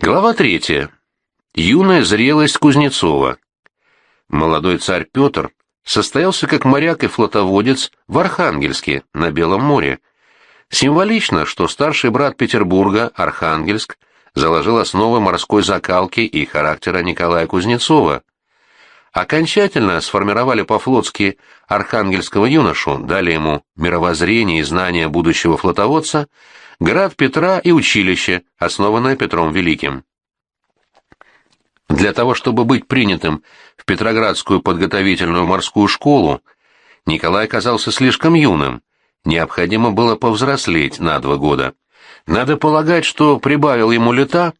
Глава третья. Юная зрелость Кузнецова. Молодой царь Петр состоялся как моряк и флотоводец в Архангельске на Белом море. Символично, что старший брат Петербурга, Архангельск, заложил основы морской закалки и характера Николая Кузнецова. Окончательно сформировали по-флотски архангельского юношу, дали ему мировоззрение и знания будущего флотоводца, град Петра и училище, основанное Петром Великим. Для того, чтобы быть принятым в Петроградскую подготовительную морскую школу, Николай оказался слишком юным, необходимо было повзрослеть на два года. Надо полагать, что прибавил ему лета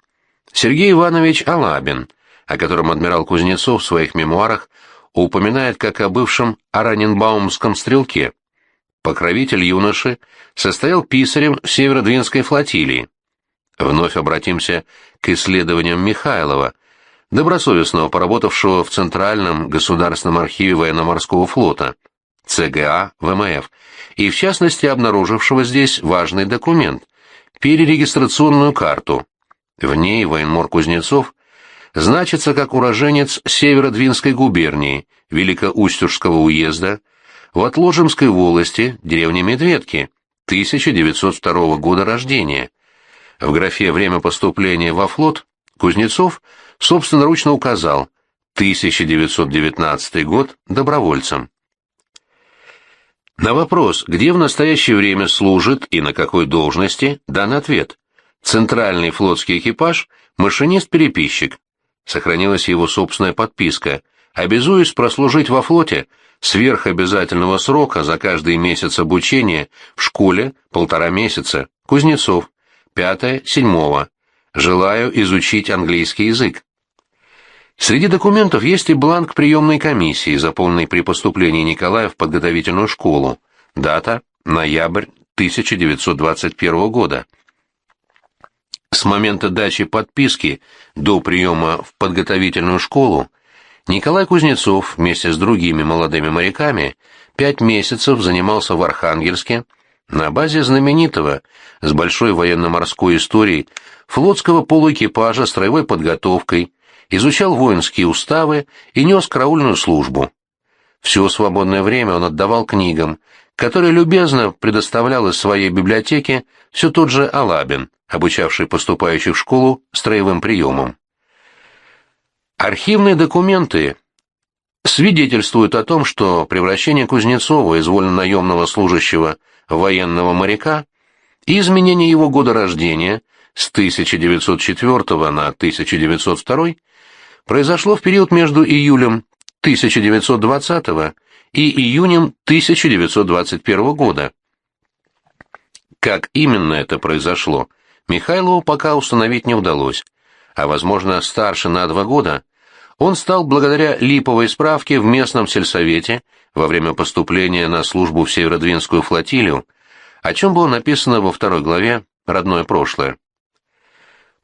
Сергей Иванович Алабин, о котором адмирал Кузнецов в своих мемуарах упоминает как о бывшем Араненбаумском стрелке. Покровитель юноши состоял писарем Северодвинской флотилии. Вновь обратимся к исследованиям Михайлова, добросовестного поработавшего в Центральном государственном архиве военно-морского флота, ЦГА ВМФ, и в частности обнаружившего здесь важный документ – перерегистрационную карту. В ней военмор Кузнецов значится как уроженец Северодвинской губернии, Великоустюжского уезда, в Отложемской волости, деревни Медведки, 1902 года рождения. В графе «Время поступления во флот» Кузнецов собственноручно указал 1919 год добровольцем. На вопрос, где в настоящее время служит и на какой должности, дан ответ. Центральный флотский экипаж, машинист-переписчик. Сохранилась его собственная подписка. Обязуюсь прослужить во флоте сверхобязательного срока за каждый месяц обучения в школе полтора месяца. Кузнецов. Пятое, седьмого. Желаю изучить английский язык. Среди документов есть и бланк приемной комиссии, заполненный при поступлении Николая в подготовительную школу. Дата – ноябрь 1921 года. С момента дачи подписки до приема в подготовительную школу Николай Кузнецов вместе с другими молодыми моряками пять месяцев занимался в Архангельске на базе знаменитого, с большой военно-морской историей, флотского полуэкипажа строевой подготовкой, изучал воинские уставы и нес караульную службу. Все свободное время он отдавал книгам, которые любезно предоставлял из своей библиотеки все тот же Алабин, обучавший поступающих в школу строевым приемам. Архивные документы свидетельствуют о том, что превращение Кузнецова из вольно-наемного служащего военного моряка и изменение его года рождения с 1904 на 1902 произошло в период между июлем 1920 и июнем 1921 года. Как именно это произошло, Михайлову пока установить не удалось, а, возможно, старше на два года, он стал благодаря липовой справке в местном сельсовете во время поступления на службу в Северодвинскую флотилию, о чем было написано во второй главе «Родное прошлое».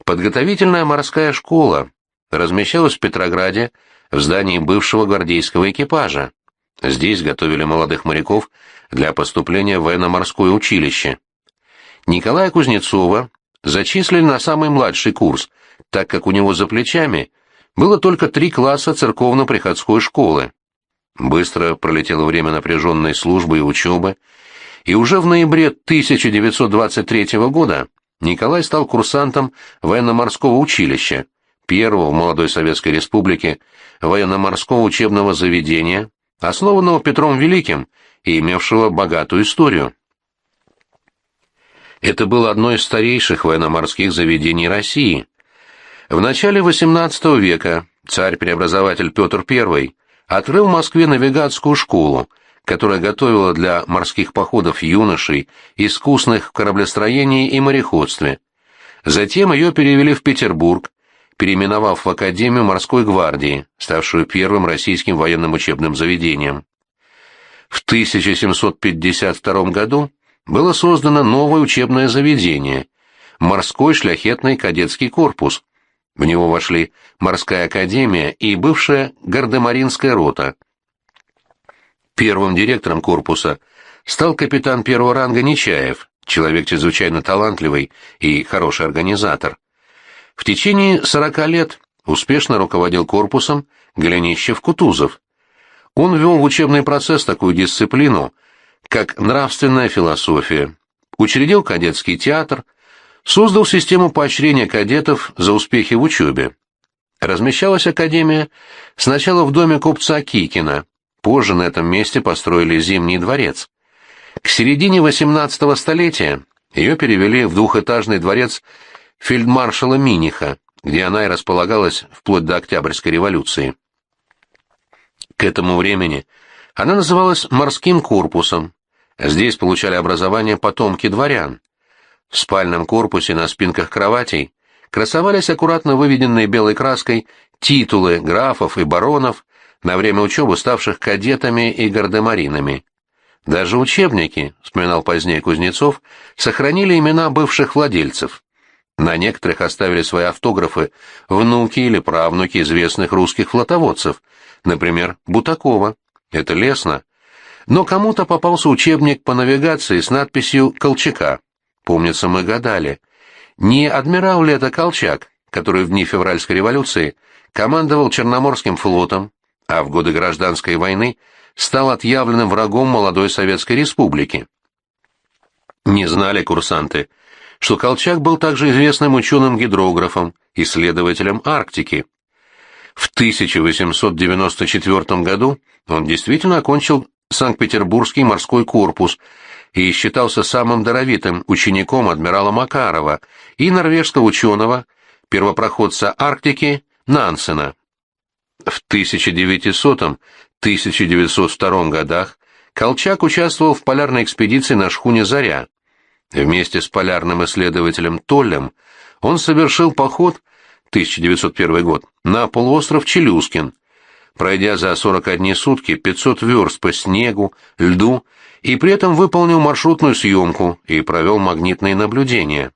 Подготовительная морская школа размещалась в Петрограде в здании бывшего гвардейского экипажа. Здесь готовили молодых моряков для поступления в военно-морское училище. Николая Кузнецова зачислили на самый младший курс, так как у него за плечами было только три класса церковно-приходской школы. Быстро пролетело время напряженной службы и учебы, и уже в ноябре 1923 года Николай стал курсантом военно-морского училища, первого в молодой Советской Республике военно-морского учебного заведения, основанного Петром Великим и имевшего богатую историю. Это было одно из старейших военно-морских заведений России. В начале XVIII века царь-преобразователь Петр I открыл в Москве навигатскую школу, которая готовила для морских походов юношей, искусных в кораблестроении и мореходстве. Затем ее перевели в Петербург, переименовав в Академию морской гвардии, ставшую первым российским военным учебным заведением. В 1752 году было создано новое учебное заведение – морской шляхетный кадетский корпус. В него вошли морская академия и бывшая гардемаринская рота. Первым директором корпуса стал капитан первого ранга Нечаев, человек чрезвычайно талантливый и хороший организатор. В течение 40 лет успешно руководил корпусом Голенищев-Кутузов. Он ввел в учебный процесс такую дисциплину, как нравственная философия, учредил кадетский театр, создал систему поощрения кадетов за успехи в учебе. Размещалась академия сначала в доме купца Кикина, позже на этом месте построили Зимний дворец. К середине XVIII столетия ее перевели в двухэтажный дворец фельдмаршала Миниха, где она и располагалась вплоть до Октябрьской революции. К этому времени она называлась морским корпусом. Здесь получали образование потомки дворян. В спальном корпусе на спинках кроватей красовались аккуратно выведенные белой краской титулы графов и баронов, на время учебы ставших кадетами и гардемаринами. Даже учебники, вспоминал позднее Кузнецов, сохранили имена бывших владельцев. На некоторых оставили свои автографы внуки или правнуки известных русских флотоводцев, например, Бутакова. Это лестно. Но кому-то попался учебник по навигации с надписью «Колчака». Помнится, мы гадали, не адмирал ли это Колчак, который в дни февральской революции командовал Черноморским флотом, а в годы гражданской войны стал отъявленным врагом молодой Советской Республики. Не знали курсанты, что Колчак был также известным ученым-гидрографом, исследователем Арктики. В 1894 году он действительно окончил Санкт-Петербургский морской корпус и считался самым даровитым учеником адмирала Макарова и норвежского ученого, первопроходца Арктики Нансена. В 1900-1902 годах Колчак участвовал в полярной экспедиции на шхуне «Заря». Вместе с полярным исследователем Толлем он совершил поход 1901 год на полуостров Челюскин, пройдя за 41 сутки 500 верст по снегу, льду и при этом выполнил маршрутную съемку и провел магнитные наблюдения.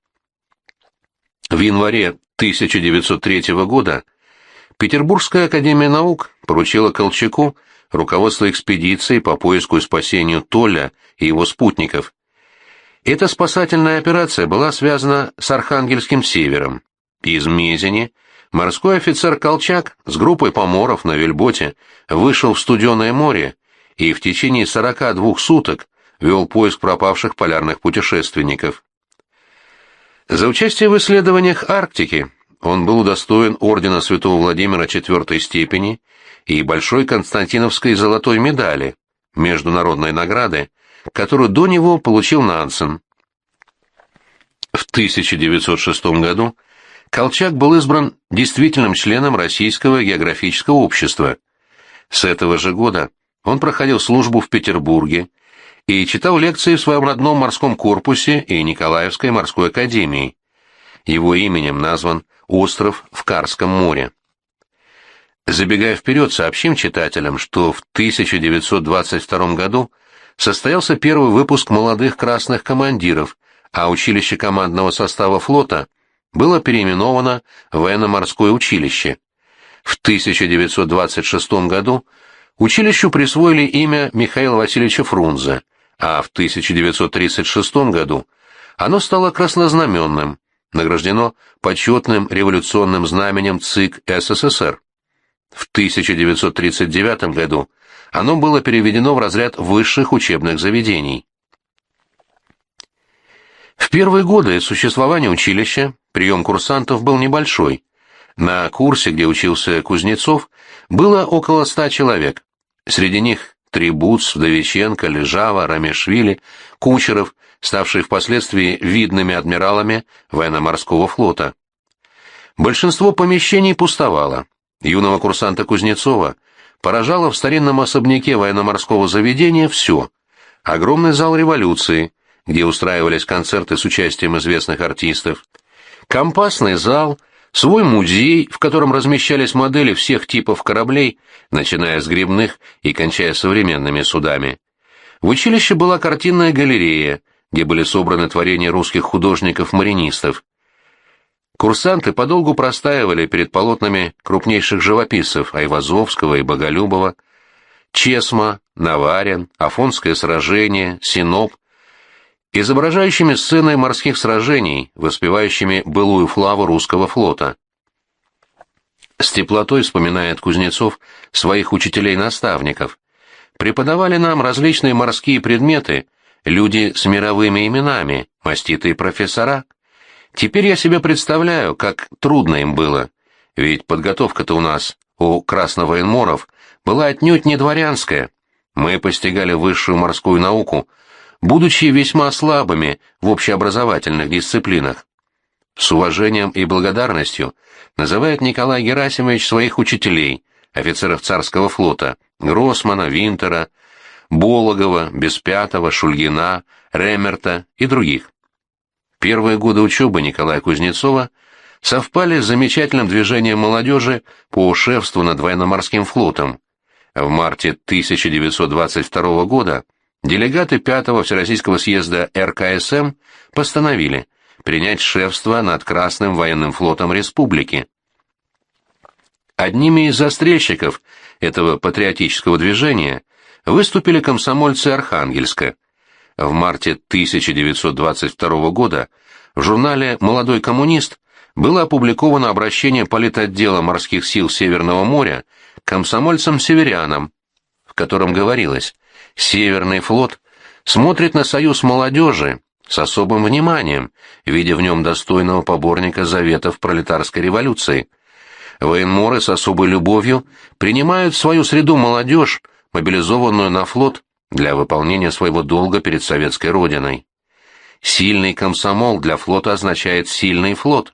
В январе 1903 года Петербургская академия наук поручила Колчаку руководство экспедицией по поиску и спасению Толя и его спутников. Эта спасательная операция была связана с Архангельским севером. Из Мезени морской офицер Колчак с группой поморов на вельботе вышел в студеное море и в течение 42 суток вел поиск пропавших полярных путешественников. За участие в исследованиях Арктики он был удостоен ордена святого Владимира четвертой степени и Большой Константиновской золотой медали, международной награды, которую до него получил Нансен. В 1906 году Колчак был избран действительным членом Российского географического общества. С этого же года он проходил службу в Петербурге и читал лекции в своем родном морском корпусе и Николаевской морской академии. Его именем назван остров в Карском море. Забегая вперед, сообщим читателям, что в 1922 году состоялся первый выпуск молодых красных командиров, а училище командного состава флота было переименовано в военно-морское училище. В 1926 году училищу присвоили имя Михаила Васильевича Фрунзе, а в 1936 году оно стало краснознаменным, награждено почетным революционным знаменем ЦИК СССР. В 1939 году оно было переведено в разряд высших учебных заведений. В первые годы существования училища прием курсантов был небольшой. На курсе, где учился Кузнецов, было около ста человек. Среди них Трибуц, Вдовиченко, Лежава, Рамешвили, Кучеров, ставшие впоследствии видными адмиралами военно-морского флота. Большинство помещений пустовало. Юного курсанта Кузнецова поражало в старинном особняке военно-морского заведения все. Огромный зал революции, где устраивались концерты с участием известных артистов, компасный зал, свой музей, в котором размещались модели всех типов кораблей, начиная с грибных и кончая современными судами. В училище была картинная галерея, где были собраны творения русских художников-маринистов. Курсанты подолгу простаивали перед полотнами крупнейших живописцев Айвазовского и Боголюбова, Чесма, Наварин, Афонское сражение, Синоп. Изображающими сцены морских сражений, воспевающими былую флаву русского флота. С теплотой вспоминает Кузнецов своих учителей-наставников. Преподавали нам различные морские предметы, люди с мировыми именами, маститые профессора. Теперь я себе представляю, как трудно им было, ведь подготовка-то у нас, у красновоенморов, была отнюдь не дворянская. Мы постигали высшую морскую науку, будучи весьма слабыми в общеобразовательных дисциплинах. С уважением и благодарностью называет Николай Герасимович своих учителей, офицеров царского флота, Гроссмана, Винтера, Бологова, Беспятого, Шульгина, Ремерта и других. Первые годы учебы Николая Кузнецова совпали с замечательным движением молодежи по шефству над военно-морским флотом. В марте 1922 года делегаты Пятого Всероссийского съезда РКСМ постановили – принять шефство над Красным военным флотом республики. Одними из застрельщиков этого патриотического движения выступили комсомольцы Архангельска. В марте 1922 года в журнале «Молодой коммунист» было опубликовано обращение политотдела морских сил Северного моря комсомольцам-северянам, в котором говорилось «Северный флот смотрит на союз молодежи с особым вниманием, видя в нем достойного поборника заветов пролетарской революции. Военморы с особой любовью принимают в свою среду молодежь, мобилизованную на флот для выполнения своего долга перед советской родиной. Сильный комсомол для флота означает сильный флот.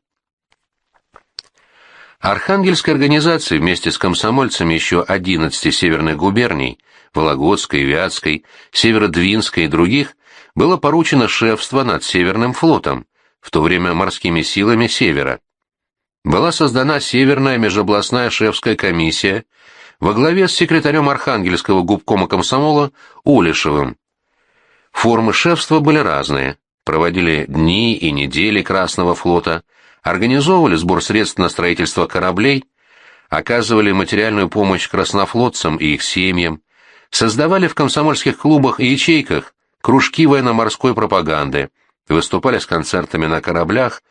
Архангельская организация вместе с комсомольцами еще 11 северных губерний, Вологодской, Вятской, Северодвинской и других, было поручено шефство над Северным флотом, в то время морскими силами Севера. Была создана Северная межобластная шефская комиссия во главе с секретарем Архангельского губкома комсомола Улишевым. Формы шефства были разные. Проводили дни и недели Красного флота, организовывали сбор средств на строительство кораблей, оказывали материальную помощь краснофлотцам и их семьям, создавали в комсомольских клубах и ячейках кружки военно-морской пропаганды, выступали с концертами на кораблях,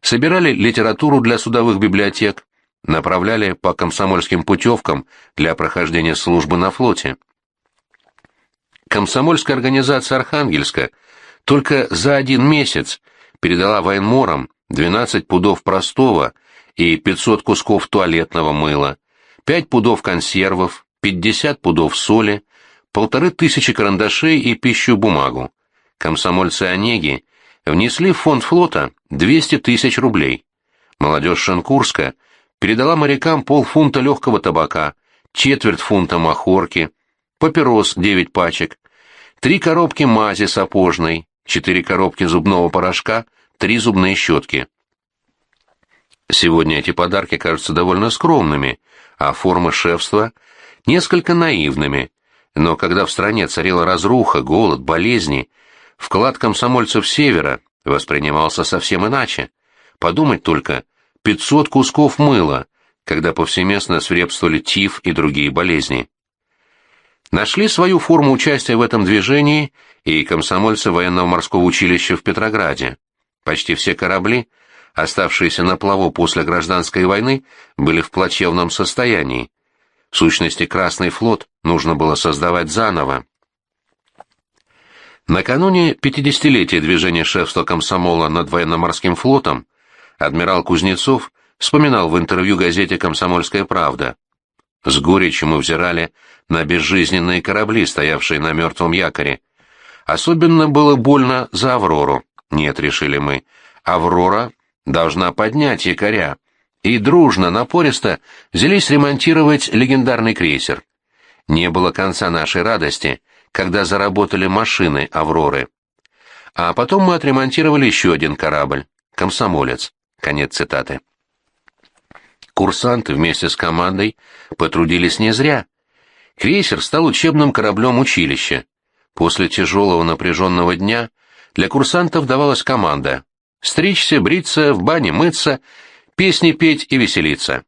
собирали литературу для судовых библиотек, направляли по комсомольским путевкам для прохождения службы на флоте. Комсомольская организация Архангельска только за один месяц передала военморам 12 пудов простого и 500 кусков туалетного мыла, 5 пудов консервов, 50 пудов соли, полторы тысячи карандашей и пищу-бумагу. Комсомольцы Онеги внесли в фонд флота 200 тысяч рублей. Молодежь Шенкурска передала морякам полфунта легкого табака, четверть фунта махорки, папирос 9 пачек, три коробки мази сапожной, четыре коробки зубного порошка, три зубные щетки. Сегодня эти подарки кажутся довольно скромными, а формы шефства — несколько наивными — но когда в стране царила разруха, голод, болезни, вклад комсомольцев Севера воспринимался совсем иначе. Подумать только, 500 кусков мыла, когда повсеместно свирепствовали тиф и другие болезни. Нашли свою форму участия в этом движении и комсомольцы военного морского училища в Петрограде. Почти все корабли, оставшиеся на плаву после гражданской войны, были в плачевном состоянии. Сущности, Красный флот нужно было создавать заново. Накануне 50-летия движения шефства комсомола над военно-морским флотом адмирал Кузнецов вспоминал в интервью газете «Комсомольская правда». С горечью мы взирали на безжизненные корабли, стоявшие на мертвом якоре. Особенно было больно за «Аврору». Нет, решили мы, «Аврора» должна поднять якоря, и дружно, напористо взялись ремонтировать легендарный крейсер. Не было конца нашей радости, когда заработали машины «Авроры». А потом мы отремонтировали еще один корабль — «Комсомолец». Конец цитаты. Курсанты вместе с командой потрудились не зря. Крейсер стал учебным кораблем училища. После тяжелого напряженного дня для курсантов давалась команда — стричься, бриться, в бане мыться — песни петь и веселиться.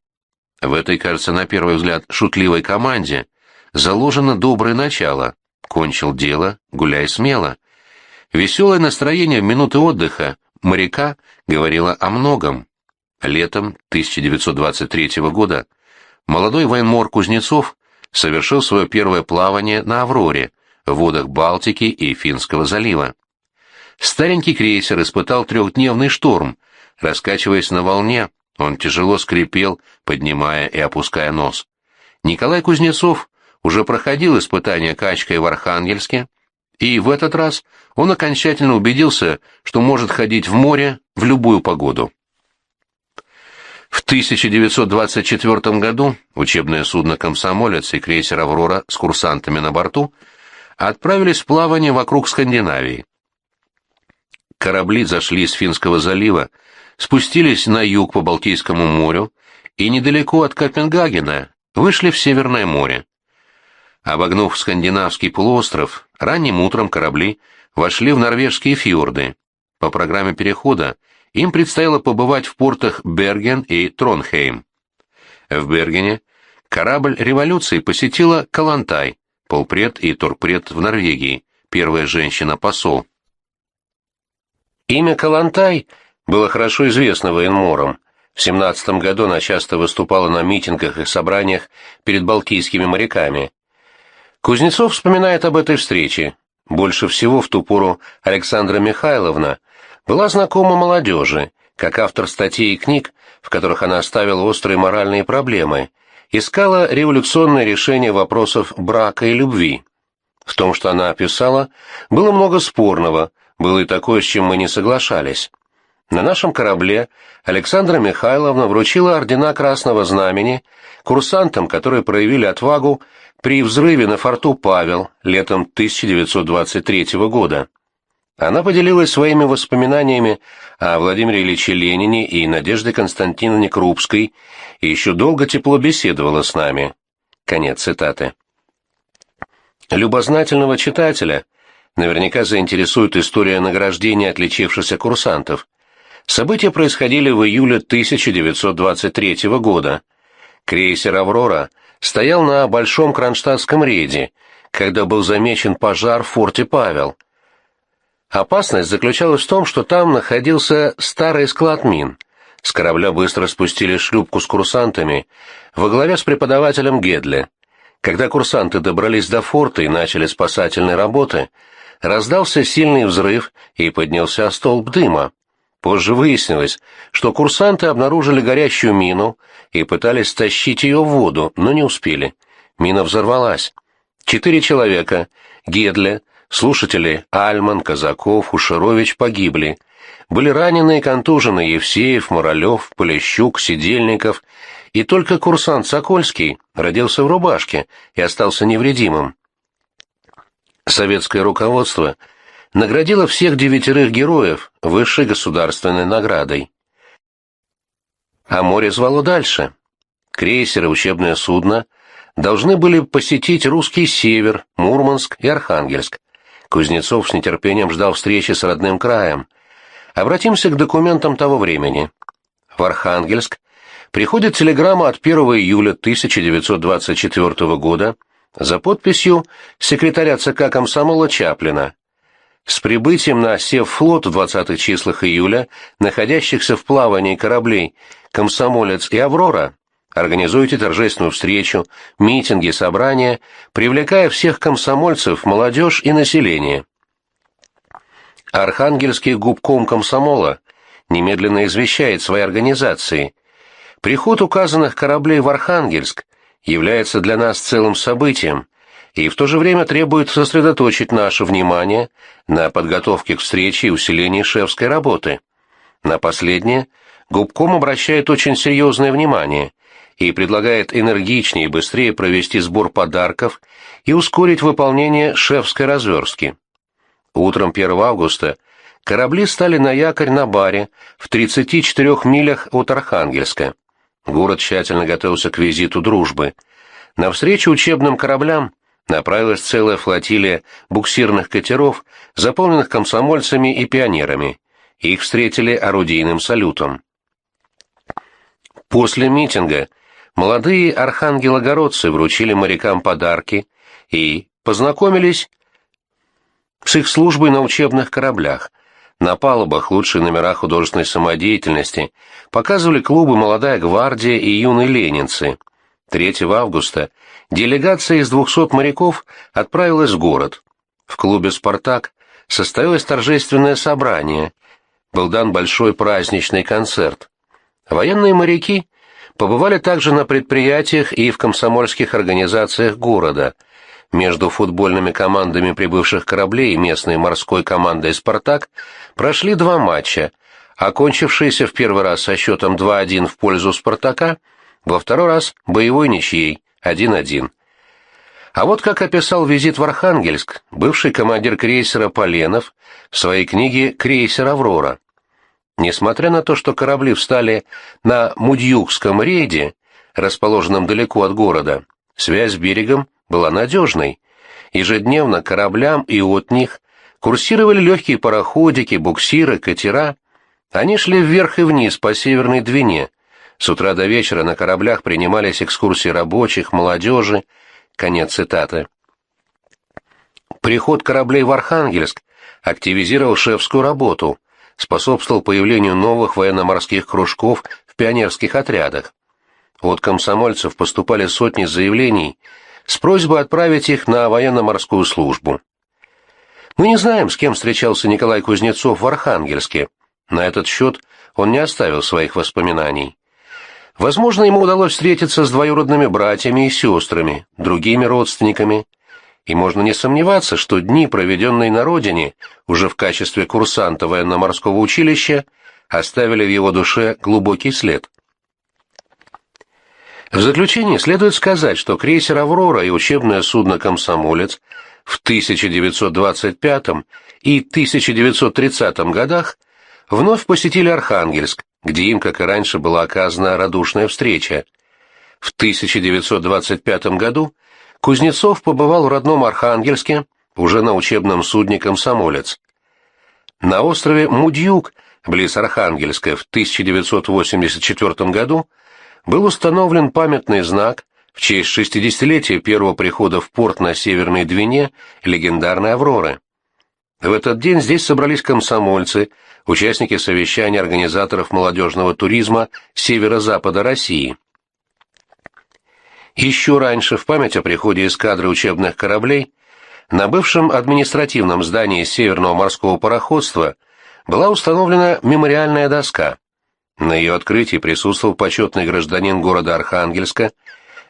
В этой, кажется, на первый взгляд, шутливой команде заложено доброе начало. Кончил дело, гуляй смело. Веселое настроение в минуты отдыха моряка говорило о многом. Летом 1923 года молодой военмор Кузнецов совершил свое первое плавание на «Авроре» в водах Балтики и Финского залива. Старенький крейсер испытал трехдневный шторм. Раскачиваясь на волне, он тяжело скрипел, поднимая и опуская нос. Николай Кузнецов уже проходил испытания качкой в Архангельске, и в этот раз он окончательно убедился, что может ходить в море в любую погоду. В 1924 году учебное судно «Комсомолец» и крейсер «Аврора» с курсантами на борту отправились в плавание вокруг Скандинавии. Корабли зашли из Финского залива, спустились на юг по Балтийскому морю и недалеко от Копенгагена вышли в Северное море. Обогнув скандинавский полуостров, ранним утром корабли вошли в норвежские фьорды. По программе перехода им предстояло побывать в портах Берген и Тронхейм. В Бергене корабль революции посетила Калантай, полпред и торпред в Норвегии, первая женщина-посол. Имя Калантай было хорошо известно военморам. В 17 году она часто выступала на митингах и собраниях перед балтийскими моряками. Кузнецов вспоминает об этой встрече. Больше всего в ту пору Александра Михайловна была знакома молодежи, как автор статей и книг, в которых она оставила острые моральные проблемы, искала революционное решение вопросов брака и любви. В том, что она описала, было много спорного, было и такое, с чем мы не соглашались. На нашем корабле Александра Михайловна вручила ордена Красного Знамени курсантам, которые проявили отвагу при взрыве на форту «Павел» летом 1923 года. Она поделилась своими воспоминаниями о Владимире Ильиче Ленине и Надежде Константиновне Крупской и еще долго тепло беседовала с нами. Конец цитаты. Любознательного читателя наверняка заинтересует история награждения отличившихся курсантов. События происходили в июле 1923 года. Крейсер «Аврора» стоял на Большом Кронштадтском рейде, когда был замечен пожар в форте Павел. Опасность заключалась в том, что там находился старый склад мин. С корабля быстро спустили шлюпку с курсантами во главе с преподавателем Гедли. Когда курсанты добрались до форта и начали спасательные работы, раздался сильный взрыв и поднялся столб дыма. Позже выяснилось, что курсанты обнаружили горящую мину и пытались стащить ее в воду, но не успели. Мина взорвалась. Четыре человека — Гедля, слушатели Альман, Казаков, Ушарович — погибли. Были ранены и контужены Евсеев, Моралев, Полищук, Сидельников, и только курсант Сокольский родился в рубашке и остался невредимым. Советское руководство — наградила всех девятерых героев высшей государственной наградой. А море звало дальше. Крейсеры, учебное судно должны были посетить русский север, Мурманск и Архангельск. Кузнецов с нетерпением ждал встречи с родным краем. Обратимся к документам того времени. В Архангельск приходит телеграмма от 1 июля 1924 года за подписью секретаря ЦК комсомола Чаплина с прибытием на Севфлот в 20-х числах июля, находящихся в плавании кораблей «Комсомолец» и «Аврора», организуйте торжественную встречу, митинги, собрания, привлекая всех комсомольцев, молодежь и население. Архангельский губком комсомола немедленно извещает свои организации. Приход указанных кораблей в Архангельск является для нас целым событием, и в то же время требует сосредоточить наше внимание на подготовке к встрече и усилении шефской работы. На последнее Губком обращает очень серьезное внимание и предлагает энергичнее и быстрее провести сбор подарков и ускорить выполнение шефской разверстки. Утром 1 августа корабли стали на якорь на баре в 34 милях от Архангельска. Город тщательно готовился к визиту дружбы. На встречу учебным кораблям направилась целая флотилия буксирных катеров, заполненных комсомольцами и пионерами. Их встретили орудийным салютом. После митинга молодые архангелогородцы вручили морякам подарки и познакомились с их службой на учебных кораблях. На палубах лучшие номера художественной самодеятельности показывали клубы «Молодая гвардия» и «Юные ленинцы». 3 августа делегация из 200 моряков отправилась в город. В клубе «Спартак» состоялось торжественное собрание. Был дан большой праздничный концерт. Военные моряки побывали также на предприятиях и в комсомольских организациях города. Между футбольными командами прибывших кораблей и местной морской командой «Спартак» прошли два матча, окончившиеся в первый раз со счетом 2-1 в пользу «Спартака», во второй раз боевой ничьей 1-1. А вот как описал визит в Архангельск бывший командир крейсера Поленов в своей книге «Крейсер Аврора». Несмотря на то, что корабли встали на Мудьюкском рейде, расположенном далеко от города, связь с берегом была надежной. Ежедневно кораблям и от них курсировали легкие пароходики, буксиры, катера. Они шли вверх и вниз по Северной Двине. С утра до вечера на кораблях принимались экскурсии рабочих, молодежи. Конец цитаты. Приход кораблей в Архангельск активизировал шефскую работу, способствовал появлению новых военно-морских кружков в пионерских отрядах. От комсомольцев поступали сотни заявлений с просьбой отправить их на военно-морскую службу. Мы не знаем, с кем встречался Николай Кузнецов в Архангельске. На этот счет он не оставил своих воспоминаний. Возможно, ему удалось встретиться с двоюродными братьями и сестрами, другими родственниками, и можно не сомневаться, что дни, проведенные на родине, уже в качестве курсанта военно-морского училища, оставили в его душе глубокий след. В заключение следует сказать, что крейсер «Аврора» и учебное судно «Комсомолец» в 1925 и 1930 годах вновь посетили Архангельск, где им, как и раньше, была оказана радушная встреча. В 1925 году Кузнецов побывал в родном Архангельске уже на учебном судне «Комсомолец». На острове Мудьюк, близ Архангельска, в 1984 году был установлен памятный знак в честь 60-летия первого прихода в порт на Северной Двине легендарной «Авроры». В этот день здесь собрались комсомольцы, участники совещания организаторов молодежного туризма северо-запада России. Еще раньше, в память о приходе эскадры учебных кораблей, на бывшем административном здании Северного морского пароходства была установлена мемориальная доска. На ее открытии присутствовал почетный гражданин города Архангельска,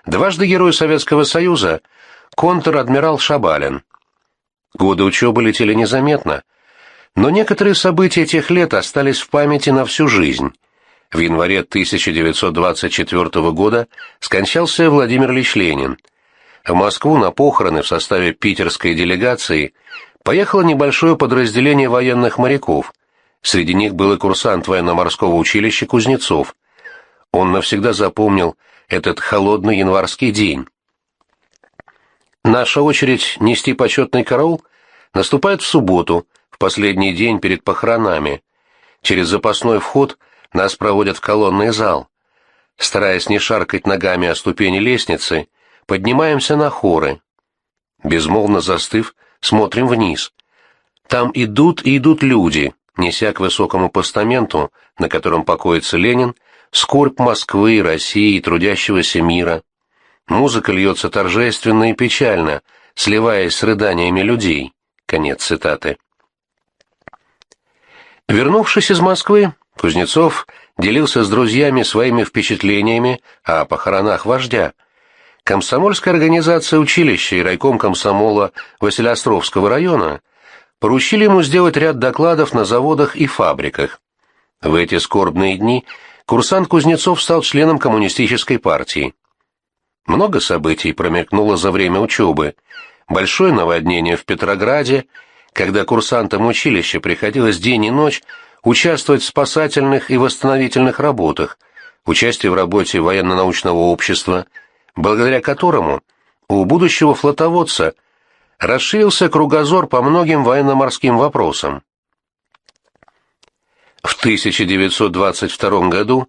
дважды Герой Советского Союза, контр-адмирал Шабалин. Годы учебы летели незаметно, но некоторые события тех лет остались в памяти на всю жизнь. В январе 1924 года скончался Владимир Ильич Ленин. В Москву на похороны в составе питерской делегации поехало небольшое подразделение военных моряков. Среди них был и курсант военно-морского училища Кузнецов. Он навсегда запомнил этот холодный январский день. Наша очередь нести почетный караул наступает в субботу, в последний день перед похоронами. Через запасной вход – нас проводят в колонный зал. Стараясь не шаркать ногами о ступени лестницы, поднимаемся на хоры. Безмолвно застыв, смотрим вниз. Там идут и идут люди, неся к высокому постаменту, на котором покоится Ленин, скорбь Москвы, России и трудящегося мира. Музыка льется торжественно и печально, сливаясь с рыданиями людей. Конец цитаты. Вернувшись из Москвы, Кузнецов делился с друзьями своими впечатлениями о похоронах вождя. Комсомольская организация училища и райком комсомола Василиостровского района поручили ему сделать ряд докладов на заводах и фабриках. В эти скорбные дни курсант Кузнецов стал членом коммунистической партии. Много событий промелькнуло за время учебы. Большое наводнение в Петрограде, когда курсантам училища приходилось день и ночь участвовать в спасательных и восстановительных работах, участие в работе военно-научного общества, благодаря которому у будущего флотоводца расширился кругозор по многим военно-морским вопросам. В 1922 году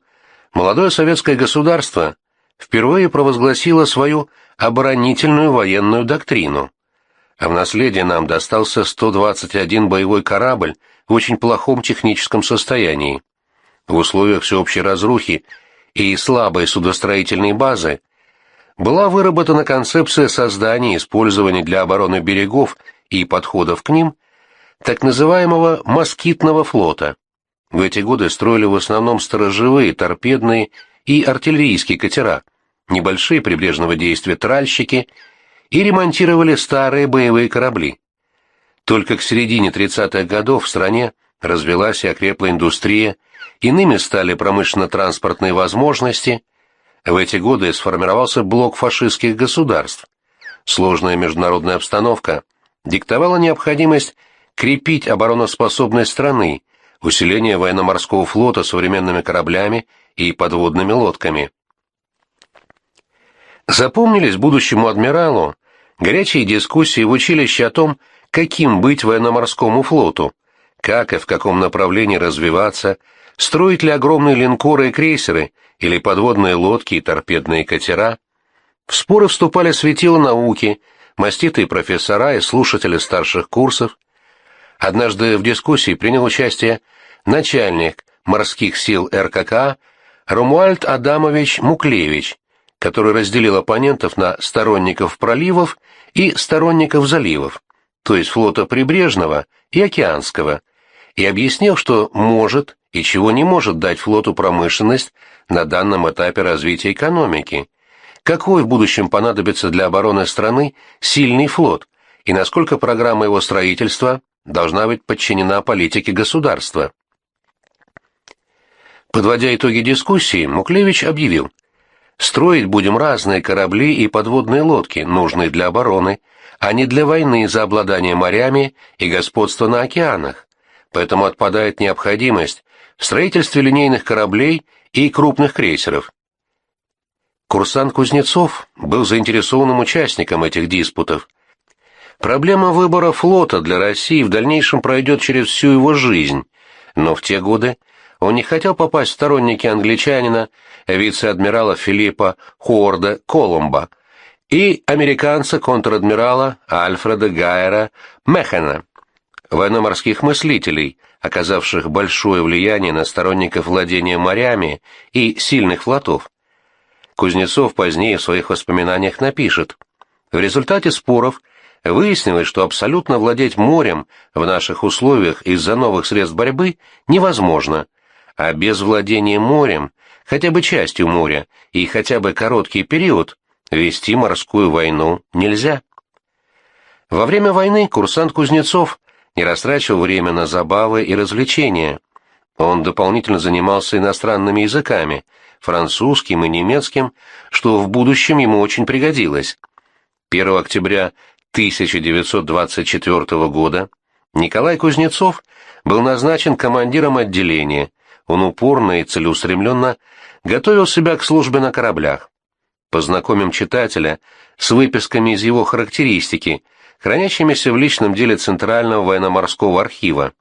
молодое советское государство впервые провозгласило свою оборонительную военную доктрину. а в наследие нам достался 121 боевой корабль в очень плохом техническом состоянии. В условиях всеобщей разрухи и слабой судостроительной базы была выработана концепция создания и использования для обороны берегов и подходов к ним так называемого москитного флота. В эти годы строили в основном сторожевые, торпедные и артиллерийские катера, небольшие прибрежного действия тральщики и ремонтировали старые боевые корабли. Только к середине 30-х годов в стране развелась и окрепла индустрия, иными стали промышленно-транспортные возможности, в эти годы сформировался блок фашистских государств. Сложная международная обстановка диктовала необходимость крепить обороноспособность страны, усиление военно-морского флота современными кораблями и подводными лодками. Запомнились будущему адмиралу горячие дискуссии в училище о том, каким быть военно-морскому флоту, как и в каком направлении развиваться, строить ли огромные линкоры и крейсеры или подводные лодки и торпедные катера. В споры вступали светила науки, маститые профессора и слушатели старших курсов. Однажды в дискуссии принял участие начальник морских сил РКК Румуальд Адамович Муклевич, который разделил оппонентов на сторонников проливов и сторонников заливов, то есть флота прибрежного и океанского, и объяснил, что может и чего не может дать флоту промышленность на данном этапе развития экономики, какой в будущем понадобится для обороны страны сильный флот, и насколько программа его строительства должна быть подчинена политике государства. Подводя итоги дискуссии, Муклевич объявил, «Строить будем разные корабли и подводные лодки, нужные для обороны, а не для войны за обладание морями и господство на океанах. Поэтому отпадает необходимость в строительстве линейных кораблей и крупных крейсеров». Курсант Кузнецов был заинтересованным участником этих диспутов. Проблема выбора флота для России в дальнейшем пройдет через всю его жизнь, но в те годы он не хотел попасть в сторонники англичанина, вице-адмирала Филиппа Хуорда Колумба и американца-контр-адмирала Альфреда Гайера Мехена, военно-морских мыслителей, оказавших большое влияние на сторонников владения морями и сильных флотов. Кузнецов позднее в своих воспоминаниях напишет, в результате споров выяснилось, что абсолютно владеть морем в наших условиях из-за новых средств борьбы невозможно, а без владения морем, хотя бы частью моря и хотя бы короткий период, вести морскую войну нельзя. Во время войны курсант Кузнецов не растрачивал время на забавы и развлечения. Он дополнительно занимался иностранными языками, французским и немецким, что в будущем ему очень пригодилось. 1 октября 1924 года Николай Кузнецов был назначен командиром отделения, он упорно и целеустремленно готовил себя к службе на кораблях. Познакомим читателя с выписками из его характеристики, хранящимися в личном деле Центрального военно-морского архива.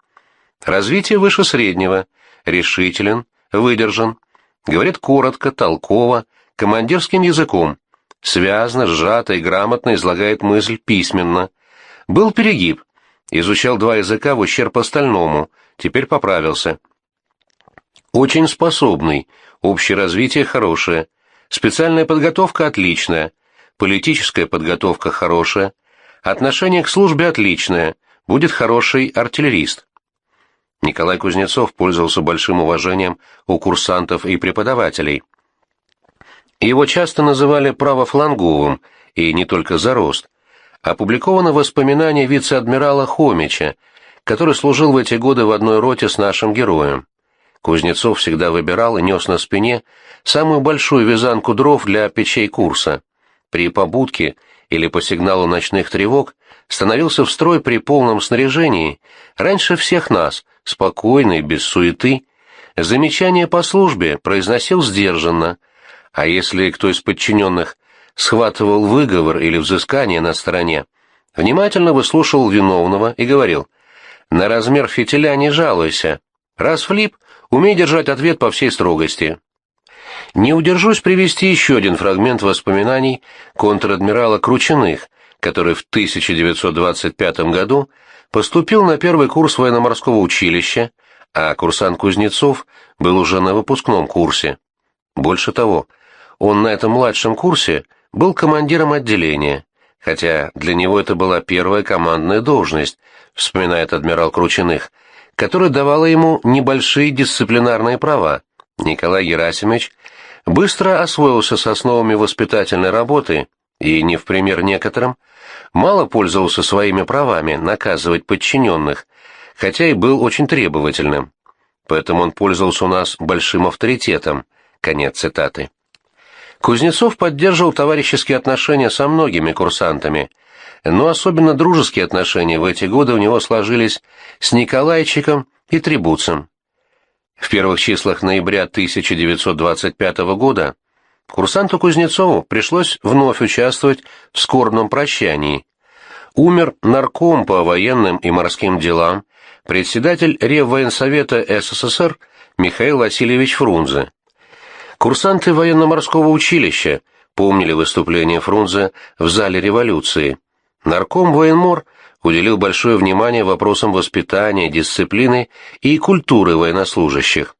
Развитие выше среднего, решителен, выдержан, говорит коротко, толково, командирским языком, связно, сжато и грамотно излагает мысль письменно. Был перегиб, изучал два языка в ущерб остальному, теперь поправился. Очень способный, общее развитие хорошее, специальная подготовка отличная, политическая подготовка хорошая, отношение к службе отличное, будет хороший артиллерист. Николай Кузнецов пользовался большим уважением у курсантов и преподавателей. Его часто называли правофланговым, и не только за рост. Опубликовано воспоминание вице-адмирала Хомича, который служил в эти годы в одной роте с нашим героем. Кузнецов всегда выбирал и нес на спине самую большую вязанку дров для печей курса. При побудке или по сигналу ночных тревог становился в строй при полном снаряжении, раньше всех нас, спокойный, без суеты. Замечание по службе произносил сдержанно, а если кто из подчиненных схватывал выговор или взыскание на стороне, внимательно выслушивал виновного и говорил «На размер фитиля не жалуйся. Раз влип, Умей держать ответ по всей строгости. Не удержусь привести еще один фрагмент воспоминаний контр-адмирала Кручиных, который в 1925 году поступил на первый курс военно-морского училища, а курсант Кузнецов был уже на выпускном курсе. Больше того, он на этом младшем курсе был командиром отделения, хотя для него это была первая командная должность, вспоминает адмирал Кручиных, которая давала ему небольшие дисциплинарные права. Николай Герасимович быстро освоился с основами воспитательной работы и, не в пример некоторым, мало пользовался своими правами наказывать подчиненных, хотя и был очень требовательным. Поэтому он пользовался у нас большим авторитетом. Конец цитаты. Кузнецов поддерживал товарищеские отношения со многими курсантами, но особенно дружеские отношения в эти годы у него сложились с Николайчиком и Трибуцем. В первых числах ноября 1925 года курсанту Кузнецову пришлось вновь участвовать в скорбном прощании. Умер нарком по военным и морским делам, председатель Реввоенсовета СССР Михаил Васильевич Фрунзе. Курсанты военно-морского училища помнили выступление Фрунзе в зале революции. Нарком военмор уделил большое внимание вопросам воспитания, дисциплины и культуры военнослужащих.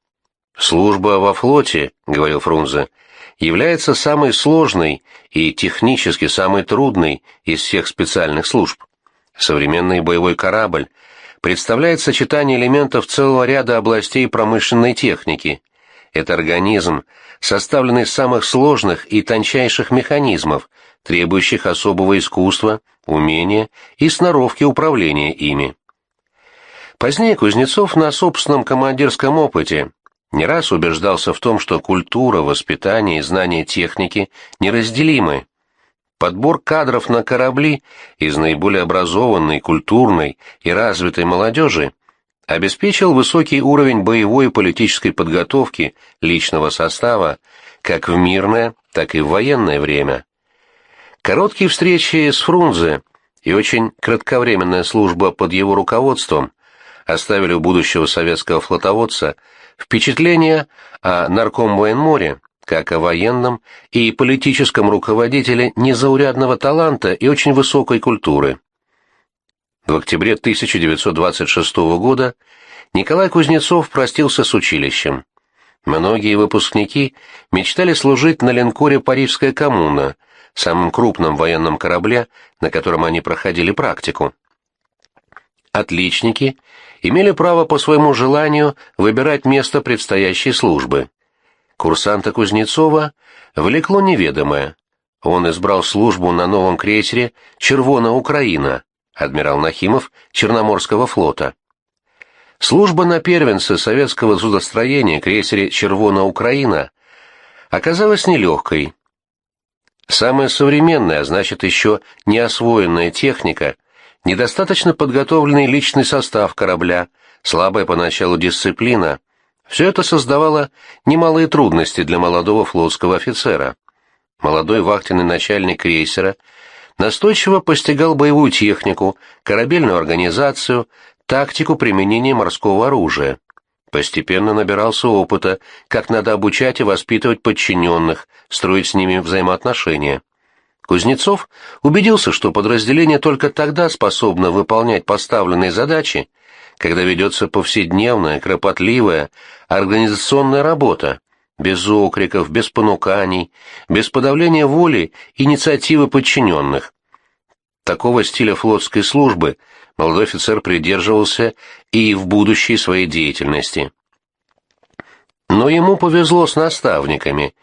«Служба во флоте», — говорил Фрунзе, — «является самой сложной и технически самой трудной из всех специальных служб. Современный боевой корабль представляет сочетание элементов целого ряда областей промышленной техники. Это организм, составленный из самых сложных и тончайших механизмов, требующих особого искусства, умения и сноровки управления ими. Позднее Кузнецов на собственном командирском опыте не раз убеждался в том, что культура, воспитание и знание техники неразделимы. Подбор кадров на корабли из наиболее образованной, культурной и развитой молодежи обеспечил высокий уровень боевой и политической подготовки личного состава как в мирное, так и в военное время. Короткие встречи с Фрунзе и очень кратковременная служба под его руководством оставили у будущего советского флотоводца впечатление о наркомвоенморе как о военном и политическом руководителе незаурядного таланта и очень высокой культуры. В октябре 1926 года Николай Кузнецов простился с училищем. Многие выпускники мечтали служить на линкоре «Парижская коммуна», самом крупном военном корабле, на котором они проходили практику. Отличники имели право по своему желанию выбирать место предстоящей службы. Курсанта Кузнецова влекло неведомое. Он избрал службу на новом крейсере «Червона Украина», адмирал Нахимов Черноморского флота. Служба на первенце советского судостроения крейсере «Червона Украина» оказалась нелегкой. Самая современная, а значит еще неосвоенная техника, недостаточно подготовленный личный состав корабля, слабая поначалу дисциплина – все это создавало немалые трудности для молодого флотского офицера. Молодой вахтенный начальник крейсера настойчиво постигал боевую технику, корабельную организацию, тактику применения морского оружия. Постепенно набирался опыта, как надо обучать и воспитывать подчиненных, строить с ними взаимоотношения. Кузнецов убедился, что подразделение только тогда способно выполнять поставленные задачи, когда ведется повседневная, кропотливая, организационная работа, без окриков, без понуканий, без подавления воли инициативы подчиненных. Такого стиля флотской службы – молодой офицер придерживался и в будущей своей деятельности. Но ему повезло с наставниками.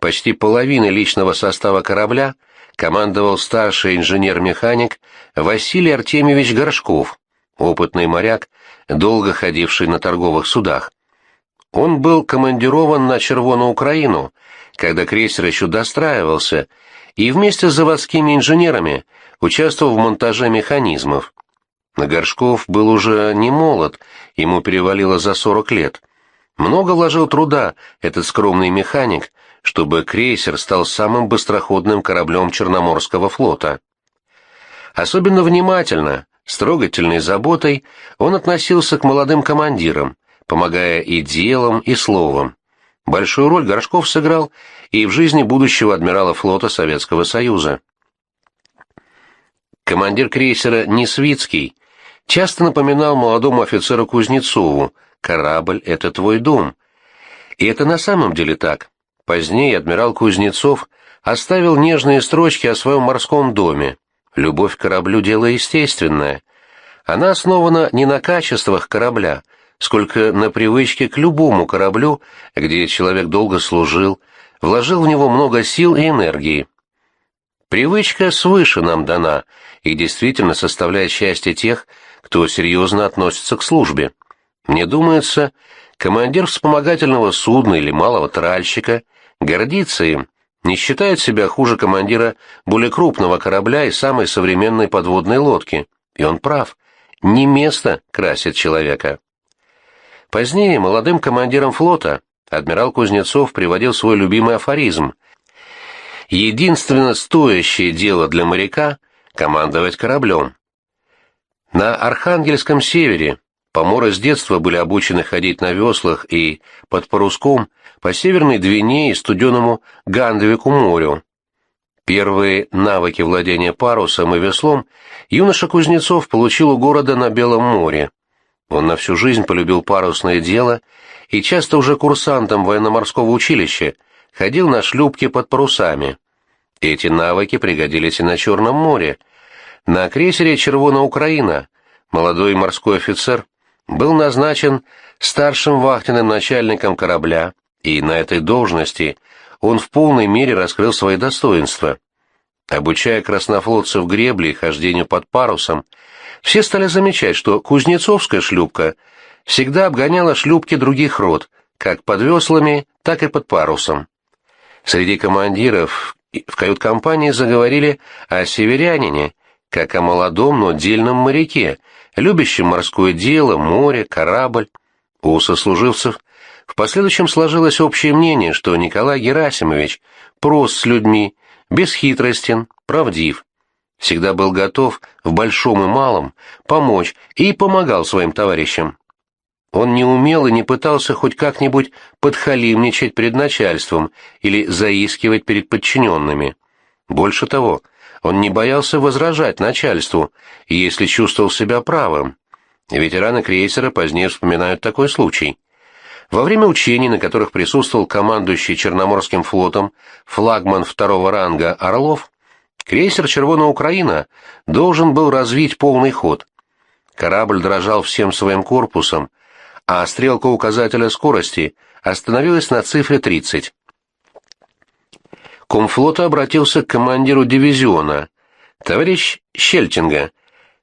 Почти половина личного состава корабля командовал старший инженер-механик Василий Артемьевич Горшков, опытный моряк, долго ходивший на торговых судах. Он был командирован на Червону Украину, когда крейсер еще достраивался, и вместе с заводскими инженерами участвовал в монтаже механизмов. Горшков был уже не молод, ему перевалило за сорок лет. Много вложил труда этот скромный механик, чтобы крейсер стал самым быстроходным кораблем Черноморского флота. Особенно внимательно, с трогательной заботой он относился к молодым командирам, помогая и делом, и словом. Большую роль Горшков сыграл и в жизни будущего адмирала флота Советского Союза. командир крейсера Несвицкий, часто напоминал молодому офицеру Кузнецову «Корабль — это твой дом». И это на самом деле так. Позднее адмирал Кузнецов оставил нежные строчки о своем морском доме. Любовь к кораблю — дело естественное. Она основана не на качествах корабля, сколько на привычке к любому кораблю, где человек долго служил, вложил в него много сил и энергии. Привычка свыше нам дана и действительно составляет счастье тех, кто серьезно относится к службе. Мне думается, командир вспомогательного судна или малого тральщика гордится им, не считает себя хуже командира более крупного корабля и самой современной подводной лодки. И он прав. Не место красит человека. Позднее молодым командиром флота адмирал Кузнецов приводил свой любимый афоризм. «Единственно стоящее дело для моряка — командовать кораблем». На Архангельском севере поморы с детства были обучены ходить на веслах и под паруском по Северной Двине и студеному Гандовику морю. Первые навыки владения парусом и веслом юноша Кузнецов получил у города на Белом море. Он на всю жизнь полюбил парусное дело и часто уже курсантом военно-морского училища ходил на шлюпке под парусами. Эти навыки пригодились и на Черном море. На крейсере «Червона Украина» молодой морской офицер был назначен старшим вахтенным начальником корабля, и на этой должности он в полной мере раскрыл свои достоинства. Обучая краснофлотцев гребле и хождению под парусом, все стали замечать, что кузнецовская шлюпка всегда обгоняла шлюпки других род, как под веслами, так и под парусом. Среди командиров в кают-компании заговорили о северянине, как о молодом, но дельном моряке, любящем морское дело, море, корабль. У сослуживцев в последующем сложилось общее мнение, что Николай Герасимович прост с людьми, бесхитростен, правдив всегда был готов в большом и малом помочь и помогал своим товарищам. Он не умел и не пытался хоть как-нибудь подхалимничать перед начальством или заискивать перед подчиненными. Больше того, он не боялся возражать начальству, если чувствовал себя правым. Ветераны крейсера позднее вспоминают такой случай. Во время учений, на которых присутствовал командующий Черноморским флотом флагман второго ранга Орлов, Крейсер «Червона Украина» должен был развить полный ход. Корабль дрожал всем своим корпусом, а стрелка указателя скорости остановилась на цифре 30. Комфлота обратился к командиру дивизиона. «Товарищ Щельтинга,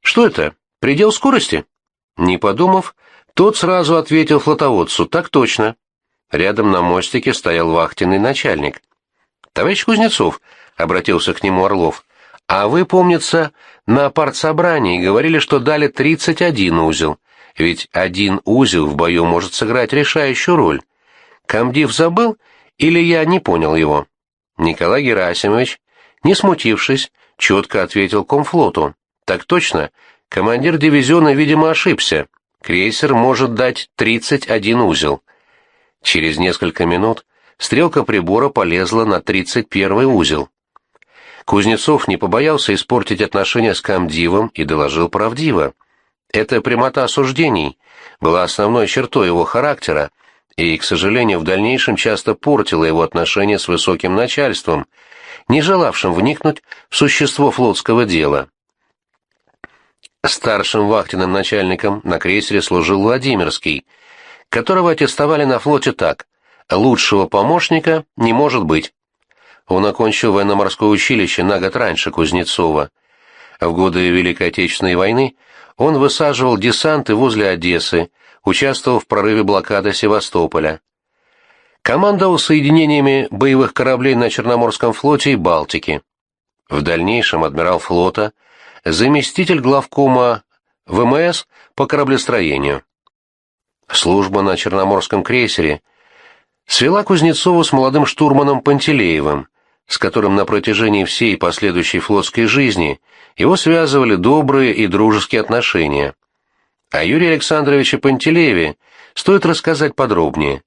что это, предел скорости?» Не подумав, тот сразу ответил флотоводцу «Так точно». Рядом на мостике стоял вахтенный начальник. «Товарищ Кузнецов, — обратился к нему Орлов. «А вы, помнится, на партсобрании говорили, что дали 31 узел. Ведь один узел в бою может сыграть решающую роль. Камдив забыл или я не понял его?» Николай Герасимович, не смутившись, четко ответил комфлоту. «Так точно. Командир дивизиона, видимо, ошибся. Крейсер может дать 31 узел». Через несколько минут стрелка прибора полезла на 31 узел. Кузнецов не побоялся испортить отношения с комдивом и доложил правдиво. Эта прямота суждений была основной чертой его характера и, к сожалению, в дальнейшем часто портила его отношения с высоким начальством, не желавшим вникнуть в существо флотского дела. Старшим вахтенным начальником на крейсере служил Владимирский, которого аттестовали на флоте так «лучшего помощника не может быть». Он окончил военно-морское училище на год раньше Кузнецова. В годы Великой Отечественной войны он высаживал десанты возле Одессы, участвовал в прорыве блокады Севастополя. Командовал соединениями боевых кораблей на Черноморском флоте и Балтике. В дальнейшем адмирал флота, заместитель главкома ВМС по кораблестроению. Служба на Черноморском крейсере свела Кузнецова с молодым штурманом Пантелеевым, с которым на протяжении всей последующей флотской жизни его связывали добрые и дружеские отношения. О Юрии Александровиче Пантелееве стоит рассказать подробнее.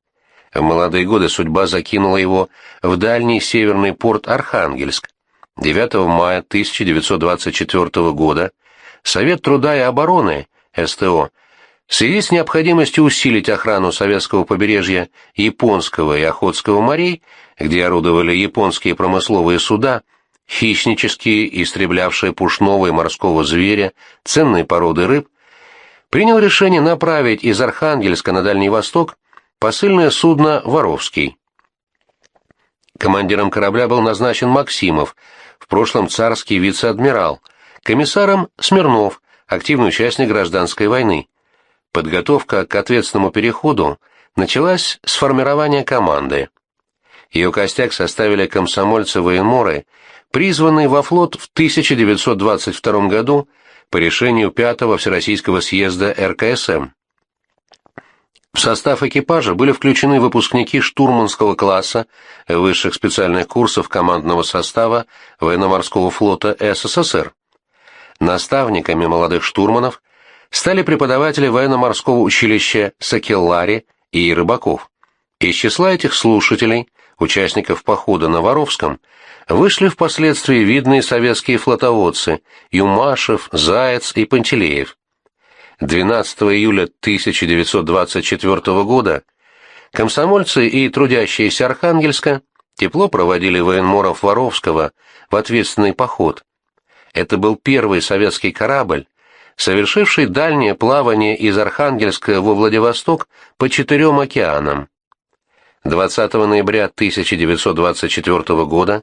В молодые годы судьба закинула его в дальний северный порт Архангельск. 9 мая 1924 года Совет труда и обороны, СТО, в связи с необходимостью усилить охрану советского побережья Японского и Охотского морей, где орудовали японские промысловые суда, хищнические, истреблявшие пушного и морского зверя, ценные породы рыб, принял решение направить из Архангельска на Дальний Восток посыльное судно «Воровский». Командиром корабля был назначен Максимов, в прошлом царский вице-адмирал, комиссаром Смирнов, активный участник гражданской войны. Подготовка к ответственному переходу началась с формирования команды. Ее костяк составили комсомольцы-военморы, призванные во флот в 1922 году по решению Пятого Всероссийского съезда РКСМ. В состав экипажа были включены выпускники штурманского класса высших специальных курсов командного состава военно-морского флота СССР. Наставниками молодых штурманов стали преподаватели военно-морского училища Сакеллари и Рыбаков. Из числа этих слушателей, участников похода на Воровском, вышли впоследствии видные советские флотоводцы Юмашев, Заяц и Пантелеев. 12 июля 1924 года комсомольцы и трудящиеся Архангельска тепло проводили военморов Воровского в ответственный поход. Это был первый советский корабль, совершивший дальнее плавание из Архангельска во Владивосток по четырем океанам. 20 ноября 1924 года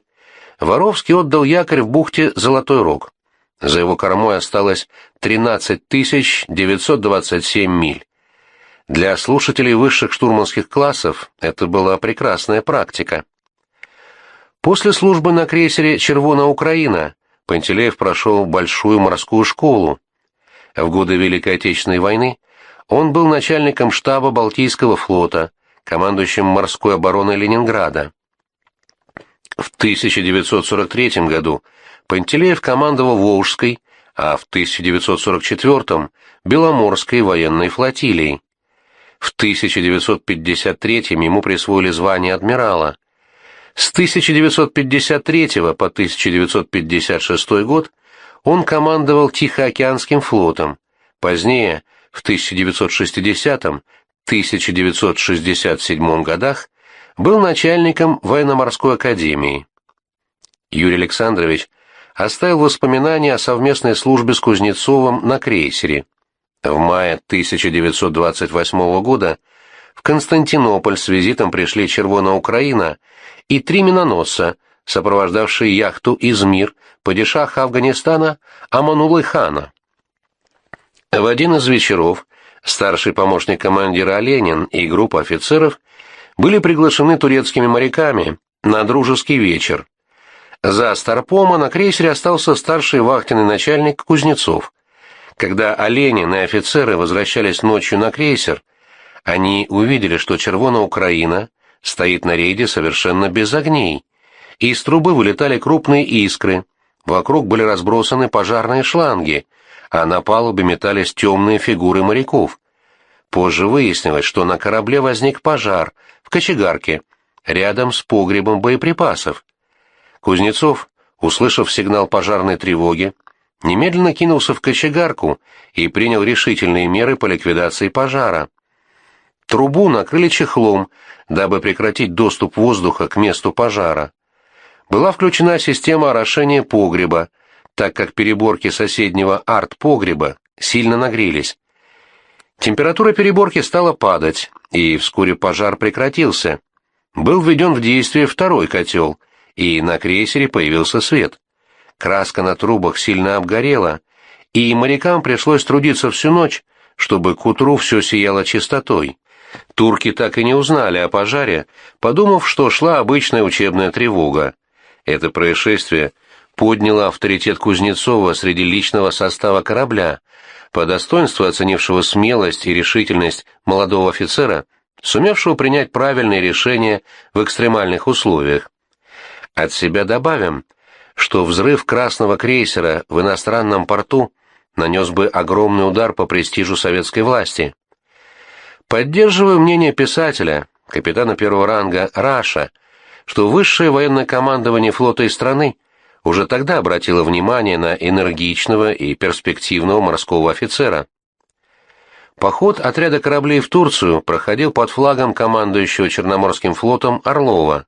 Воровский отдал якорь в бухте Золотой Рог. За его кормой осталось 13 927 миль. Для слушателей высших штурманских классов это была прекрасная практика. После службы на крейсере «Червона Украина» Пантелеев прошел большую морскую школу. В годы Великой Отечественной войны он был начальником штаба Балтийского флота, командующим морской обороной Ленинграда. В 1943 году Пантелеев командовал Волжской, а в 1944 – Беломорской военной флотилией. В 1953 ему присвоили звание адмирала. С 1953 по 1956 год он командовал Тихоокеанским флотом. Позднее, в 1960-1967 годах, был начальником военно-морской академии. Юрий Александрович оставил воспоминания о совместной службе с Кузнецовым на крейсере. В мае 1928 года в Константинополь с визитом пришли Червона Украина и три миноносца, сопровождавшие яхту «Измир» падишаха Афганистана Аманулы хана. В один из вечеров старший помощник командира Оленин и группа офицеров были приглашены турецкими моряками на дружеский вечер. За Старпома на крейсере остался старший вахтенный начальник Кузнецов. Когда Оленин и офицеры возвращались ночью на крейсер, они увидели, что Червона Украина стоит на рейде совершенно без огней. Из трубы вылетали крупные искры, вокруг были разбросаны пожарные шланги, а на палубе метались темные фигуры моряков. Позже выяснилось, что на корабле возник пожар кочегарке, рядом с погребом боеприпасов. Кузнецов, услышав сигнал пожарной тревоги, немедленно кинулся в кочегарку и принял решительные меры по ликвидации пожара. Трубу накрыли чехлом, дабы прекратить доступ воздуха к месту пожара. Была включена система орошения погреба, так как переборки соседнего арт-погреба сильно нагрелись. Температура переборки стала падать, и вскоре пожар прекратился. Был введен в действие второй котел, и на крейсере появился свет. Краска на трубах сильно обгорела, и морякам пришлось трудиться всю ночь, чтобы к утру все сияло чистотой. Турки так и не узнали о пожаре, подумав, что шла обычная учебная тревога. Это происшествие подняло авторитет Кузнецова среди личного состава корабля, по достоинству оценившего смелость и решительность молодого офицера, сумевшего принять правильные решения в экстремальных условиях. От себя добавим, что взрыв красного крейсера в иностранном порту нанес бы огромный удар по престижу советской власти. Поддерживаю мнение писателя, капитана первого ранга Раша, что высшее военное командование флота и страны уже тогда обратила внимание на энергичного и перспективного морского офицера. Поход отряда кораблей в Турцию проходил под флагом командующего Черноморским флотом Орлова.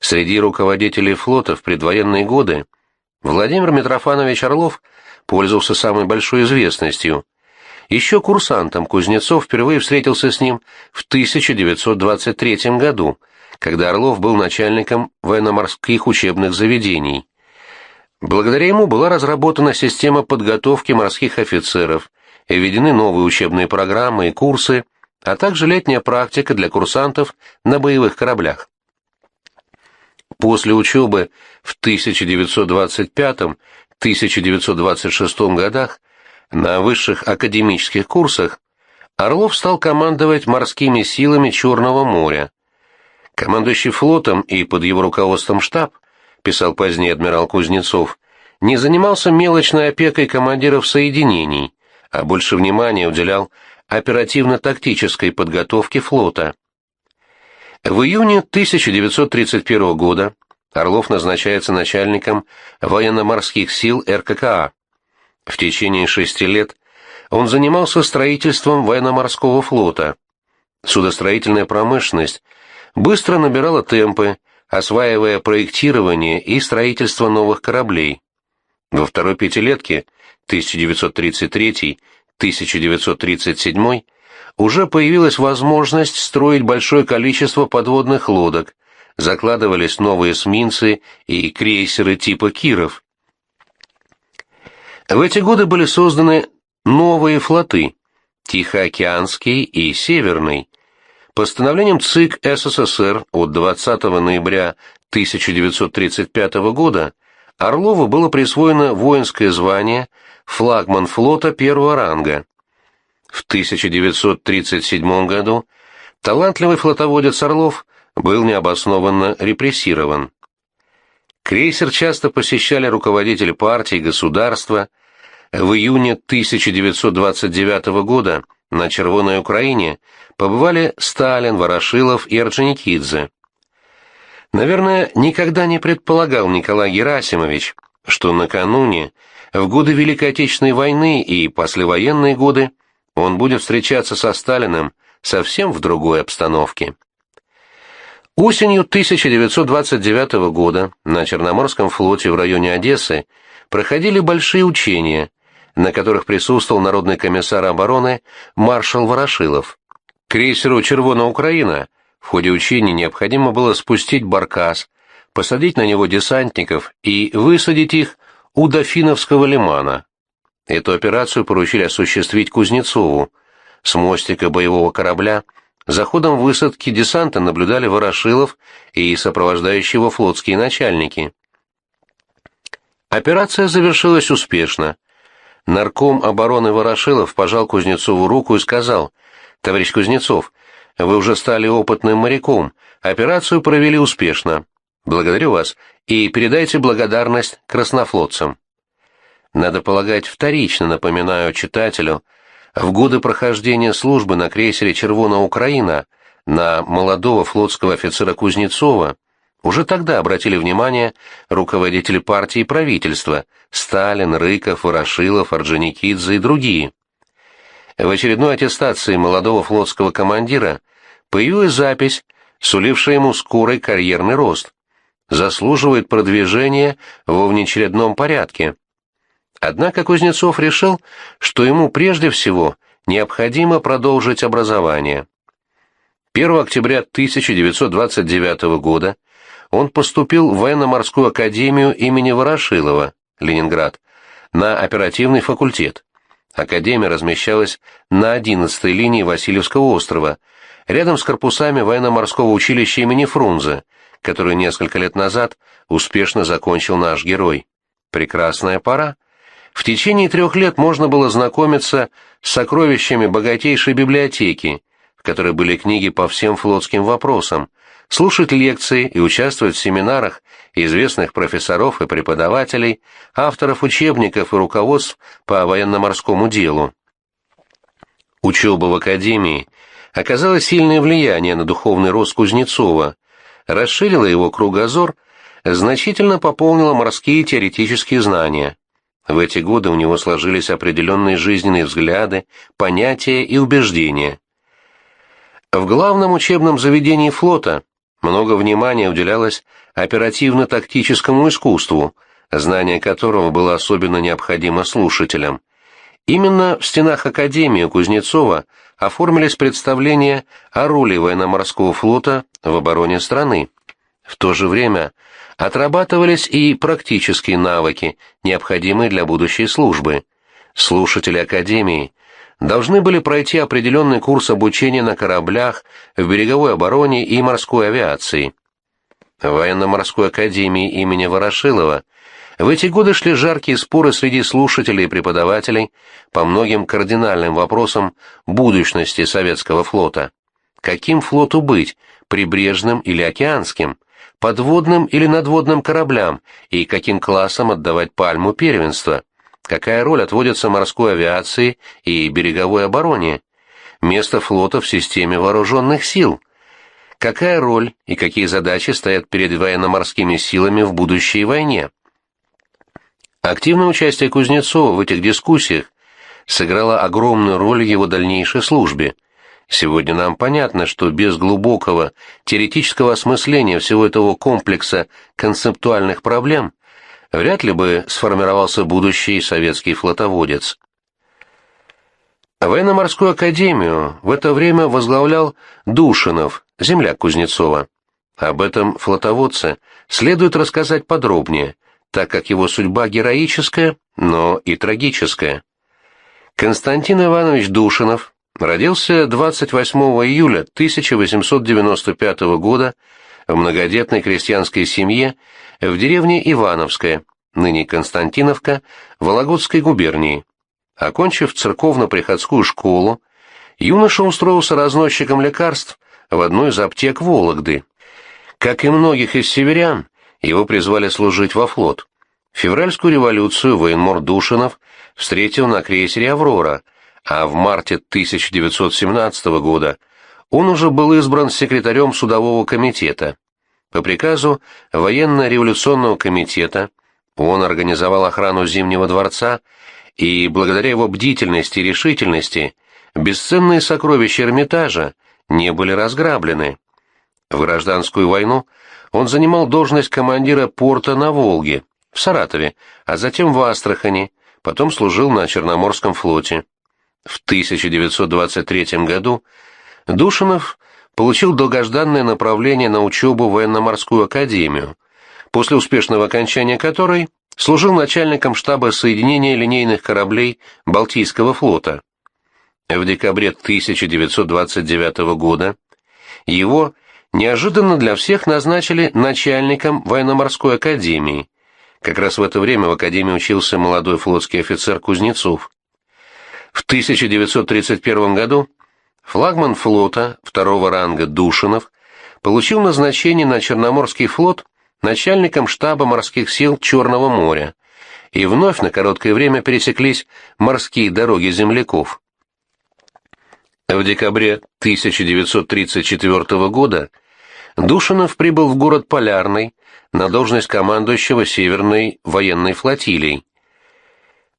Среди руководителей флота в предвоенные годы Владимир Митрофанович Орлов пользовался самой большой известностью. Еще курсантом Кузнецов впервые встретился с ним в 1923 году, когда Орлов был начальником военно-морских учебных заведений. Благодаря ему была разработана система подготовки морских офицеров, введены новые учебные программы и курсы, а также летняя практика для курсантов на боевых кораблях. После учебы в 1925-1926 годах на высших академических курсах Орлов стал командовать морскими силами Черного моря. Командующий флотом и под его руководством штаб, писал позднее адмирал Кузнецов, не занимался мелочной опекой командиров соединений, а больше внимания уделял оперативно-тактической подготовке флота. В июне 1931 года Орлов назначается начальником военно-морских сил РККА. В течение шести лет он занимался строительством военно-морского флота. Судостроительная промышленность быстро набирала темпы, осваивая проектирование и строительство новых кораблей. Во второй пятилетке 1933-1937 уже появилась возможность строить большое количество подводных лодок, закладывались новые эсминцы и крейсеры типа «Киров». В эти годы были созданы новые флоты – Тихоокеанский и Северный. Постановлением ЦИК СССР от 20 ноября 1935 года Орлову было присвоено воинское звание флагман флота первого ранга. В 1937 году талантливый флотоводец Орлов был необоснованно репрессирован. Крейсер часто посещали руководители партии государства. В июне 1929 года на Червоной Украине побывали Сталин, Ворошилов и Орджоникидзе. Наверное, никогда не предполагал Николай Герасимович, что накануне, в годы Великой Отечественной войны и послевоенные годы, он будет встречаться со Сталиным совсем в другой обстановке. Осенью 1929 года на Черноморском флоте в районе Одессы проходили большие учения, на которых присутствовал народный комиссар обороны маршал Ворошилов. Крейсеру «Червона Украина» В ходе учений необходимо было спустить баркас, посадить на него десантников и высадить их у Дофиновского лимана. Эту операцию поручили осуществить Кузнецову. С мостика боевого корабля за ходом высадки десанта наблюдали Ворошилов и сопровождающие его флотские начальники. Операция завершилась успешно. Нарком обороны Ворошилов пожал Кузнецову руку и сказал, «Товарищ Кузнецов, вы уже стали опытным моряком. Операцию провели успешно. Благодарю вас и передайте благодарность краснофлотцам. Надо полагать, вторично напоминаю читателю, в годы прохождения службы на крейсере «Червона Украина» на молодого флотского офицера Кузнецова уже тогда обратили внимание руководители партии и правительства Сталин, Рыков, Ворошилов, Орджоникидзе и другие. В очередной аттестации молодого флотского командира появилась запись, сулившая ему скорый карьерный рост. Заслуживает продвижения во внеочередном порядке. Однако Кузнецов решил, что ему прежде всего необходимо продолжить образование. 1 октября 1929 года он поступил в военно-морскую академию имени Ворошилова, Ленинград, на оперативный факультет. Академия размещалась на 11-й линии Васильевского острова, рядом с корпусами военно-морского училища имени Фрунзе, который несколько лет назад успешно закончил наш герой. Прекрасная пора. В течение трех лет можно было знакомиться с сокровищами богатейшей библиотеки, в которой были книги по всем флотским вопросам, слушать лекции и участвовать в семинарах известных профессоров и преподавателей, авторов учебников и руководств по военно-морскому делу. Учеба в академии оказала сильное влияние на духовный рост Кузнецова, расширила его кругозор, значительно пополнила морские теоретические знания. В эти годы у него сложились определенные жизненные взгляды, понятия и убеждения. В главном учебном заведении флота много внимания уделялось оперативно-тактическому искусству, знание которого было особенно необходимо слушателям. Именно в стенах Академии Кузнецова оформились представления о роли военно-морского флота в обороне страны. В то же время отрабатывались и практические навыки, необходимые для будущей службы. Слушатели Академии должны были пройти определенный курс обучения на кораблях, в береговой обороне и морской авиации. В военно-морской академии имени Ворошилова в эти годы шли жаркие споры среди слушателей и преподавателей по многим кардинальным вопросам будущности советского флота. Каким флоту быть, прибрежным или океанским, подводным или надводным кораблям и каким классам отдавать пальму первенства? Какая роль отводится морской авиации и береговой обороне? Место флота в системе вооруженных сил? Какая роль и какие задачи стоят перед военно-морскими силами в будущей войне? Активное участие Кузнецова в этих дискуссиях сыграло огромную роль в его дальнейшей службе. Сегодня нам понятно, что без глубокого теоретического осмысления всего этого комплекса концептуальных проблем вряд ли бы сформировался будущий советский флотоводец. Военно-морскую академию в это время возглавлял Душинов, земляк Кузнецова. Об этом флотоводце следует рассказать подробнее – так как его судьба героическая, но и трагическая. Константин Иванович Душинов родился 28 июля 1895 года в многодетной крестьянской семье в деревне Ивановская, ныне Константиновка, Вологодской губернии. Окончив церковно-приходскую школу, юноша устроился разносчиком лекарств в одну из аптек Вологды. Как и многих из северян, его призвали служить во флот. Февральскую революцию военмор Душинов встретил на крейсере «Аврора», а в марте 1917 года он уже был избран секретарем судового комитета. По приказу военно-революционного комитета он организовал охрану Зимнего дворца, и благодаря его бдительности и решительности бесценные сокровища Эрмитажа не были разграблены. В гражданскую войну он занимал должность командира порта на Волге, в Саратове, а затем в Астрахани, потом служил на Черноморском флоте. В 1923 году Душинов получил долгожданное направление на учебу в военно-морскую академию, после успешного окончания которой служил начальником штаба соединения линейных кораблей Балтийского флота. В декабре 1929 года его неожиданно для всех назначили начальником военно-морской академии. Как раз в это время в академии учился молодой флотский офицер Кузнецов. В 1931 году флагман флота второго ранга Душинов получил назначение на Черноморский флот начальником штаба морских сил Черного моря, и вновь на короткое время пересеклись морские дороги земляков. В декабре 1934 года Душинов прибыл в город Полярный на должность командующего Северной военной флотилией.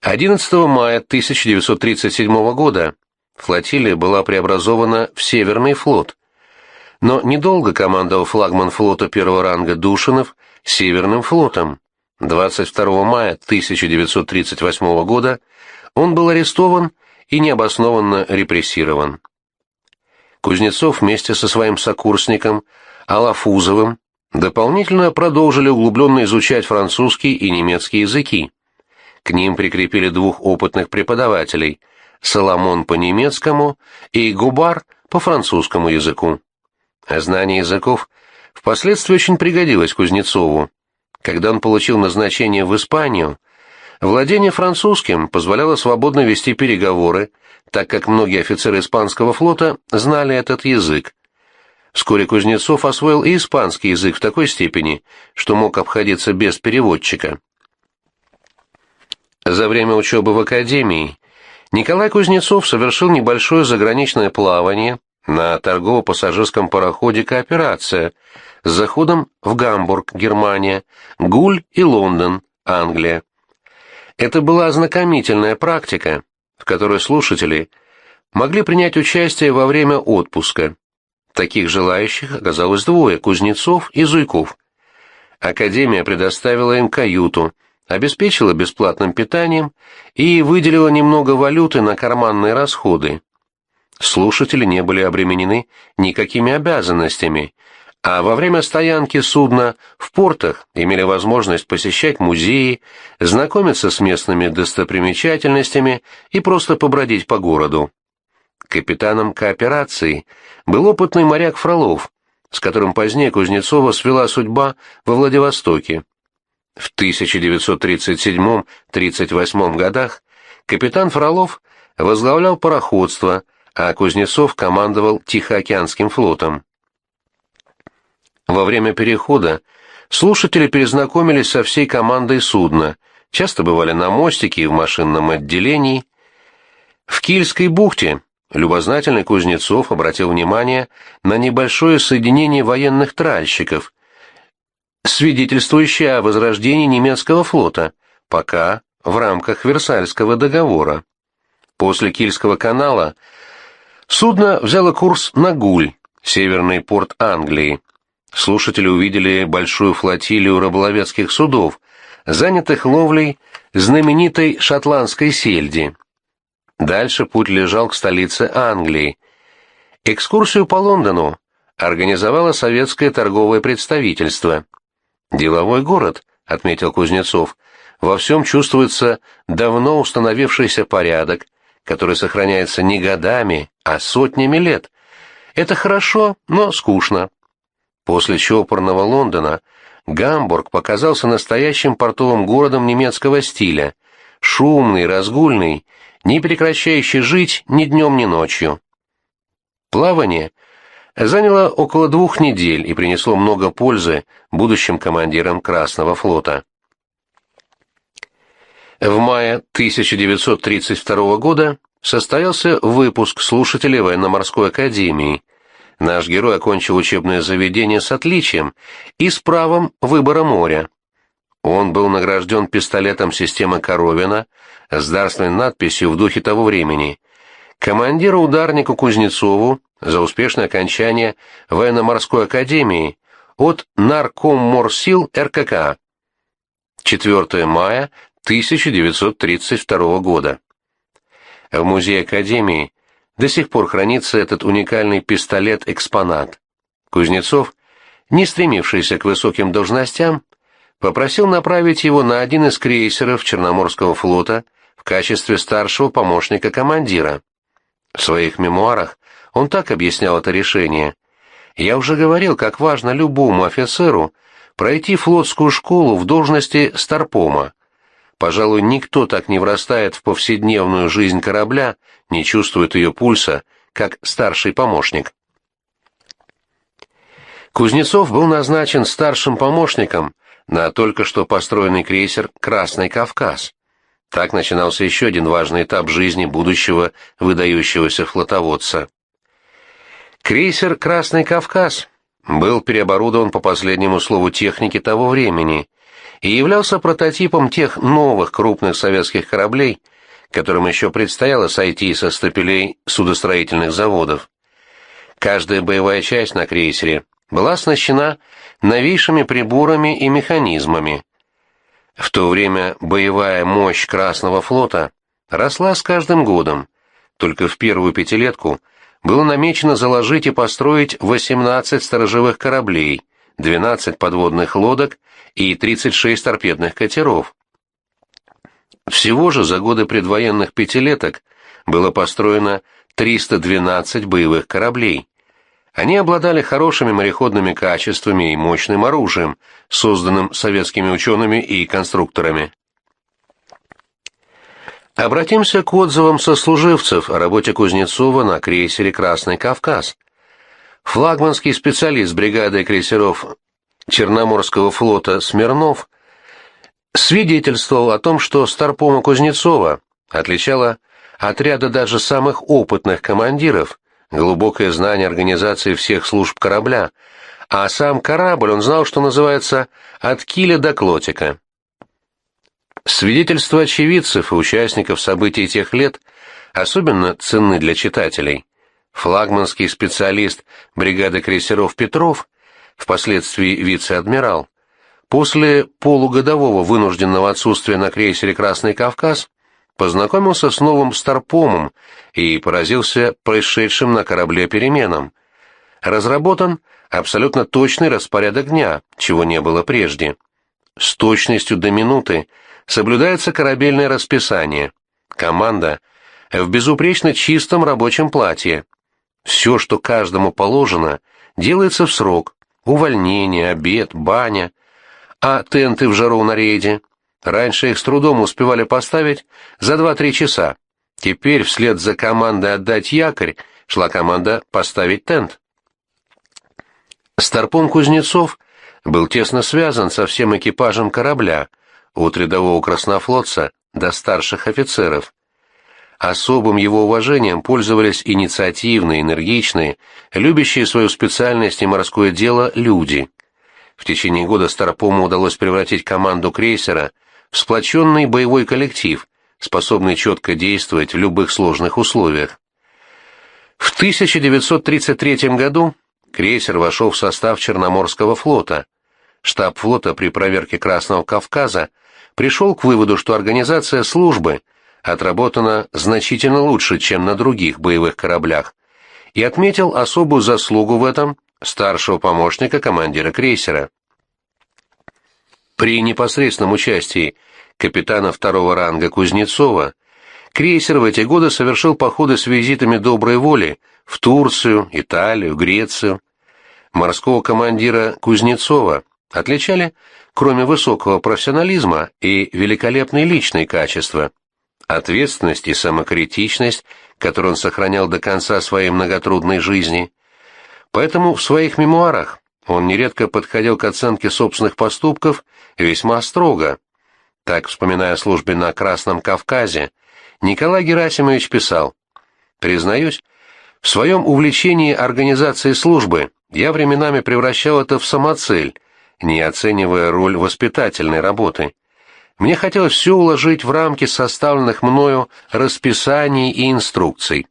11 мая 1937 года флотилия была преобразована в Северный флот, но недолго командовал флагман флота первого ранга Душинов Северным флотом. 22 мая 1938 года он был арестован и необоснованно репрессирован. Кузнецов вместе со своим сокурсником Алафузовым дополнительно продолжили углубленно изучать французский и немецкий языки. К ним прикрепили двух опытных преподавателей – Соломон по немецкому и Губар по французскому языку. Знание языков впоследствии очень пригодилось Кузнецову. Когда он получил назначение в Испанию, Владение французским позволяло свободно вести переговоры, так как многие офицеры испанского флота знали этот язык. Вскоре Кузнецов освоил и испанский язык в такой степени, что мог обходиться без переводчика. За время учебы в академии Николай Кузнецов совершил небольшое заграничное плавание на торгово-пассажирском пароходе «Кооперация», с заходом в Гамбург, Германия, Гуль и Лондон, Англия. Это была ознакомительная практика, в которой слушатели могли принять участие во время отпуска. Таких желающих оказалось двое – Кузнецов и Зуйков. Академия предоставила им каюту, обеспечила бесплатным питанием и выделила немного валюты на карманные расходы. Слушатели не были обременены никакими обязанностями, а во время стоянки судна в портах имели возможность посещать музеи, знакомиться с местными достопримечательностями и просто побродить по городу. Капитаном кооперации был опытный моряк Фролов, с которым позднее Кузнецова свела судьба во Владивостоке. В 1937-38 годах капитан Фролов возглавлял пароходство, а Кузнецов командовал Тихоокеанским флотом. Во время перехода слушатели перезнакомились со всей командой судна, часто бывали на мостике и в машинном отделении. В Кильской бухте любознательный Кузнецов обратил внимание на небольшое соединение военных тральщиков, свидетельствующее о возрождении немецкого флота, пока в рамках Версальского договора. После Кильского канала судно взяло курс на Гуль, северный порт Англии. Слушатели увидели большую флотилию рыболовецких судов, занятых ловлей знаменитой шотландской сельди. Дальше путь лежал к столице Англии. Экскурсию по Лондону организовало советское торговое представительство. «Деловой город», — отметил Кузнецов, — «во всем чувствуется давно установившийся порядок, который сохраняется не годами, а сотнями лет. Это хорошо, но скучно. После чопорного Лондона Гамбург показался настоящим портовым городом немецкого стиля, шумный, разгульный, не прекращающий жить ни днем, ни ночью. Плавание заняло около двух недель и принесло много пользы будущим командирам Красного флота. В мае 1932 года состоялся выпуск слушателей военно-морской академии – Наш герой окончил учебное заведение с отличием и с правом выбора моря. Он был награжден пистолетом системы Коровина с дарственной надписью в духе того времени «Командиру-ударнику Кузнецову за успешное окончание военно-морской академии от Наркомморсил РКК». 4 мая 1932 года. В музее Академии до сих пор хранится этот уникальный пистолет-экспонат. Кузнецов, не стремившийся к высоким должностям, попросил направить его на один из крейсеров Черноморского флота в качестве старшего помощника командира. В своих мемуарах он так объяснял это решение. «Я уже говорил, как важно любому офицеру пройти флотскую школу в должности старпома. Пожалуй, никто так не врастает в повседневную жизнь корабля, не чувствует ее пульса, как старший помощник. Кузнецов был назначен старшим помощником на только что построенный крейсер «Красный Кавказ». Так начинался еще один важный этап жизни будущего выдающегося флотоводца. Крейсер «Красный Кавказ» был переоборудован по последнему слову техники того времени и являлся прототипом тех новых крупных советских кораблей, которым еще предстояло сойти со стапелей судостроительных заводов. Каждая боевая часть на крейсере была оснащена новейшими приборами и механизмами. В то время боевая мощь Красного флота росла с каждым годом. Только в первую пятилетку было намечено заложить и построить 18 сторожевых кораблей, 12 подводных лодок и 36 торпедных катеров. Всего же за годы предвоенных пятилеток было построено 312 боевых кораблей. Они обладали хорошими мореходными качествами и мощным оружием, созданным советскими учеными и конструкторами. Обратимся к отзывам сослуживцев о работе Кузнецова на крейсере «Красный Кавказ». Флагманский специалист бригады крейсеров Черноморского флота Смирнов свидетельствовал о том, что Старпома Кузнецова отличала отряда даже самых опытных командиров, глубокое знание организации всех служб корабля, а сам корабль он знал, что называется «от киля до клотика». Свидетельства очевидцев и участников событий тех лет особенно ценны для читателей. Флагманский специалист бригады крейсеров Петров, впоследствии вице-адмирал, после полугодового вынужденного отсутствия на крейсере «Красный Кавказ» познакомился с новым Старпомом и поразился происшедшим на корабле переменам. Разработан абсолютно точный распорядок дня, чего не было прежде. С точностью до минуты соблюдается корабельное расписание. Команда в безупречно чистом рабочем платье. Все, что каждому положено, делается в срок. Увольнение, обед, баня. А тенты в жару на рейде? Раньше их с трудом успевали поставить за 2-3 часа. Теперь вслед за командой «отдать якорь» шла команда «поставить тент». Старпом Кузнецов был тесно связан со всем экипажем корабля, от рядового краснофлотца до старших офицеров. Особым его уважением пользовались инициативные, энергичные, любящие свою специальность и морское дело люди. В течение года Старпому удалось превратить команду крейсера сплоченный боевой коллектив, способный четко действовать в любых сложных условиях. В 1933 году крейсер вошел в состав Черноморского флота. Штаб флота при проверке Красного Кавказа пришел к выводу, что организация службы отработана значительно лучше, чем на других боевых кораблях, и отметил особую заслугу в этом старшего помощника командира крейсера. При непосредственном участии капитана второго ранга Кузнецова крейсер в эти годы совершил походы с визитами доброй воли в Турцию, Италию, Грецию. Морского командира Кузнецова отличали, кроме высокого профессионализма, и великолепные личные качества. Ответственность и самокритичность, которую он сохранял до конца своей многотрудной жизни. Поэтому в своих мемуарах он нередко подходил к оценке собственных поступков весьма строго. Так, вспоминая о службе на Красном Кавказе, Николай Герасимович писал, «Признаюсь, в своем увлечении организацией службы я временами превращал это в самоцель, не оценивая роль воспитательной работы. Мне хотелось все уложить в рамки составленных мною расписаний и инструкций.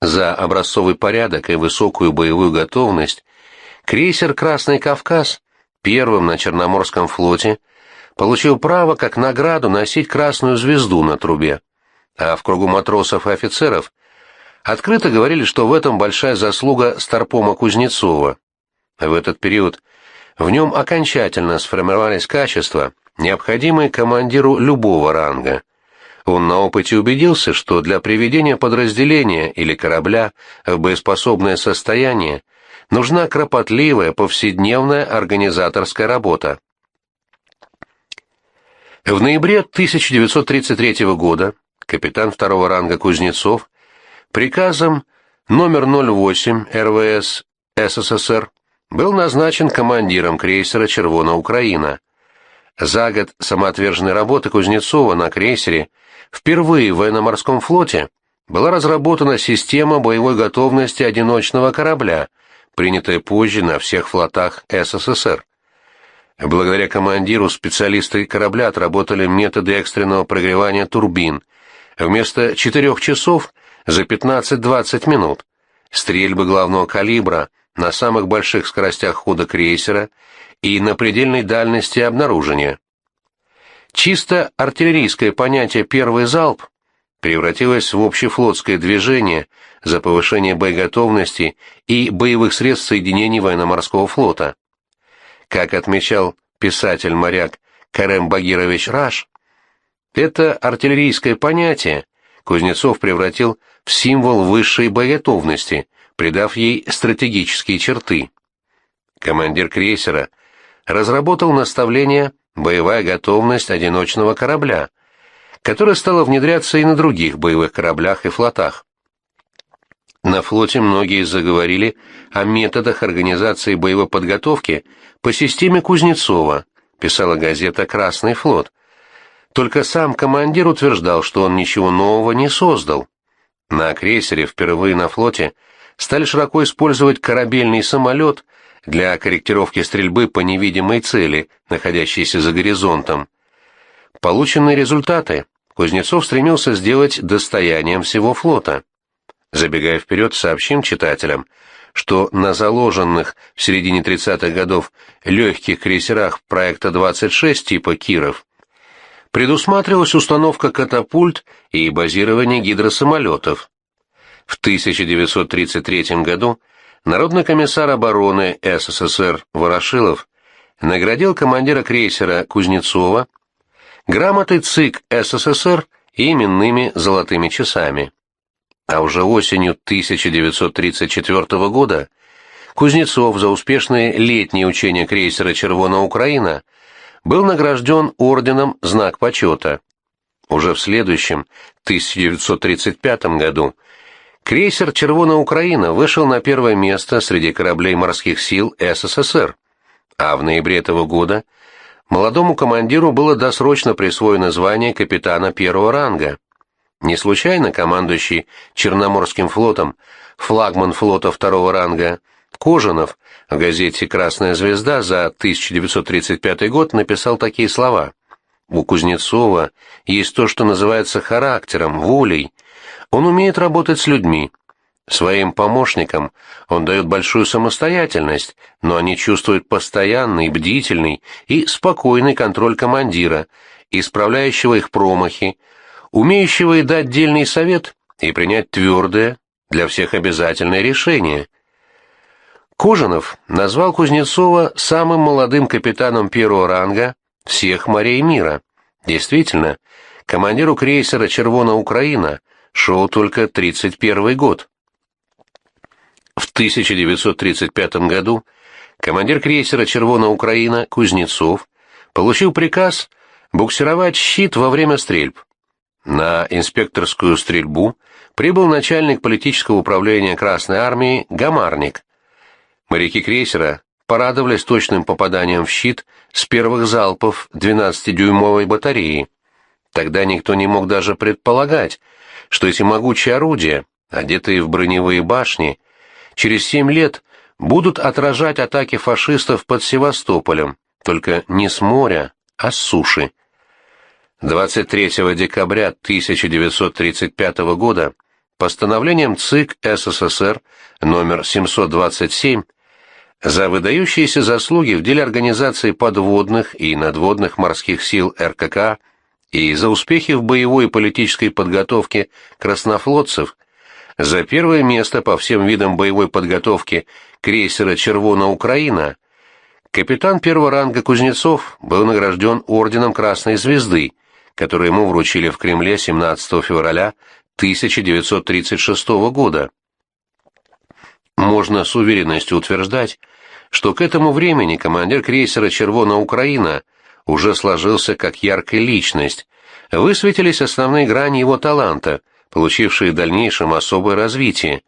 За образцовый порядок и высокую боевую готовность Крейсер «Красный Кавказ», первым на Черноморском флоте, получил право как награду носить красную звезду на трубе. А в кругу матросов и офицеров открыто говорили, что в этом большая заслуга Старпома Кузнецова. В этот период в нем окончательно сформировались качества, необходимые командиру любого ранга. Он на опыте убедился, что для приведения подразделения или корабля в боеспособное состояние нужна кропотливая повседневная организаторская работа. В ноябре 1933 года капитан второго ранга Кузнецов приказом номер 08 РВС СССР был назначен командиром крейсера «Червона Украина». За год самоотверженной работы Кузнецова на крейсере впервые в военно-морском флоте была разработана система боевой готовности одиночного корабля – принятое позже на всех флотах СССР. Благодаря командиру специалисты корабля отработали методы экстренного прогревания турбин. Вместо четырех часов за 15-20 минут. Стрельбы главного калибра на самых больших скоростях хода крейсера и на предельной дальности обнаружения. Чисто артиллерийское понятие «первый залп» превратилось в общефлотское движение за повышение боеготовности и боевых средств соединений военно-морского флота. Как отмечал писатель-моряк Карем Багирович Раш, это артиллерийское понятие Кузнецов превратил в символ высшей боеготовности, придав ей стратегические черты. Командир крейсера разработал наставление «Боевая готовность одиночного корабля», которое стало внедряться и на других боевых кораблях и флотах. На флоте многие заговорили о методах организации боевой подготовки по системе Кузнецова, писала газета «Красный флот». Только сам командир утверждал, что он ничего нового не создал. На крейсере впервые на флоте стали широко использовать корабельный самолет для корректировки стрельбы по невидимой цели, находящейся за горизонтом. Полученные результаты Кузнецов стремился сделать достоянием всего флота. Забегая вперед, сообщим читателям, что на заложенных в середине 30-х годов легких крейсерах проекта 26 типа «Киров» предусматривалась установка катапульт и базирование гидросамолетов. В 1933 году Народный комиссар обороны СССР Ворошилов наградил командира крейсера Кузнецова грамотой ЦИК СССР и именными золотыми часами. А уже осенью 1934 года Кузнецов за успешные летние учения крейсера «Червона Украина» был награжден орденом «Знак почета». Уже в следующем, 1935 году, крейсер «Червона Украина» вышел на первое место среди кораблей морских сил СССР, а в ноябре этого года молодому командиру было досрочно присвоено звание капитана первого ранга. Не случайно командующий Черноморским флотом, флагман флота второго ранга, Кожанов в газете «Красная звезда» за 1935 год написал такие слова. «У Кузнецова есть то, что называется характером, волей. Он умеет работать с людьми. Своим помощникам он дает большую самостоятельность, но они чувствуют постоянный, бдительный и спокойный контроль командира, исправляющего их промахи, умеющего и дать дельный совет и принять твердое, для всех обязательное решение. Кожанов назвал Кузнецова самым молодым капитаном первого ранга всех морей мира. Действительно, командиру крейсера «Червона Украина» шел только 31 год. В 1935 году командир крейсера «Червона Украина» Кузнецов получил приказ буксировать щит во время стрельб. На инспекторскую стрельбу прибыл начальник политического управления Красной Армии Гамарник. Моряки крейсера порадовались точным попаданием в щит с первых залпов 12-дюймовой батареи. Тогда никто не мог даже предполагать, что эти могучие орудия, одетые в броневые башни, через семь лет будут отражать атаки фашистов под Севастополем, только не с моря, а с суши. 23 декабря 1935 года постановлением ЦИК СССР номер 727 за выдающиеся заслуги в деле организации подводных и надводных морских сил РКК и за успехи в боевой и политической подготовке краснофлотцев, за первое место по всем видам боевой подготовки крейсера «Червона Украина» капитан первого ранга Кузнецов был награжден орденом Красной Звезды который ему вручили в Кремле 17 февраля 1936 года. Можно с уверенностью утверждать, что к этому времени командир крейсера «Червона Украина» уже сложился как яркая личность, высветились основные грани его таланта, получившие в дальнейшем особое развитие,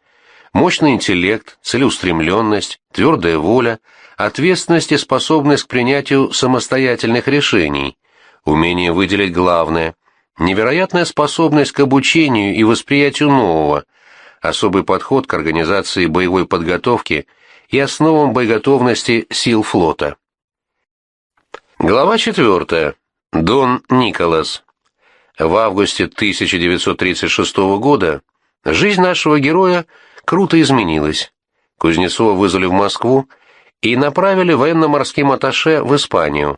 мощный интеллект, целеустремленность, твердая воля, ответственность и способность к принятию самостоятельных решений, умение выделить главное, невероятная способность к обучению и восприятию нового, особый подход к организации боевой подготовки и основам боеготовности сил флота. Глава 4. Дон Николас. В августе 1936 года жизнь нашего героя круто изменилась. Кузнецова вызвали в Москву и направили военно-морским атташе в Испанию.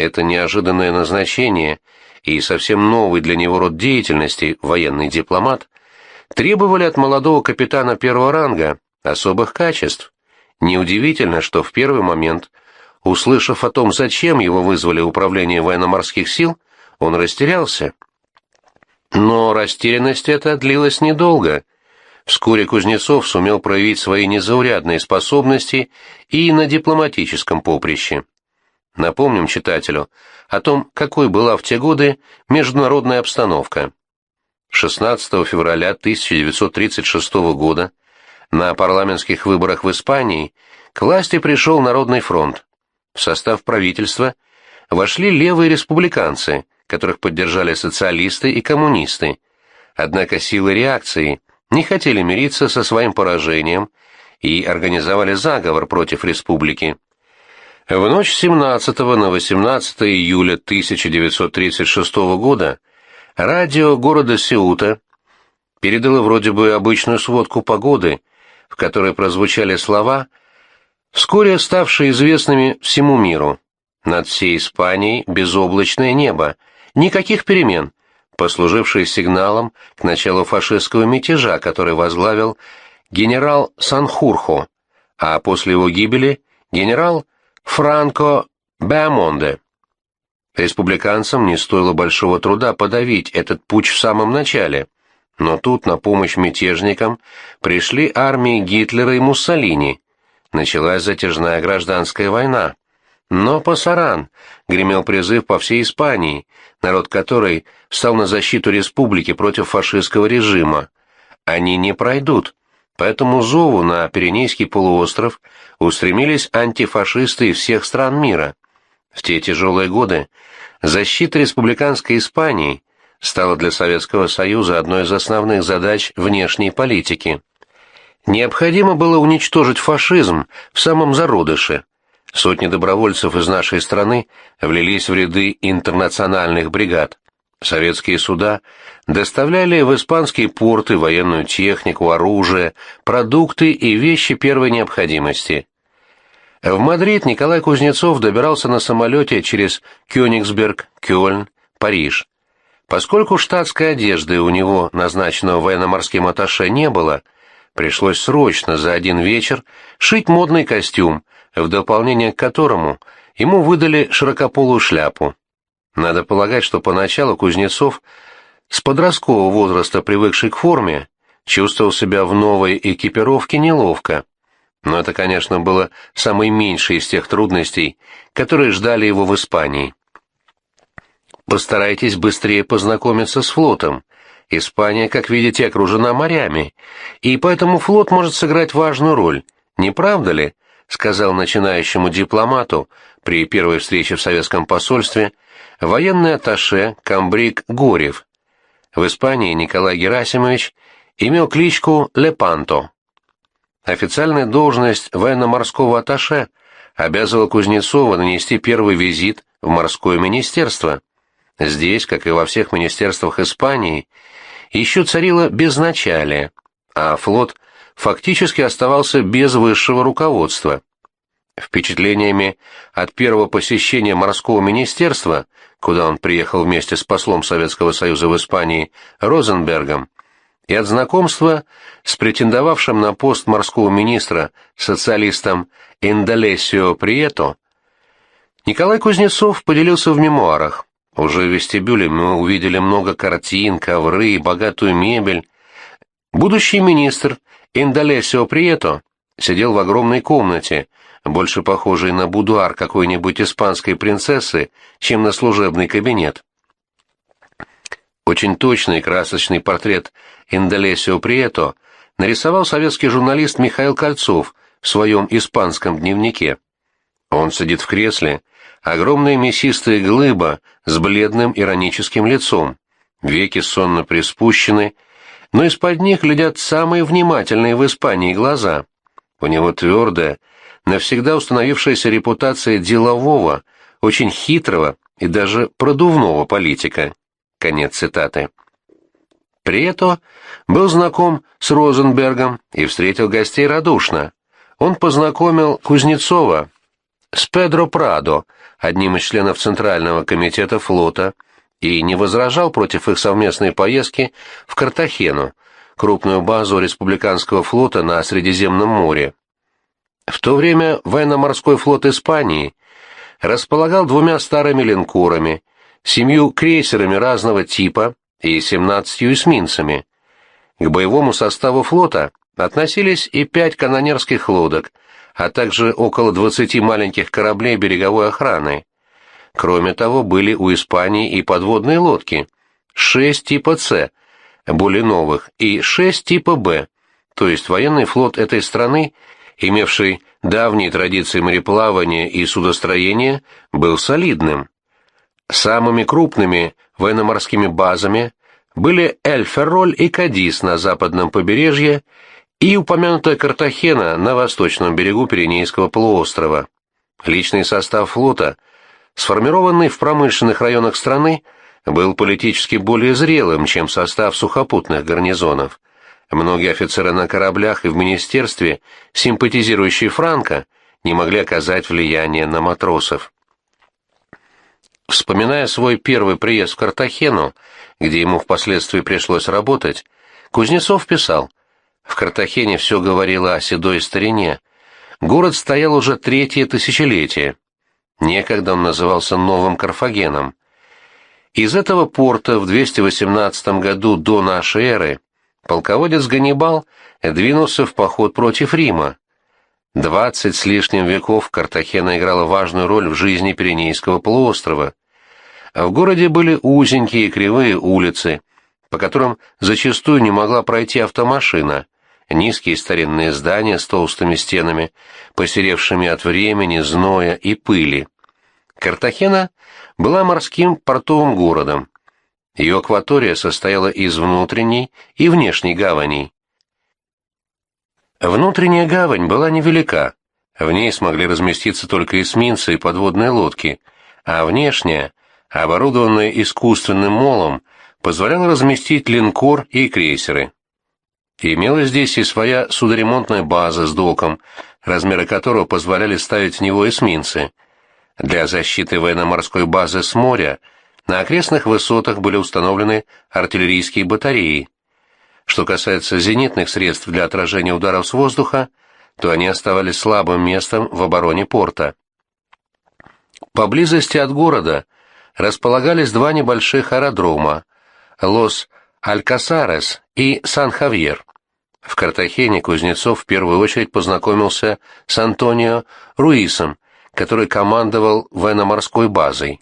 Это неожиданное назначение и совсем новый для него род деятельности, военный дипломат, требовали от молодого капитана первого ранга особых качеств. Неудивительно, что в первый момент, услышав о том, зачем его вызвали в управление военно-морских сил, он растерялся. Но растерянность эта длилась недолго. Вскоре Кузнецов сумел проявить свои незаурядные способности и на дипломатическом поприще. Напомним читателю о том, какой была в те годы международная обстановка. 16 февраля 1936 года на парламентских выборах в Испании к власти пришел Народный фронт. В состав правительства вошли левые республиканцы, которых поддержали социалисты и коммунисты. Однако силы реакции не хотели мириться со своим поражением и организовали заговор против республики. В ночь 17 на 18 июля 1936 года радио города Сеута передало вроде бы обычную сводку погоды, в которой прозвучали слова, вскоре ставшие известными всему миру. Над всей Испанией безоблачное небо, никаких перемен, послужившие сигналом к началу фашистского мятежа, который возглавил генерал Санхурхо, а после его гибели генерал Франко Беамонде. Республиканцам не стоило большого труда подавить этот путь в самом начале, но тут на помощь мятежникам пришли армии Гитлера и Муссолини. Началась затяжная гражданская война. Но пасаран гремел призыв по всей Испании, народ которой встал на защиту республики против фашистского режима. Они не пройдут. По этому зову на Пиренейский полуостров устремились антифашисты из всех стран мира. В те тяжелые годы защита республиканской Испании стала для Советского Союза одной из основных задач внешней политики. Необходимо было уничтожить фашизм в самом зародыше, Сотни добровольцев из нашей страны влились в ряды интернациональных бригад. Советские суда доставляли в испанские порты военную технику, оружие, продукты и вещи первой необходимости. В Мадрид Николай Кузнецов добирался на самолете через Кёнигсберг, Кёльн, Париж. Поскольку штатской одежды у него, назначенного военно-морским атташе, не было, пришлось срочно за один вечер шить модный костюм, в дополнение к которому ему выдали широкополую шляпу. Надо полагать, что поначалу Кузнецов, с подросткового возраста привыкший к форме, чувствовал себя в новой экипировке неловко. Но это, конечно, было самой меньшей из тех трудностей, которые ждали его в Испании. Постарайтесь быстрее познакомиться с флотом. Испания, как видите, окружена морями, и поэтому флот может сыграть важную роль, не правда ли? сказал начинающему дипломату при первой встрече в советском посольстве военный атташе Камбрик Горев. В Испании Николай Герасимович имел кличку Лепанто. Официальная должность военно-морского атташе обязывала Кузнецова нанести первый визит в морское министерство. Здесь, как и во всех министерствах Испании, еще царило безначалие, а флот фактически оставался без высшего руководства. Впечатлениями от первого посещения морского министерства, куда он приехал вместе с послом Советского Союза в Испании Розенбергом, и от знакомства с претендовавшим на пост морского министра социалистом Индолесио Прието, Николай Кузнецов поделился в мемуарах. Уже в вестибюле мы увидели много картин, ковры, богатую мебель. Будущий министр Индолесио Прието сидел в огромной комнате, больше похожей на будуар какой-нибудь испанской принцессы, чем на служебный кабинет. Очень точный красочный портрет Индолесио Прието нарисовал советский журналист Михаил Кольцов в своем испанском дневнике. Он сидит в кресле, огромная мясистая глыба с бледным ироническим лицом, веки сонно приспущены, но из-под них глядят самые внимательные в Испании глаза. У него твердая, навсегда установившаяся репутация делового, очень хитрого и даже продувного политика. Конец цитаты. Прието был знаком с Розенбергом и встретил гостей радушно. Он познакомил Кузнецова с Педро Прадо, одним из членов Центрального комитета флота, и не возражал против их совместной поездки в Картахену, крупную базу республиканского флота на Средиземном море. В то время военно-морской флот Испании располагал двумя старыми линкорами, семью крейсерами разного типа и семнадцатью эсминцами. К боевому составу флота относились и пять канонерских лодок, а также около двадцати маленьких кораблей береговой охраны. Кроме того, были у Испании и подводные лодки, шесть типа «С», более новых, и шесть типа «Б», то есть военный флот этой страны, имевший давние традиции мореплавания и судостроения, был солидным. Самыми крупными военно-морскими базами были Эль-Ферроль и Кадис на западном побережье и упомянутая Картахена на восточном берегу Пиренейского полуострова. Личный состав флота, сформированный в промышленных районах страны, был политически более зрелым, чем состав сухопутных гарнизонов. Многие офицеры на кораблях и в министерстве, симпатизирующие Франко, не могли оказать влияние на матросов. Вспоминая свой первый приезд в Картахену, где ему впоследствии пришлось работать, Кузнецов писал, «В Картахене все говорило о седой старине. Город стоял уже третье тысячелетие. Некогда он назывался Новым Карфагеном. Из этого порта в 218 году до нашей эры полководец Ганнибал двинулся в поход против Рима. Двадцать с лишним веков Картахена играла важную роль в жизни Пиренейского полуострова. В городе были узенькие кривые улицы, по которым зачастую не могла пройти автомашина, низкие старинные здания с толстыми стенами, посеревшими от времени, зноя и пыли. Картахена была морским портовым городом. Ее акватория состояла из внутренней и внешней гаваней. Внутренняя гавань была невелика, в ней смогли разместиться только эсминцы и подводные лодки, а внешняя, оборудованная искусственным молом, позволяла разместить линкор и крейсеры. Имела здесь и своя судоремонтная база с доком, размеры которого позволяли ставить в него эсминцы. Для защиты военно-морской базы с моря на окрестных высотах были установлены артиллерийские батареи. Что касается зенитных средств для отражения ударов с воздуха, то они оставались слабым местом в обороне порта. Поблизости от города располагались два небольших аэродрома – Лос-Алькасарес и Сан-Хавьер. В Картахене Кузнецов в первую очередь познакомился с Антонио Руисом, который командовал военно-морской базой.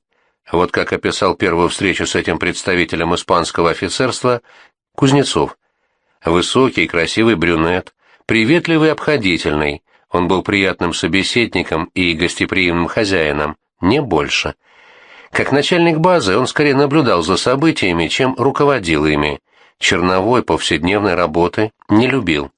Вот как описал первую встречу с этим представителем испанского офицерства Кузнецов. Высокий, красивый брюнет, приветливый обходительный, он был приятным собеседником и гостеприимным хозяином, не больше. Как начальник базы он скорее наблюдал за событиями, чем руководил ими. Черновой повседневной работы не любил.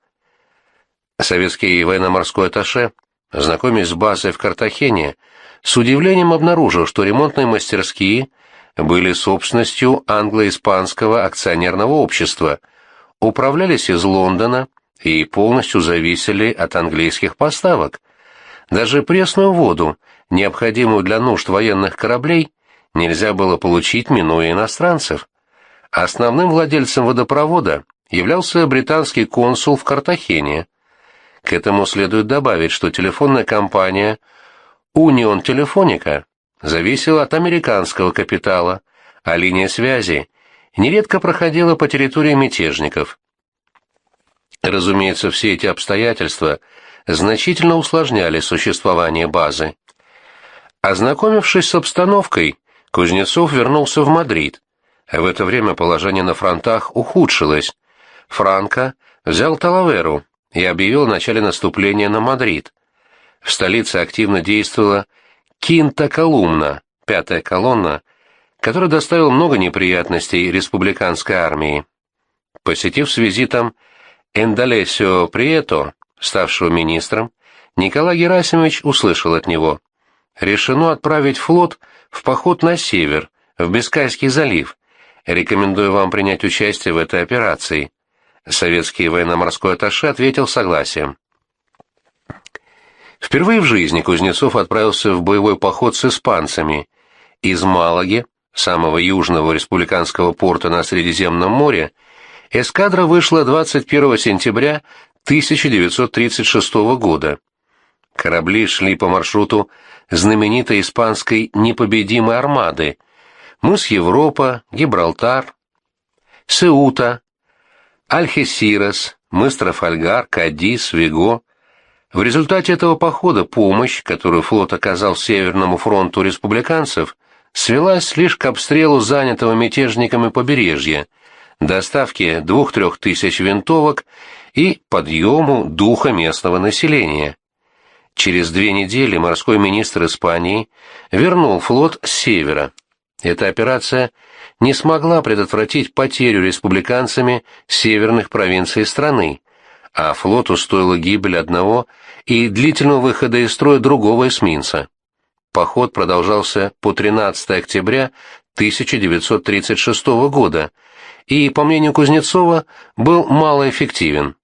Советский военно-морской атташе Знакомясь с базой в Картахене, с удивлением обнаружил, что ремонтные мастерские были собственностью англо-испанского акционерного общества, управлялись из Лондона и полностью зависели от английских поставок. Даже пресную воду, необходимую для нужд военных кораблей, нельзя было получить, минуя иностранцев. Основным владельцем водопровода являлся британский консул в Картахене – к этому следует добавить, что телефонная компания Union Telefonica зависела от американского капитала, а линия связи нередко проходила по территории мятежников. Разумеется, все эти обстоятельства значительно усложняли существование базы. Ознакомившись с обстановкой, Кузнецов вернулся в Мадрид. В это время положение на фронтах ухудшилось. Франко взял Талаверу, и объявил о начале наступления на Мадрид. В столице активно действовала Кинта Колумна, пятая колонна, которая доставила много неприятностей республиканской армии. Посетив с визитом Эндалесио Прието, ставшего министром, Николай Герасимович услышал от него. Решено отправить флот в поход на север, в Бискайский залив. Рекомендую вам принять участие в этой операции. Советский военно-морской атташе ответил согласием. Впервые в жизни Кузнецов отправился в боевой поход с испанцами. Из Малаги, самого южного республиканского порта на Средиземном море, эскадра вышла 21 сентября 1936 года. Корабли шли по маршруту знаменитой испанской непобедимой армады, мыс Европа, Гибралтар, Сеута, Альхесирос, мыс Трафальгар, Кадис, Виго. В результате этого похода помощь, которую флот оказал Северному фронту республиканцев, свелась лишь к обстрелу занятого мятежниками побережья, доставке двух-трех тысяч винтовок и подъему духа местного населения. Через две недели морской министр Испании вернул флот с севера. Эта операция не смогла предотвратить потерю республиканцами северных провинций страны, а флоту стоила гибель одного и длительного выхода из строя другого эсминца. Поход продолжался по 13 октября 1936 года и, по мнению Кузнецова, был малоэффективен.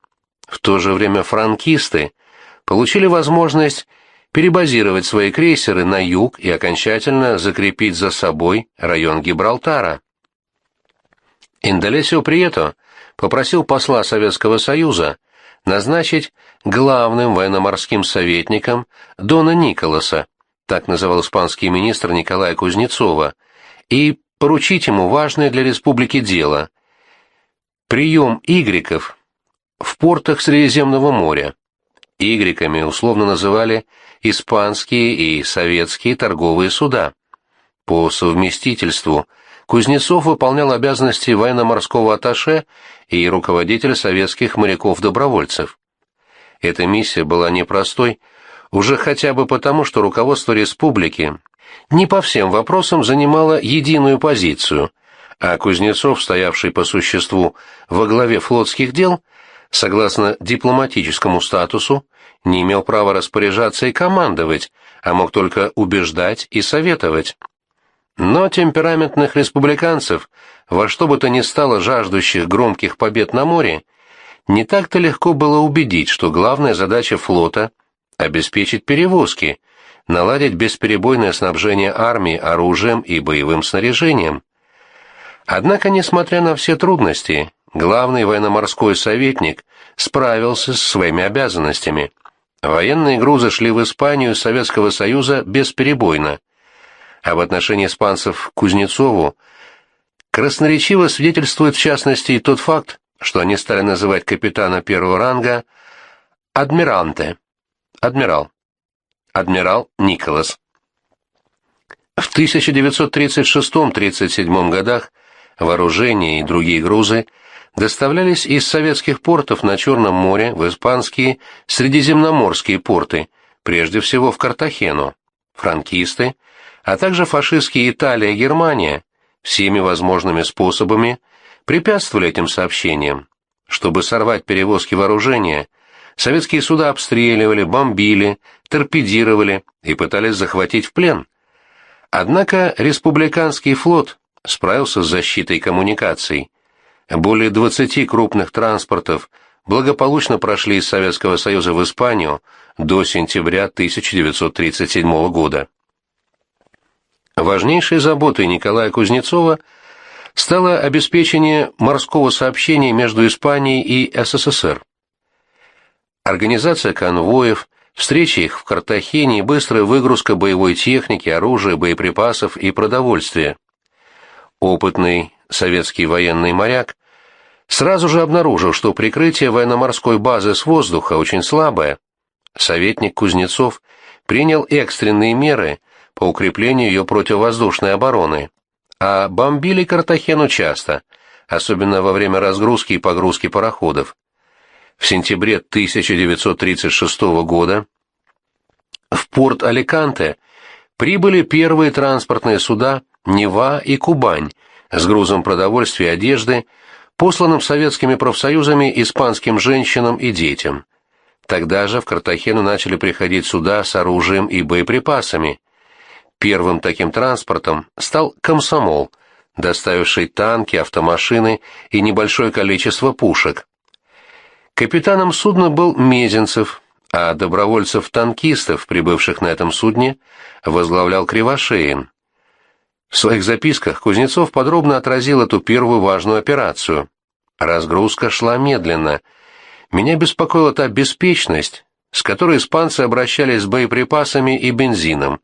В то же время франкисты получили возможность перебазировать свои крейсеры на юг и окончательно закрепить за собой район Гибралтара. Индолесио Прието попросил посла Советского Союза назначить главным военно-морским советником Дона Николаса, так называл испанский министр Николая Кузнецова, и поручить ему важное для республики дело – прием игреков в портах Средиземного моря. Игреками условно называли испанские и советские торговые суда. По совместительству Кузнецов выполнял обязанности военно-морского атташе и руководителя советских моряков-добровольцев. Эта миссия была непростой, уже хотя бы потому, что руководство республики не по всем вопросам занимало единую позицию, а Кузнецов, стоявший по существу во главе флотских дел, согласно дипломатическому статусу, не имел права распоряжаться и командовать, а мог только убеждать и советовать. Но темпераментных республиканцев, во что бы то ни стало жаждущих громких побед на море, не так-то легко было убедить, что главная задача флота — обеспечить перевозки, наладить бесперебойное снабжение армии оружием и боевым снаряжением. Однако, несмотря на все трудности, главный военно-морской советник справился с своими обязанностями. Военные грузы шли в Испанию из Советского Союза бесперебойно, а в отношении испанцев к Кузнецову красноречиво свидетельствует в частности и тот факт, что они стали называть капитана первого ранга «адмиранте» — «адмирал», «адмирал Николас». В 1936-37 годах вооружение и другие грузы доставлялись из советских портов на Черном море в испанские средиземноморские порты, прежде всего в Картахену. Франкисты, а также фашистские Италия и Германия всеми возможными способами препятствовали этим сообщениям. Чтобы сорвать перевозки вооружения, советские суда обстреливали, бомбили, торпедировали и пытались захватить в плен. Однако республиканский флот справился с защитой коммуникаций. Более 20 крупных транспортов благополучно прошли из Советского Союза в Испанию до сентября 1937 года. Важнейшей заботой Николая Кузнецова стало обеспечение морского сообщения между Испанией и СССР. Организация конвоев, встречи их в Картахене и быстрая выгрузка боевой техники, оружия, боеприпасов и продовольствия. Опытный советский военный моряк сразу же обнаружил, что прикрытие военно-морской базы с воздуха очень слабое. Советник Кузнецов принял экстренные меры по укреплению ее противовоздушной обороны, а бомбили Картахену часто, особенно во время разгрузки и погрузки пароходов. В сентябре 1936 года в порт Аликанте прибыли первые транспортные суда Нева и Кубань с грузом продовольствия и одежды, посланным советскими профсоюзами испанским женщинам и детям. Тогда же в Картахену начали приходить суда с оружием и боеприпасами. Первым таким транспортом стал «Комсомол», доставивший танки, автомашины и небольшое количество пушек. Капитаном судна был Мезенцев, а добровольцев-танкистов, прибывших на этом судне, возглавлял Кривошеин. В своих записках Кузнецов подробно отразил эту первую важную операцию. Разгрузка шла медленно. Меня беспокоила та беспечность, с которой испанцы обращались с боеприпасами и бензином.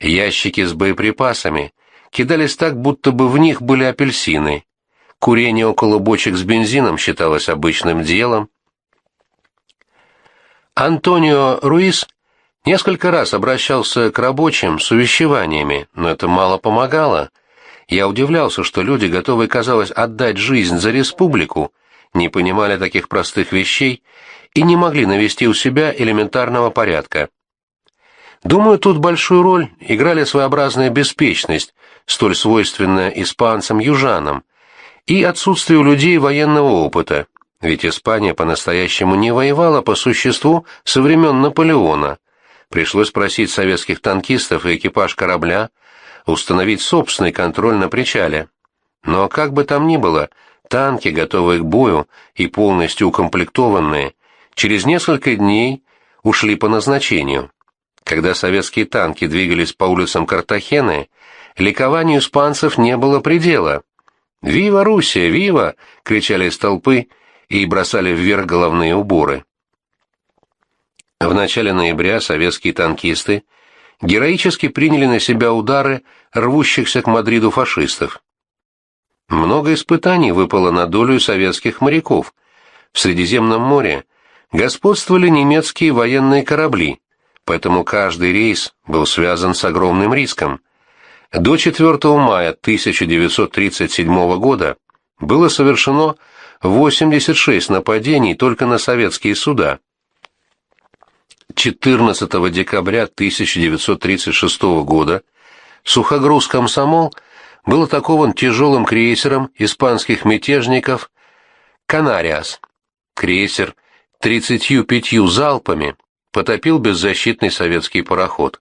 Ящики с боеприпасами кидались так, будто бы в них были апельсины. Курение около бочек с бензином считалось обычным делом. Антонио Руис Несколько раз обращался к рабочим с увещеваниями, но это мало помогало. Я удивлялся, что люди, готовые, казалось, отдать жизнь за республику, не понимали таких простых вещей и не могли навести у себя элементарного порядка. Думаю, тут большую роль играли своеобразная беспечность, столь свойственное испанцам-южанам, и отсутствие у людей военного опыта, ведь Испания по-настоящему не воевала по существу со времен Наполеона. Пришлось просить советских танкистов и экипаж корабля установить собственный контроль на причале. Но как бы там ни было, танки, готовые к бою и полностью укомплектованные, через несколько дней ушли по назначению. Когда советские танки двигались по улицам Картахены, ликованию испанцев не было предела. «Вива Руссия! Вива!» — кричали из толпы и бросали вверх головные уборы. В начале ноября советские танкисты героически приняли на себя удары рвущихся к Мадриду фашистов. Много испытаний выпало на долю советских моряков. В Средиземном море господствовали немецкие военные корабли, поэтому каждый рейс был связан с огромным риском. До 4 мая 1937 года было совершено 86 нападений только на советские суда. 14 декабря 1936 года сухогруз «Комсомол» был атакован тяжелым крейсером испанских мятежников «Канариас». Крейсер 35 залпами потопил беззащитный советский пароход.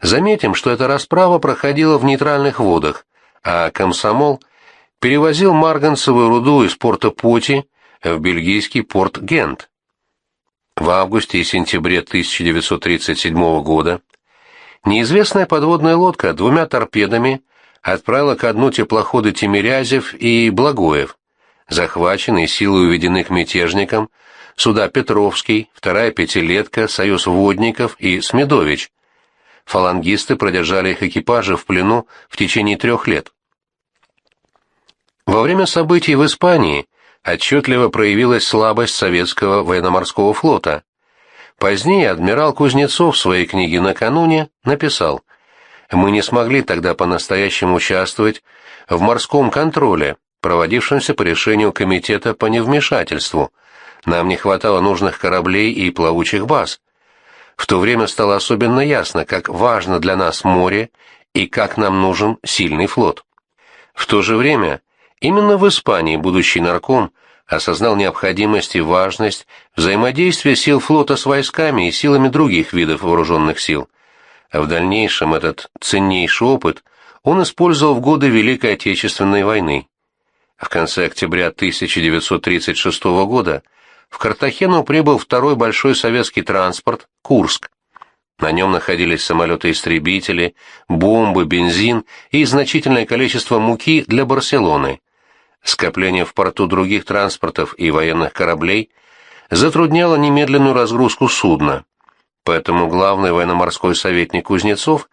Заметим, что эта расправа проходила в нейтральных водах, а комсомол перевозил марганцевую руду из порта Поти в бельгийский порт Гент. В августе и сентябре 1937 года неизвестная подводная лодка двумя торпедами отправила ко дну теплоходы Тимирязев и Благоев, захваченные силой уведенных мятежникам суда Петровский, вторая пятилетка, Союз Водников и Смедович. Фалангисты продержали их экипажи в плену в течение трех лет. Во время событий в Испании отчетливо проявилась слабость советского военно-морского флота. Позднее адмирал Кузнецов в своей книге «Накануне» написал «Мы не смогли тогда по-настоящему участвовать в морском контроле, проводившемся по решению Комитета по невмешательству, нам не хватало нужных кораблей и плавучих баз. В то время стало особенно ясно, как важно для нас море и как нам нужен сильный флот. В то же время именно в Испании будущий нарком осознал необходимость и важность взаимодействия сил флота с войсками и силами других видов вооруженных сил. А в дальнейшем этот ценнейший опыт он использовал в годы Великой Отечественной войны. В конце октября 1936 года в Картахену прибыл второй большой советский транспорт «Курск». На нем находились самолеты-истребители, бомбы, бензин и значительное количество муки для Барселоны. Скопление в порту других транспортов и военных кораблей затрудняло немедленную разгрузку судна. Поэтому главный военно-морской советник Кузнецов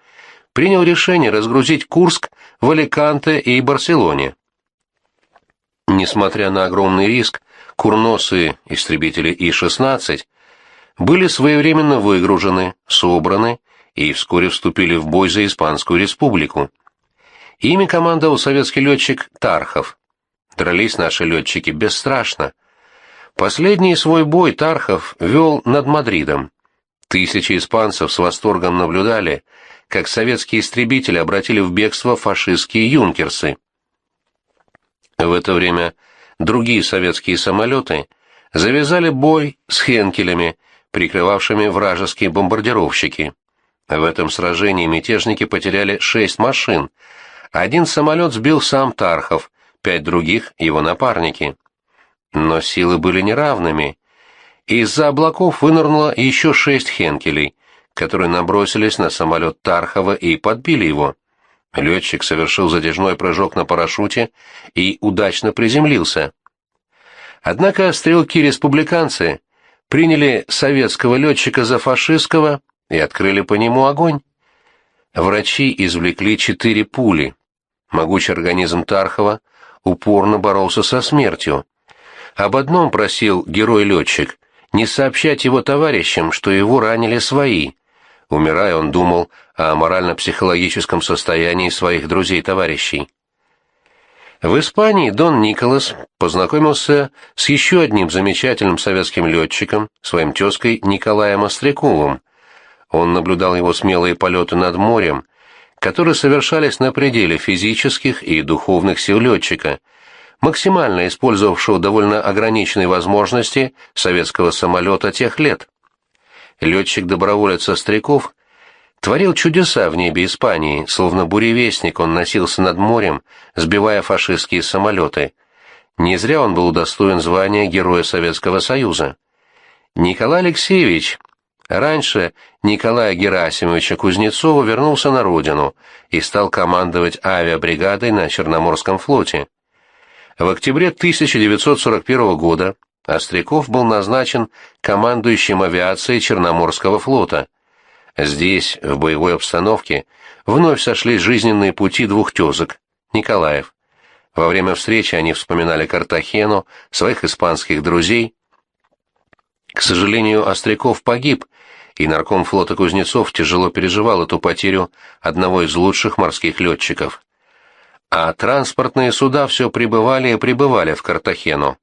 принял решение разгрузить Курск в Аликанте и Барселоне. Несмотря на огромный риск, курносые истребители И-16 были своевременно выгружены, собраны и вскоре вступили в бой за Испанскую республику. Ими командовал советский летчик Тархов. Дрались наши летчики бесстрашно. Последний свой бой Тархов вел над Мадридом. Тысячи испанцев с восторгом наблюдали, как советские истребители обратили в бегство фашистские юнкерсы. В это время другие советские самолеты завязали бой с хенкелями, прикрывавшими вражеские бомбардировщики. В этом сражении мятежники потеряли шесть машин. Один самолет сбил сам Тархов, пять других — его напарники. Но силы были неравными. Из-за облаков вынырнуло еще шесть хенкелей, которые набросились на самолет Тархова и подбили его. Летчик совершил затяжной прыжок на парашюте и удачно приземлился. Однако стрелки-республиканцы приняли советского летчика за фашистского и открыли по нему огонь. Врачи извлекли четыре пули. Могучий организм Тархова упорно боролся со смертью. Об одном просил герой-летчик — не сообщать его товарищам, что его ранили свои. Умирая, он думал о морально-психологическом состоянии своих друзей-товарищей. В Испании Дон Николас познакомился с еще одним замечательным советским летчиком, своим тезкой Николаем Остряковым. Он наблюдал его смелые полеты над морем, которые совершались на пределе физических и духовных сил летчика, максимально использовавшего довольно ограниченные возможности советского самолета тех лет. Летчик-доброволец Остряков творил чудеса в небе Испании, словно буревестник он носился над морем, сбивая фашистские самолеты. Не зря он был удостоен звания Героя Советского Союза. Николай Алексеевич Раньше Николая Герасимовича Кузнецова вернулся на родину и стал командовать авиабригадой на Черноморском флоте. В октябре 1941 года Остряков был назначен командующим авиацией Черноморского флота. Здесь, в боевой обстановке, вновь сошлись жизненные пути двух тезок – Николаев. Во время встречи они вспоминали Картахену, своих испанских друзей. К сожалению, Остряков погиб – и нарком флота Кузнецов тяжело переживал эту потерю одного из лучших морских летчиков. А транспортные суда все прибывали и прибывали в Картахену.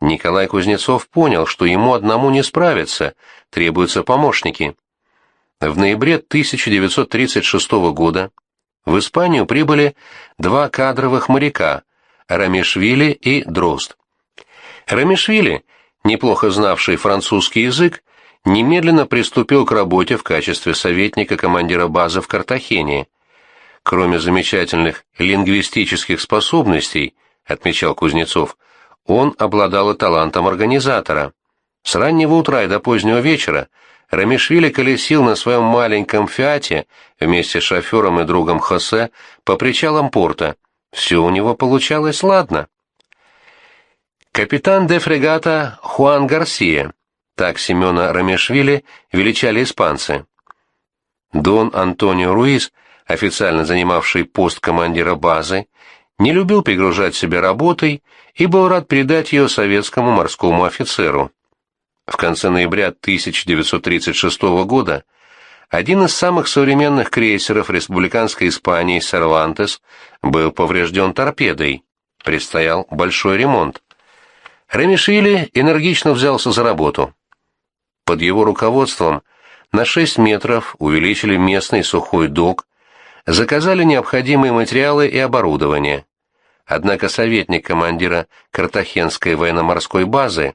Николай Кузнецов понял, что ему одному не справиться, требуются помощники. В ноябре 1936 года в Испанию прибыли два кадровых моряка – Рамишвили и Дрозд. Рамишвили, неплохо знавший французский язык, немедленно приступил к работе в качестве советника командира базы в Картахене. Кроме замечательных лингвистических способностей, отмечал Кузнецов, он обладал и талантом организатора. С раннего утра и до позднего вечера Рамишвили колесил на своем маленьком «Фиате» вместе с шофером и другом Хосе по причалам порта. Все у него получалось ладно. Капитан де фрегата Хуан Гарсия так Семена Рамешвили величали испанцы. Дон Антонио Руис, официально занимавший пост командира базы, не любил перегружать себя работой и был рад передать ее советскому морскому офицеру. В конце ноября 1936 года один из самых современных крейсеров республиканской Испании «Сервантес» был поврежден торпедой. Предстоял большой ремонт. Ремишвили энергично взялся за работу. Под его руководством на 6 метров увеличили местный сухой док, заказали необходимые материалы и оборудование. Однако советник командира Картахенской военно-морской базы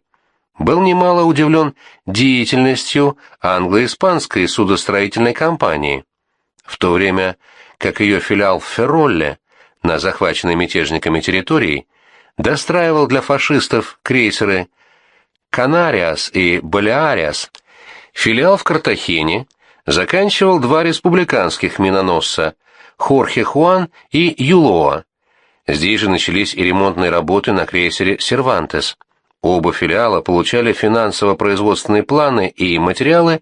был немало удивлен деятельностью англо-испанской судостроительной компании. В то время как ее филиал в Ферролле, на захваченной мятежниками территории, достраивал для фашистов крейсеры Канариас и Балеариас, филиал в Картахене заканчивал два республиканских миноносца Хорхе Хуан и Юлоа. Здесь же начались и ремонтные работы на крейсере «Сервантес». Оба филиала получали финансово-производственные планы и материалы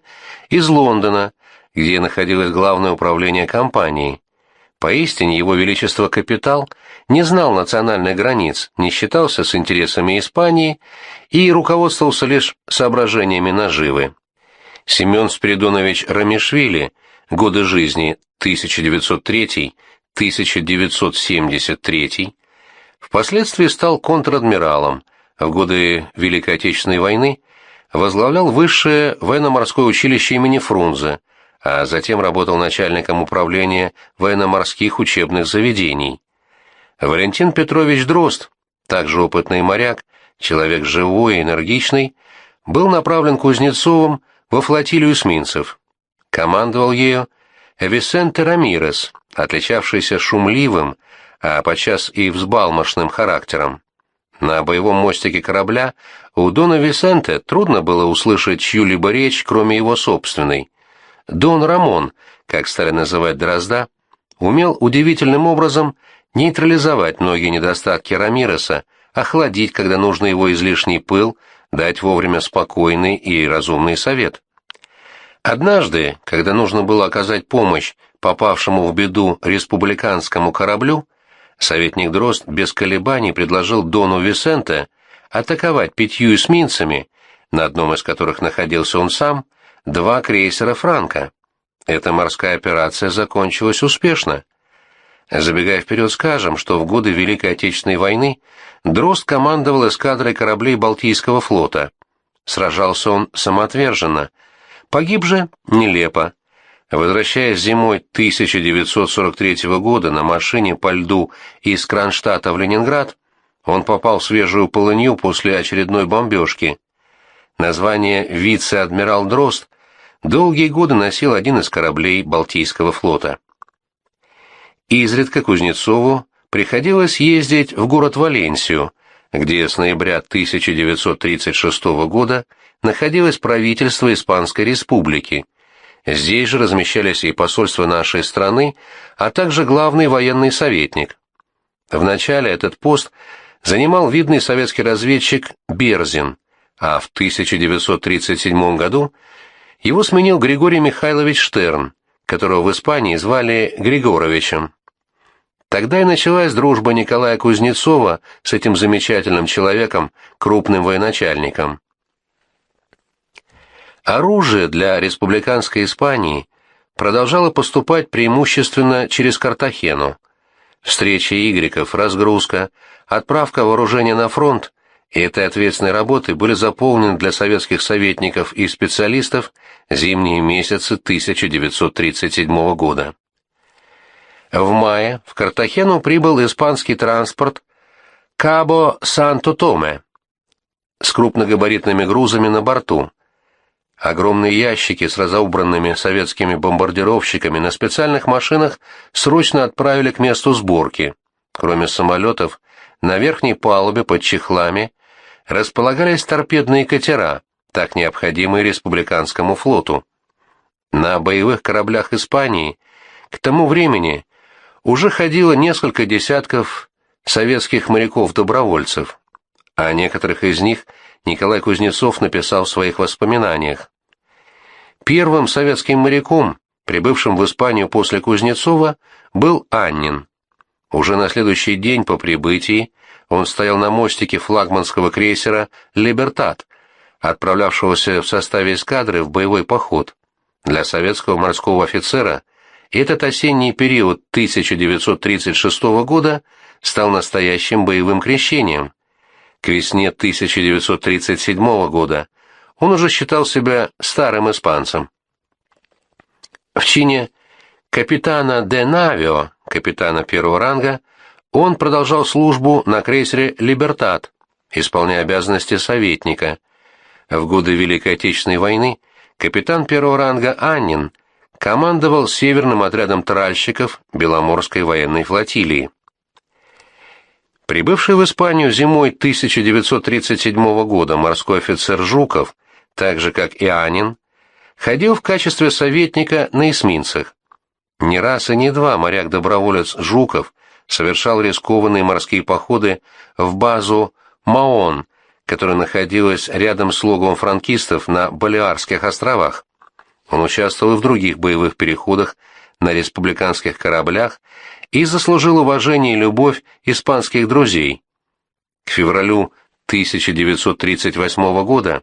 из Лондона, где находилось главное управление компанией. Поистине его величество капитал не знал национальных границ, не считался с интересами Испании и руководствовался лишь соображениями наживы. Семен Спиридонович Рамишвили, годы жизни 1903-1973, впоследствии стал контр-адмиралом, в годы Великой Отечественной войны возглавлял высшее военно-морское училище имени Фрунзе – а затем работал начальником управления военно-морских учебных заведений. Валентин Петрович Дрозд, также опытный моряк, человек живой и энергичный, был направлен Кузнецовым во флотилию эсминцев. Командовал ею Висенте Рамирес, отличавшийся шумливым, а подчас и взбалмошным характером. На боевом мостике корабля у Дона Висенте трудно было услышать чью-либо речь, кроме его собственной. Дон Рамон, как стали называть Дрозда, умел удивительным образом нейтрализовать многие недостатки Рамиреса, охладить, когда нужно его излишний пыл, дать вовремя спокойный и разумный совет. Однажды, когда нужно было оказать помощь попавшему в беду республиканскому кораблю, советник Дрозд без колебаний предложил Дону Висенте атаковать пятью эсминцами, на одном из которых находился он сам, два крейсера «Франко». Эта морская операция закончилась успешно. Забегая вперед, скажем, что в годы Великой Отечественной войны Дрозд командовал эскадрой кораблей Балтийского флота. Сражался он самоотверженно. Погиб же нелепо. Возвращаясь зимой 1943 года на машине по льду из Кронштадта в Ленинград, он попал в свежую полынью после очередной бомбежки. Название «Вице-адмирал Дрозд» долгие годы носил один из кораблей Балтийского флота. Изредка Кузнецову приходилось ездить в город Валенсию, где с ноября 1936 года находилось правительство Испанской Республики. Здесь же размещались и посольства нашей страны, а также главный военный советник. Вначале этот пост занимал видный советский разведчик Берзин, а в 1937 году его сменил Григорий Михайлович Штерн, которого в Испании звали Григоровичем. Тогда и началась дружба Николая Кузнецова с этим замечательным человеком, крупным военачальником. Оружие для республиканской Испании продолжало поступать преимущественно через Картахену. Встречи игреков, разгрузка, отправка вооружения на фронт и этой ответственной работы были заполнены для советских советников и специалистов зимние месяцы 1937 года. В мае в Картахену прибыл испанский транспорт Кабо Санто-Томе с крупногабаритными грузами на борту. Огромные ящики с разобранными советскими бомбардировщиками на специальных машинах срочно отправили к месту сборки. Кроме самолетов, на верхней палубе под чехлами располагались торпедные катера, так необходимые республиканскому флоту. На боевых кораблях Испании к тому времени уже ходило несколько десятков советских моряков-добровольцев, а некоторых из них Николай Кузнецов написал в своих воспоминаниях. Первым советским моряком, прибывшим в Испанию после Кузнецова, был Аннин. Уже на следующий день по прибытии он стоял на мостике флагманского крейсера «Либертат», отправлявшегося в составе эскадры в боевой поход. Для советского морского офицера этот осенний период 1936 года стал настоящим боевым крещением. К весне 1937 года он уже считал себя старым испанцем. В чине капитана де Навио, капитана первого ранга, он продолжал службу на крейсере «Либертат», исполняя обязанности советника. В годы Великой Отечественной войны капитан первого ранга Аннин командовал северным отрядом тральщиков Беломорской военной флотилии. Прибывший в Испанию зимой 1937 года морской офицер Жуков, так же как и Анин, ходил в качестве советника на эсминцах. Не раз и не два моряк-доброволец Жуков совершал рискованные морские походы в базу Маон, которая находилась рядом с логовом франкистов на Балеарских островах. Он участвовал в других боевых переходах на республиканских кораблях и заслужил уважение и любовь испанских друзей. К февралю 1938 года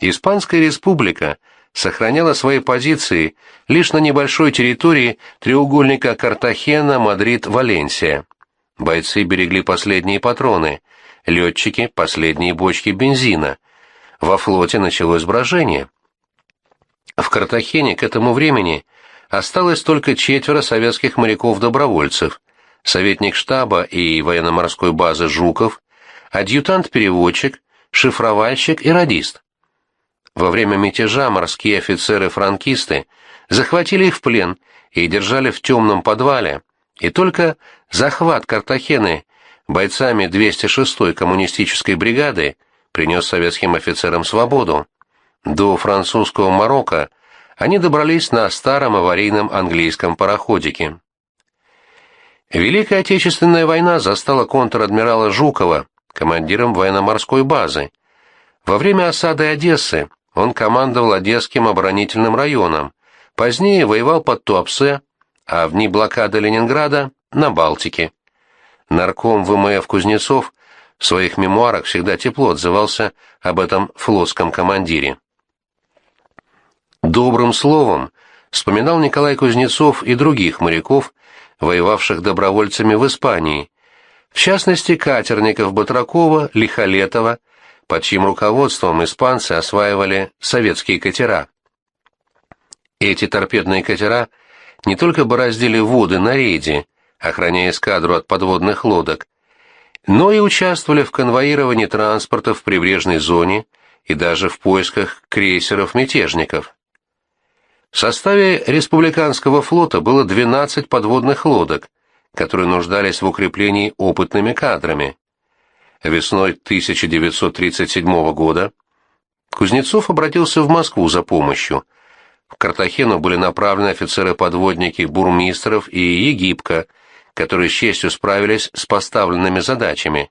Испанская республика сохраняла свои позиции лишь на небольшой территории треугольника Картахена, Мадрид, Валенсия. Бойцы берегли последние патроны, летчики – последние бочки бензина. Во флоте началось брожение. В Картахене к этому времени осталось только четверо советских моряков-добровольцев, советник штаба и военно-морской базы Жуков, адъютант-переводчик, шифровальщик и радист. Во время мятежа морские офицеры-франкисты захватили их в плен и держали в темном подвале, и только захват Картахены бойцами 206-й коммунистической бригады принес советским офицерам свободу. До французского Марокко они добрались на старом аварийном английском пароходике. Великая Отечественная война застала контр-адмирала Жукова командиром военно-морской базы. Во время осады Одессы он командовал Одесским оборонительным районом, позднее воевал под Туапсе, а в дни блокады Ленинграда – на Балтике. Нарком ВМФ Кузнецов в своих мемуарах всегда тепло отзывался об этом флотском командире. Добрым словом вспоминал Николай Кузнецов и других моряков, воевавших добровольцами в Испании, в частности катерников Батракова, Лихолетова, под чьим руководством испанцы осваивали советские катера. Эти торпедные катера не только бороздили воды на рейде, охраняя эскадру от подводных лодок, но и участвовали в конвоировании транспорта в прибрежной зоне и даже в поисках крейсеров-мятежников. В составе республиканского флота было 12 подводных лодок, которые нуждались в укреплении опытными кадрами. Весной 1937 года Кузнецов обратился в Москву за помощью. В Картахену были направлены офицеры-подводники Бурмистров и Египка, которые с честью справились с поставленными задачами.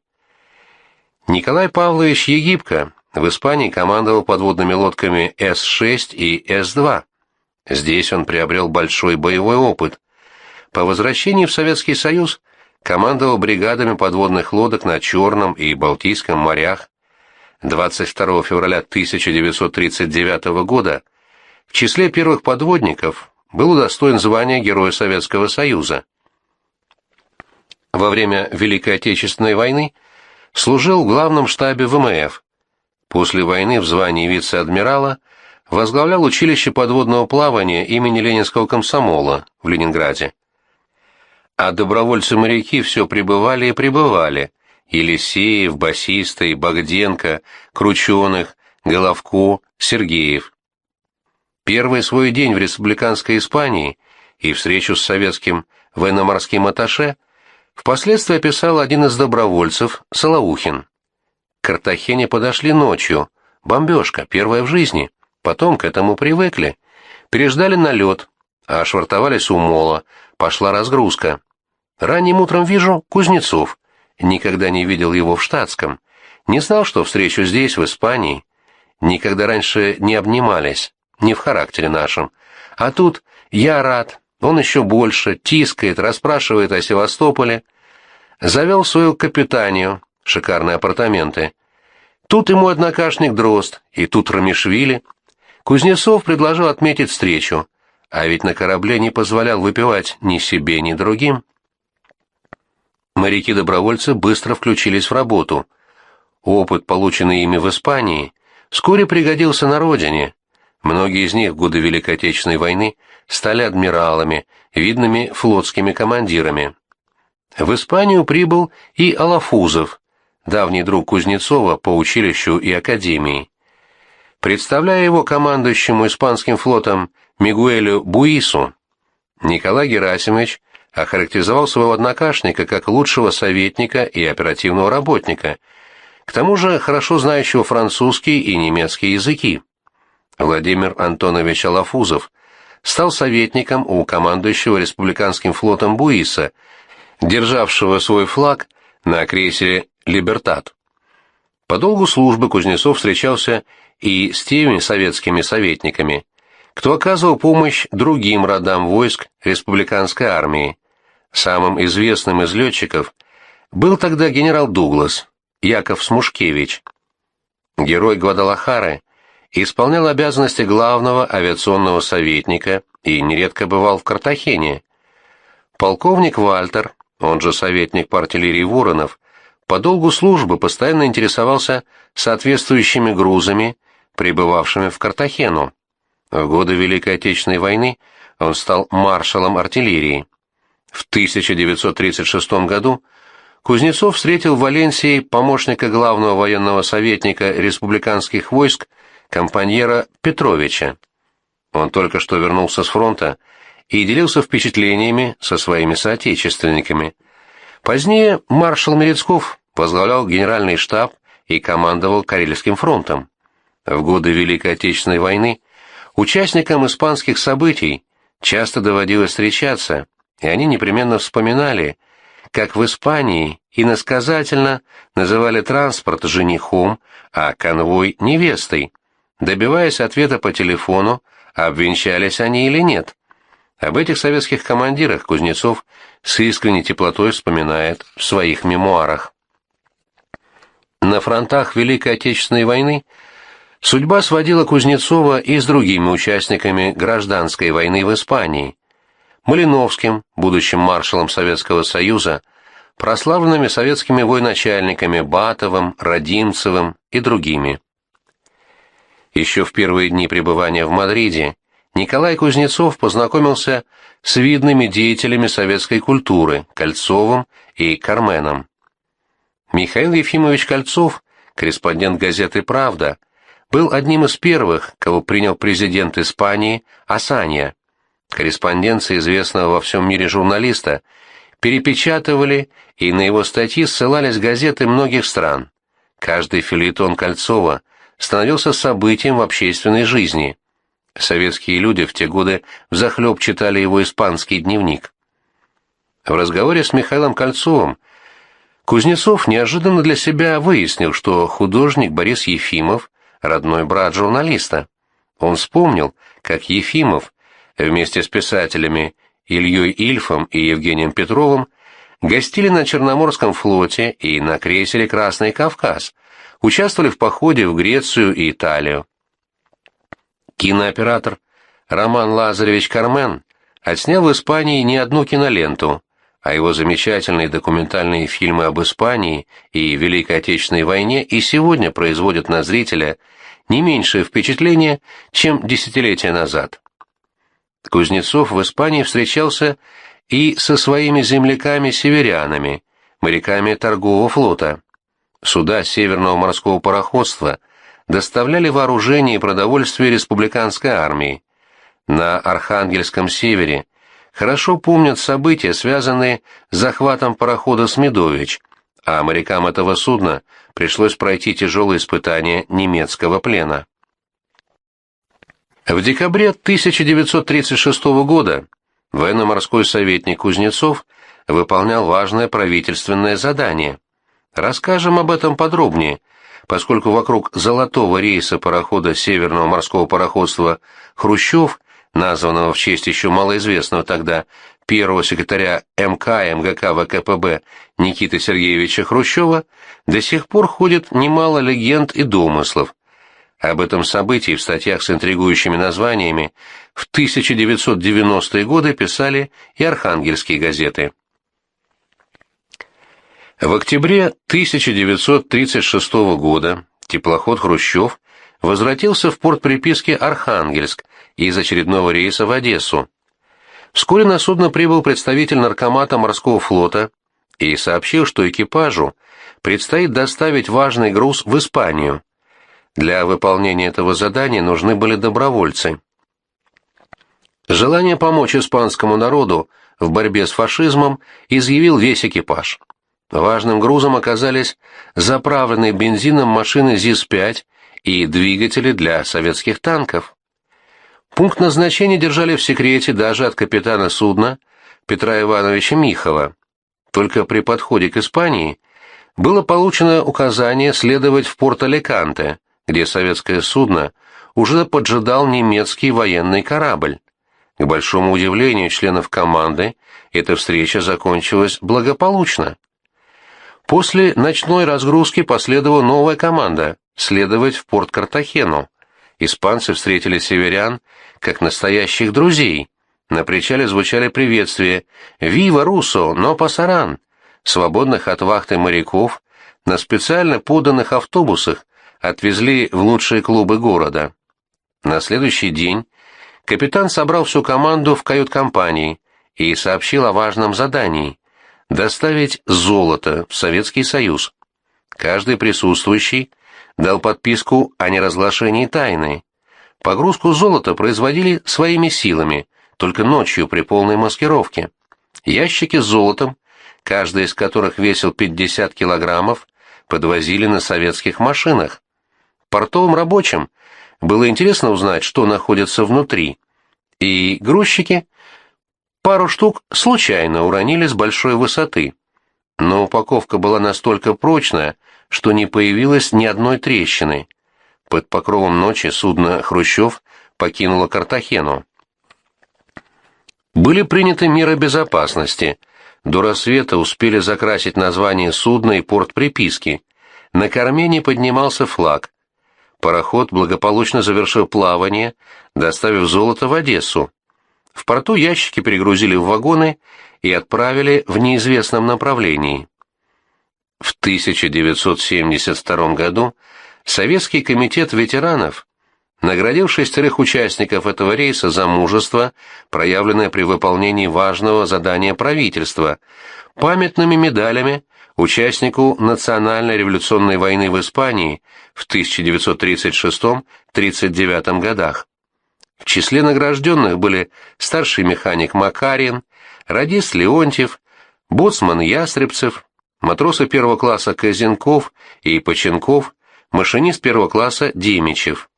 Николай Павлович Египко в Испании командовал подводными лодками С-6 и С-2. Здесь он приобрел большой боевой опыт. По возвращении в Советский Союз командовал бригадами подводных лодок на Черном и Балтийском морях. 22 февраля 1939 года в числе первых подводников был удостоен звания Героя Советского Союза. Во время Великой Отечественной войны служил в главном штабе ВМФ. После войны в звании вице-адмирала возглавлял училище подводного плавания имени Ленинского комсомола в Ленинграде. А добровольцы-моряки все пребывали и пребывали. Елисеев, Басистой, Богденко, Крученых, Головко, Сергеев. Первый свой день в республиканской Испании и встречу с советским военно-морским атташе впоследствии описал один из добровольцев, Солоухин. К Картахене подошли ночью. Бомбежка, первая в жизни. Потом к этому привыкли. Переждали налет, а швартовались у мола. Пошла разгрузка. Ранним утром вижу Кузнецов. Никогда не видел его в штатском. Не знал, что встречу здесь, в Испании. Никогда раньше не обнимались, не в характере нашем. А тут я рад, он еще больше, тискает, расспрашивает о Севастополе. Завел свою капитанию, шикарные апартаменты. Тут ему однокашник Дрозд, и тут Рамишвили. Кузнецов предложил отметить встречу, а ведь на корабле не позволял выпивать ни себе, ни другим. Моряки-добровольцы быстро включились в работу. Опыт, полученный ими в Испании, вскоре пригодился на родине. Многие из них в годы Великой Отечественной войны стали адмиралами, видными флотскими командирами. В Испанию прибыл и Алафузов, давний друг Кузнецова по училищу и академии. Представляя его командующему испанским флотом Мигуэлю Буису, Николай Герасимович охарактеризовал своего однокашника как лучшего советника и оперативного работника, к тому же хорошо знающего французский и немецкий языки. Владимир Антонович Алафузов стал советником у командующего республиканским флотом Буиса, державшего свой флаг на крейсере «Либертат». По долгу службы Кузнецов встречался и с теми советскими советниками, кто оказывал помощь другим родам войск республиканской армии, Самым известным из летчиков был тогда генерал Дуглас, Яков Смушкевич. Герой Гвадалахары исполнял обязанности главного авиационного советника и нередко бывал в Картахене. Полковник Вальтер, он же советник по артиллерии Воронов, по долгу службы постоянно интересовался соответствующими грузами, прибывавшими в Картахену. В годы Великой Отечественной войны он стал маршалом артиллерии. В 1936 году Кузнецов встретил в Валенсии помощника главного военного советника республиканских войск компаньера Петровича. Он только что вернулся с фронта и делился впечатлениями со своими соотечественниками. Позднее маршал Мерецков возглавлял генеральный штаб и командовал Карельским фронтом. В годы Великой Отечественной войны участникам испанских событий часто доводилось встречаться, и они непременно вспоминали, как в Испании иносказательно называли транспорт женихом, а конвой — невестой, добиваясь ответа по телефону, обвенчались они или нет. Об этих советских командирах Кузнецов с искренней теплотой вспоминает в своих мемуарах. На фронтах Великой Отечественной войны судьба сводила Кузнецова и с другими участниками гражданской войны в Испании – Малиновским, будущим маршалом Советского Союза, прославленными советскими военачальниками Батовым, Родимцевым и другими. Еще в первые дни пребывания в Мадриде Николай Кузнецов познакомился с видными деятелями советской культуры Кольцовым и Карменом. Михаил Ефимович Кольцов, корреспондент газеты «Правда», был одним из первых, кого принял президент Испании Асанья. Корреспонденция известного во всем мире журналиста перепечатывали, и на его статьи ссылались газеты многих стран. Каждый филитон Кольцова становился событием в общественной жизни. Советские люди в те годы взахлеб читали его испанский дневник. В разговоре с Михаилом Кольцовым Кузнецов неожиданно для себя выяснил, что художник Борис Ефимов – родной брат журналиста. Он вспомнил, как Ефимов вместе с писателями Ильей Ильфом и Евгением Петровым гостили на Черноморском флоте и на крейсере «Красный Кавказ», участвовали в походе в Грецию и Италию. Кинооператор Роман Лазаревич Кармен отснял в Испании не одну киноленту, а его замечательные документальные фильмы об Испании и Великой Отечественной войне и сегодня производят на зрителя не меньшее впечатление, чем десятилетия назад. Кузнецов в Испании встречался и со своими земляками-северянами, моряками торгового флота. Суда Северного морского пароходства доставляли вооружение и продовольствие республиканской армии. На Архангельском севере хорошо помнят события, связанные с захватом парохода «Смедович», а морякам этого судна пришлось пройти тяжелые испытания немецкого плена. В декабре 1936 года военно-морской советник Кузнецов выполнял важное правительственное задание. Расскажем об этом подробнее, поскольку вокруг золотого рейса парохода Северного морского пароходства «Хрущев», названного в честь еще малоизвестного тогда первого секретаря МК МГК ВКПБ Никиты Сергеевича Хрущева, до сих пор ходит немало легенд и домыслов. Об этом событии в статьях с интригующими названиями в 1990-е годы писали и архангельские газеты. В октябре 1936 года теплоход «Хрущев» возвратился в порт приписки «Архангельск» из очередного рейса в Одессу. Вскоре на судно прибыл представитель наркомата морского флота и сообщил, что экипажу предстоит доставить важный груз в Испанию. Для выполнения этого задания нужны были добровольцы. Желание помочь испанскому народу в борьбе с фашизмом изъявил весь экипаж. Важным грузом оказались заправленные бензином машины ЗИС-5 и двигатели для советских танков. Пункт назначения держали в секрете даже от капитана судна Петра Ивановича Михова. Только при подходе к Испании было получено указание следовать в порт Аликанте, где советское судно уже поджидал немецкий военный корабль. К большому удивлению членов команды, эта встреча закончилась благополучно. После ночной разгрузки последовала новая команда – следовать в порт Картахену. Испанцы встретили северян как настоящих друзей. На причале звучали приветствия «Вива, Руссо, но пасаран!» Свободных от вахты моряков на специально поданных автобусах отвезли в лучшие клубы города. На следующий день капитан собрал всю команду в кают-компании и сообщил о важном задании доставить золото в Советский Союз. Каждый присутствующий дал подписку о неразглашении тайны. Погрузку золота производили своими силами, только ночью при полной маскировке. Ящики с золотом, каждый из которых весил 50 килограммов, подвозили на советских машинах. Портовым рабочим было интересно узнать, что находится внутри, и грузчики Пару штук случайно уронили с большой высоты, но упаковка была настолько прочная, что не появилось ни одной трещины. Под покровом ночи судно «Хрущев» покинуло Картахену. Были приняты меры безопасности. До рассвета успели закрасить название судна и порт приписки. На корме не поднимался флаг. Пароход благополучно завершил плавание, доставив золото в Одессу. В порту ящики перегрузили в вагоны и отправили в неизвестном направлении. В 1972 году Советский комитет ветеранов наградил шестерых участников этого рейса за мужество, проявленное при выполнении важного задания правительства, памятными медалями участнику национальной революционной войны в Испании в 1936-39 годах. В числе награжденных были старший механик Макарин, радист Леонтьев, боцман Ястребцев, матросы первого класса Казенков и Поченков, машинист первого класса Демичев.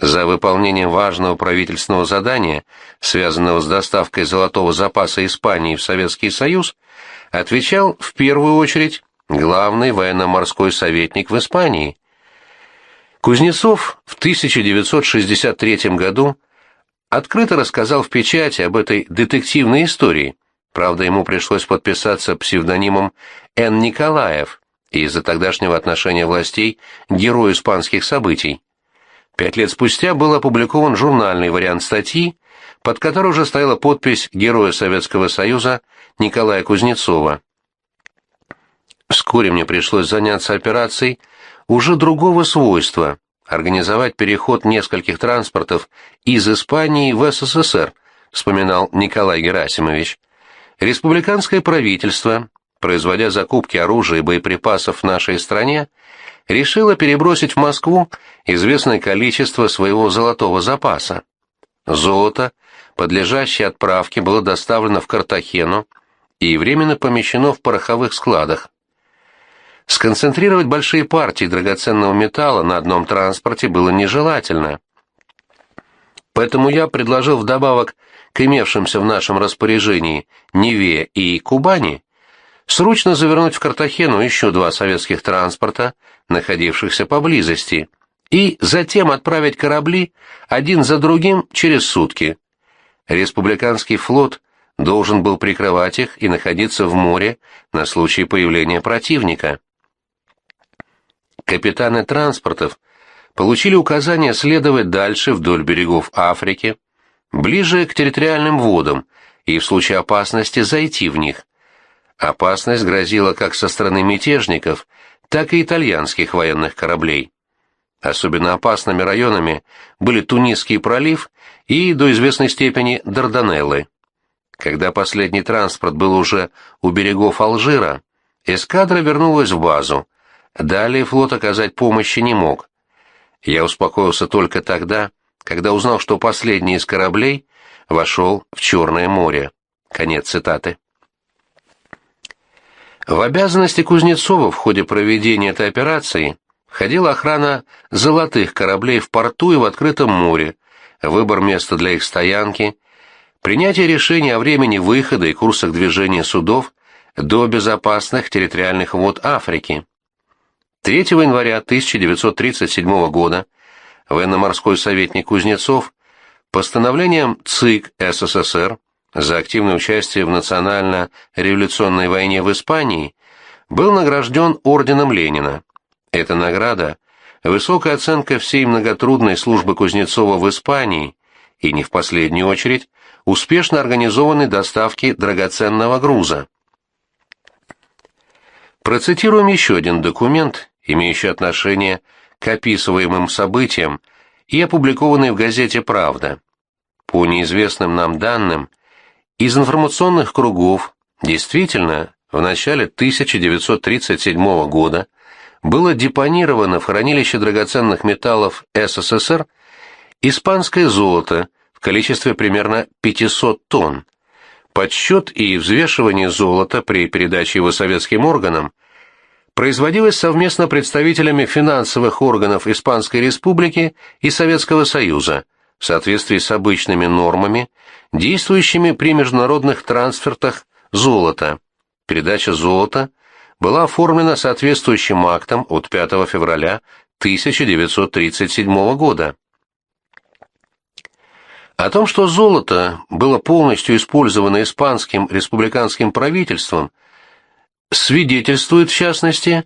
За выполнение важного правительственного задания, связанного с доставкой золотого запаса Испании в Советский Союз, отвечал в первую очередь главный военно-морской советник в Испании. Кузнецов в 1963 году открыто рассказал в печати об этой детективной истории, правда ему пришлось подписаться псевдонимом Н. Николаев из-за тогдашнего отношения властей к герою испанских событий. Пять лет спустя был опубликован журнальный вариант статьи, под которой уже стояла подпись Героя Советского Союза Николая Кузнецова. Вскоре мне пришлось заняться операцией уже другого свойства – организовать переход нескольких транспортов из Испании в СССР, вспоминал Николай Герасимович. Республиканское правительство, производя закупки оружия и боеприпасов в нашей стране, решила перебросить в Москву известное количество своего золотого запаса. Золото, подлежащее отправке, было доставлено в Картахену и временно помещено в пороховых складах. Сконцентрировать большие партии драгоценного металла на одном транспорте было нежелательно. Поэтому я предложил вдобавок к имевшимся в нашем распоряжении Неве и Кубани срочно завернуть в Картахену еще два советских транспорта, находившихся поблизости, и затем отправить корабли один за другим через сутки. Республиканский флот должен был прикрывать их и находиться в море на случай появления противника. Капитаны транспортов получили указание следовать дальше вдоль берегов Африки, ближе к территориальным водам и в случае опасности зайти в них. Опасность грозила как со стороны мятежников, так и итальянских военных кораблей. Особенно опасными районами были Тунисский пролив и, до известной степени, Дарданеллы. Когда последний транспорт был уже у берегов Алжира, эскадра вернулась в базу. Далее флот оказать помощи не мог. Я успокоился только тогда, когда узнал, что последний из кораблей вошел в Черное море. Конец цитаты. В обязанности Кузнецова в ходе проведения этой операции входила охрана золотых кораблей в порту и в открытом море, выбор места для их стоянки, принятие решения о времени выхода и курсах движения судов до безопасных территориальных вод Африки. 3 января 1937 года военно-морской советник Кузнецов постановлением ЦИК СССР за активное участие в национально-революционной войне в Испании, был награжден орденом Ленина. Эта награда – высокая оценка всей многотрудной службы Кузнецова в Испании и, не в последнюю очередь, успешно организованной доставки драгоценного груза. Процитируем еще один документ, имеющий отношение к описываемым событиям и опубликованный в газете «Правда». По неизвестным нам данным – из информационных кругов действительно в начале 1937 года было депонировано в хранилище драгоценных металлов СССР испанское золото в количестве примерно 500 тонн. Подсчет и взвешивание золота при передаче его советским органам производилось совместно представителями финансовых органов Испанской Республики и Советского Союза – в соответствии с обычными нормами, действующими при международных трансфертах золота. Передача золота была оформлена соответствующим актом от 5 февраля 1937 года. О том, что золото было полностью использовано испанским республиканским правительством, свидетельствует, в частности,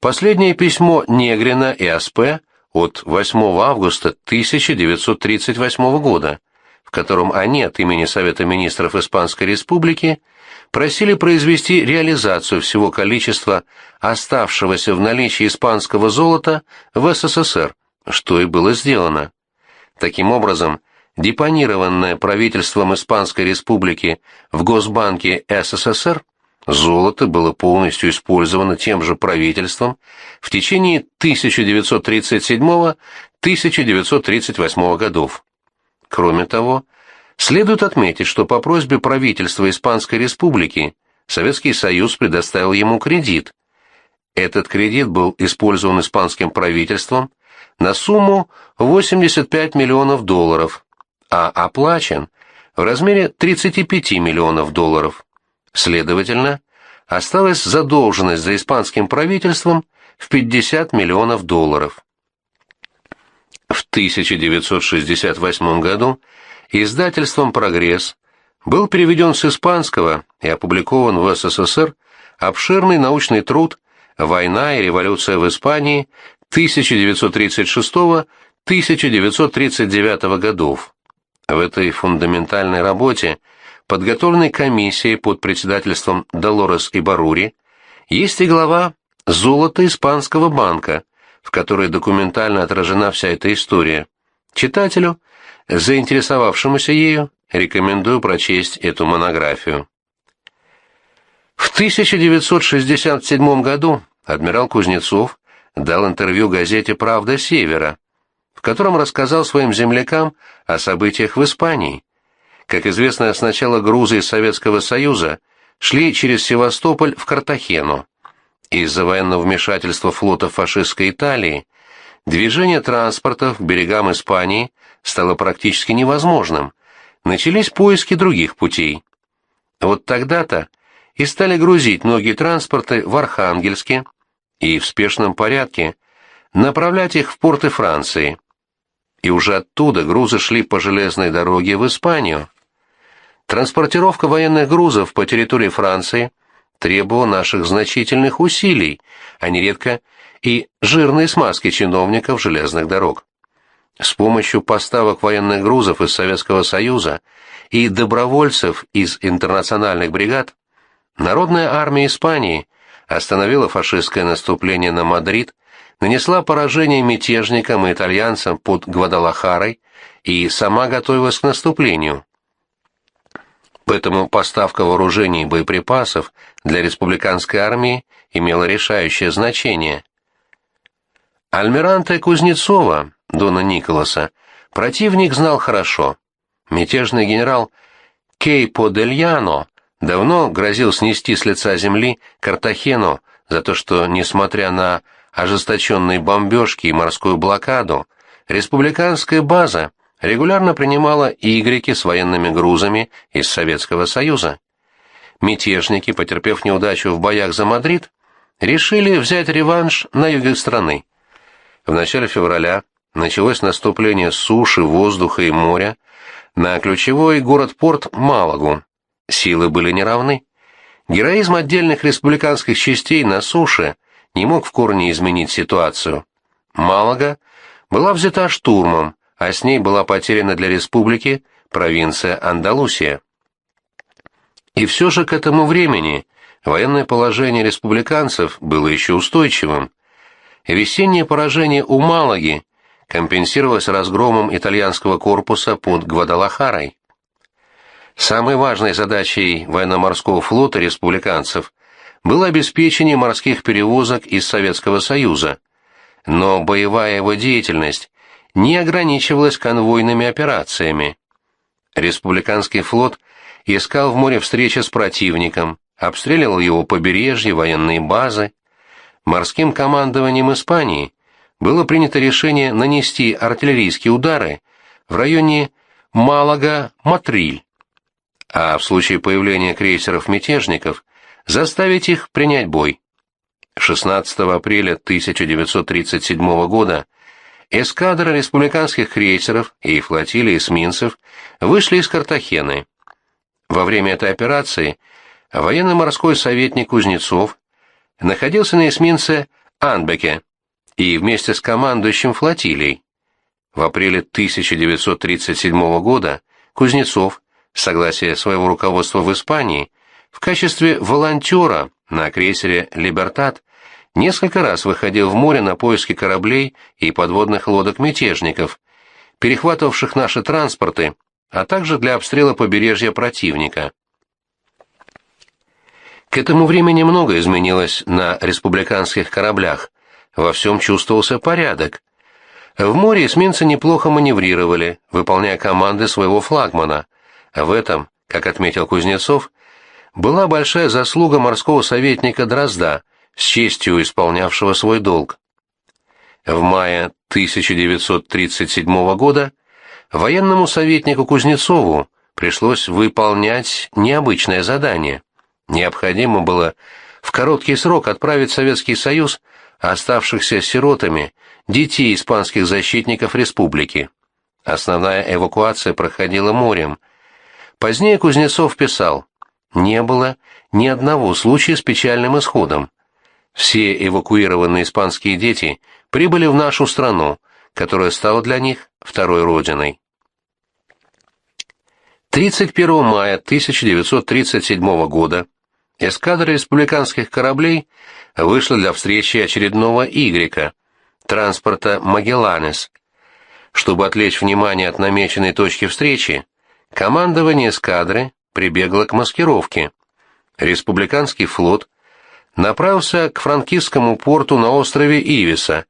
последнее письмо Негрина и Аспе от 8 августа 1938 года, в котором они от имени Совета министров Испанской Республики просили произвести реализацию всего количества оставшегося в наличии испанского золота в СССР, что и было сделано. Таким образом, депонированное правительством Испанской Республики в Госбанке СССР золото было полностью использовано тем же правительством в течение 1937-1938 годов. Кроме того, следует отметить, что по просьбе правительства Испанской Республики Советский Союз предоставил ему кредит. Этот кредит был использован испанским правительством на сумму 85 миллионов долларов, а оплачен в размере 35 миллионов долларов. Следовательно, осталась задолженность за испанским правительством в 50 миллионов долларов. В 1968 году издательством «Прогресс» был переведен с испанского и опубликован в СССР обширный научный труд «Война и революция в Испании 1936-1939 годов». В этой фундаментальной работе, подготовленной комиссией под председательством Долорес и Барури, есть и глава «Золото Испанского банка», в которой документально отражена вся эта история. Читателю, заинтересовавшемуся ею, рекомендую прочесть эту монографию. В 1967 году адмирал Кузнецов дал интервью газете «Правда Севера», в котором рассказал своим землякам о событиях в Испании. Как известно, сначала грузы из Советского Союза шли через Севастополь в Картахену. Из-за военного вмешательства флота фашистской Италии движение транспортов к берегам Испании стало практически невозможным. Начались поиски других путей. Вот тогда-то и стали грузить многие транспорты в Архангельске и в спешном порядке направлять их в порты Франции. И уже оттуда грузы шли по железной дороге в Испанию. Транспортировка военных грузов по территории Франции – требовало наших значительных усилий, а нередко и жирной смазки чиновников железных дорог. С помощью поставок военных грузов из Советского Союза и добровольцев из интернациональных бригад Народная армия Испании остановила фашистское наступление на Мадрид, нанесла поражение мятежникам и итальянцам под Гвадалахарой и сама готовилась к наступлению. Поэтому поставка вооружений и боеприпасов для республиканской армии имела решающее значение. Альмиранте Кузнецова, Дона Николаса, противник знал хорошо. Мятежный генерал Кейпо дель Яно давно грозил снести с лица земли Картахену за то, что, несмотря на ожесточенные бомбежки и морскую блокаду, республиканская база регулярно принимала игреки с военными грузами из Советского Союза. Мятежники, потерпев неудачу в боях за Мадрид, решили взять реванш на юге страны. В начале февраля началось наступление суши, воздуха и моря на ключевой город-порт Малагу. Силы были неравны. Героизм отдельных республиканских частей на суше не мог в корне изменить ситуацию. Малага была взята штурмом, а с ней была потеряна для республики провинция Андалусия. И все же к этому времени военное положение республиканцев было еще устойчивым. Весеннее поражение у Малаги компенсировалось разгромом итальянского корпуса под Гвадалахарой. Самой важной задачей военно-морского флота республиканцев было обеспечение морских перевозок из Советского Союза, но боевая его деятельность не ограничивалась конвойными операциями. Республиканский флот искал в море встречи с противником, обстреливал его побережье, военные базы. Морским командованием Испании было принято решение нанести артиллерийские удары в районе Малага-Матриль, а в случае появления крейсеров-мятежников заставить их принять бой. 16 апреля 1937 года Эскадра республиканских крейсеров и флотилии эсминцев вышли из Картахены. Во время этой операции военно-морской советник Кузнецов находился на эсминце Анбеке и вместе с командующим флотилией. В апреле 1937 года Кузнецов, с согласия своего руководства в Испании, в качестве волонтера на крейсере «Либертат» несколько раз выходил в море на поиски кораблей и подводных лодок мятежников, перехватывавших наши транспорты, а также для обстрела побережья противника. К этому времени много изменилось на республиканских кораблях. Во всем чувствовался порядок. В море эсминцы неплохо маневрировали, выполняя команды своего флагмана. В этом, как отметил Кузнецов, была большая заслуга морского советника Дрозда, с честью исполнявшего свой долг. В мае 1937 года военному советнику Кузнецову пришлось выполнять необычное задание. Необходимо было в короткий срок отправить Советский Союз оставшихся сиротами детей испанских защитников республики. Основная эвакуация проходила морем. Позднее Кузнецов писал, «Не было ни одного случая с печальным исходом. Все эвакуированные испанские дети прибыли в нашу страну, которая стала для них второй родиной». 31 мая 1937 года эскадра республиканских кораблей вышла для встречи очередного «Игрека» транспорта «Магелланес». Чтобы отвлечь внимание от намеченной точки встречи, командование эскадры прибегло к маскировке. Республиканский флот направился к франкистскому порту на острове Ивиса,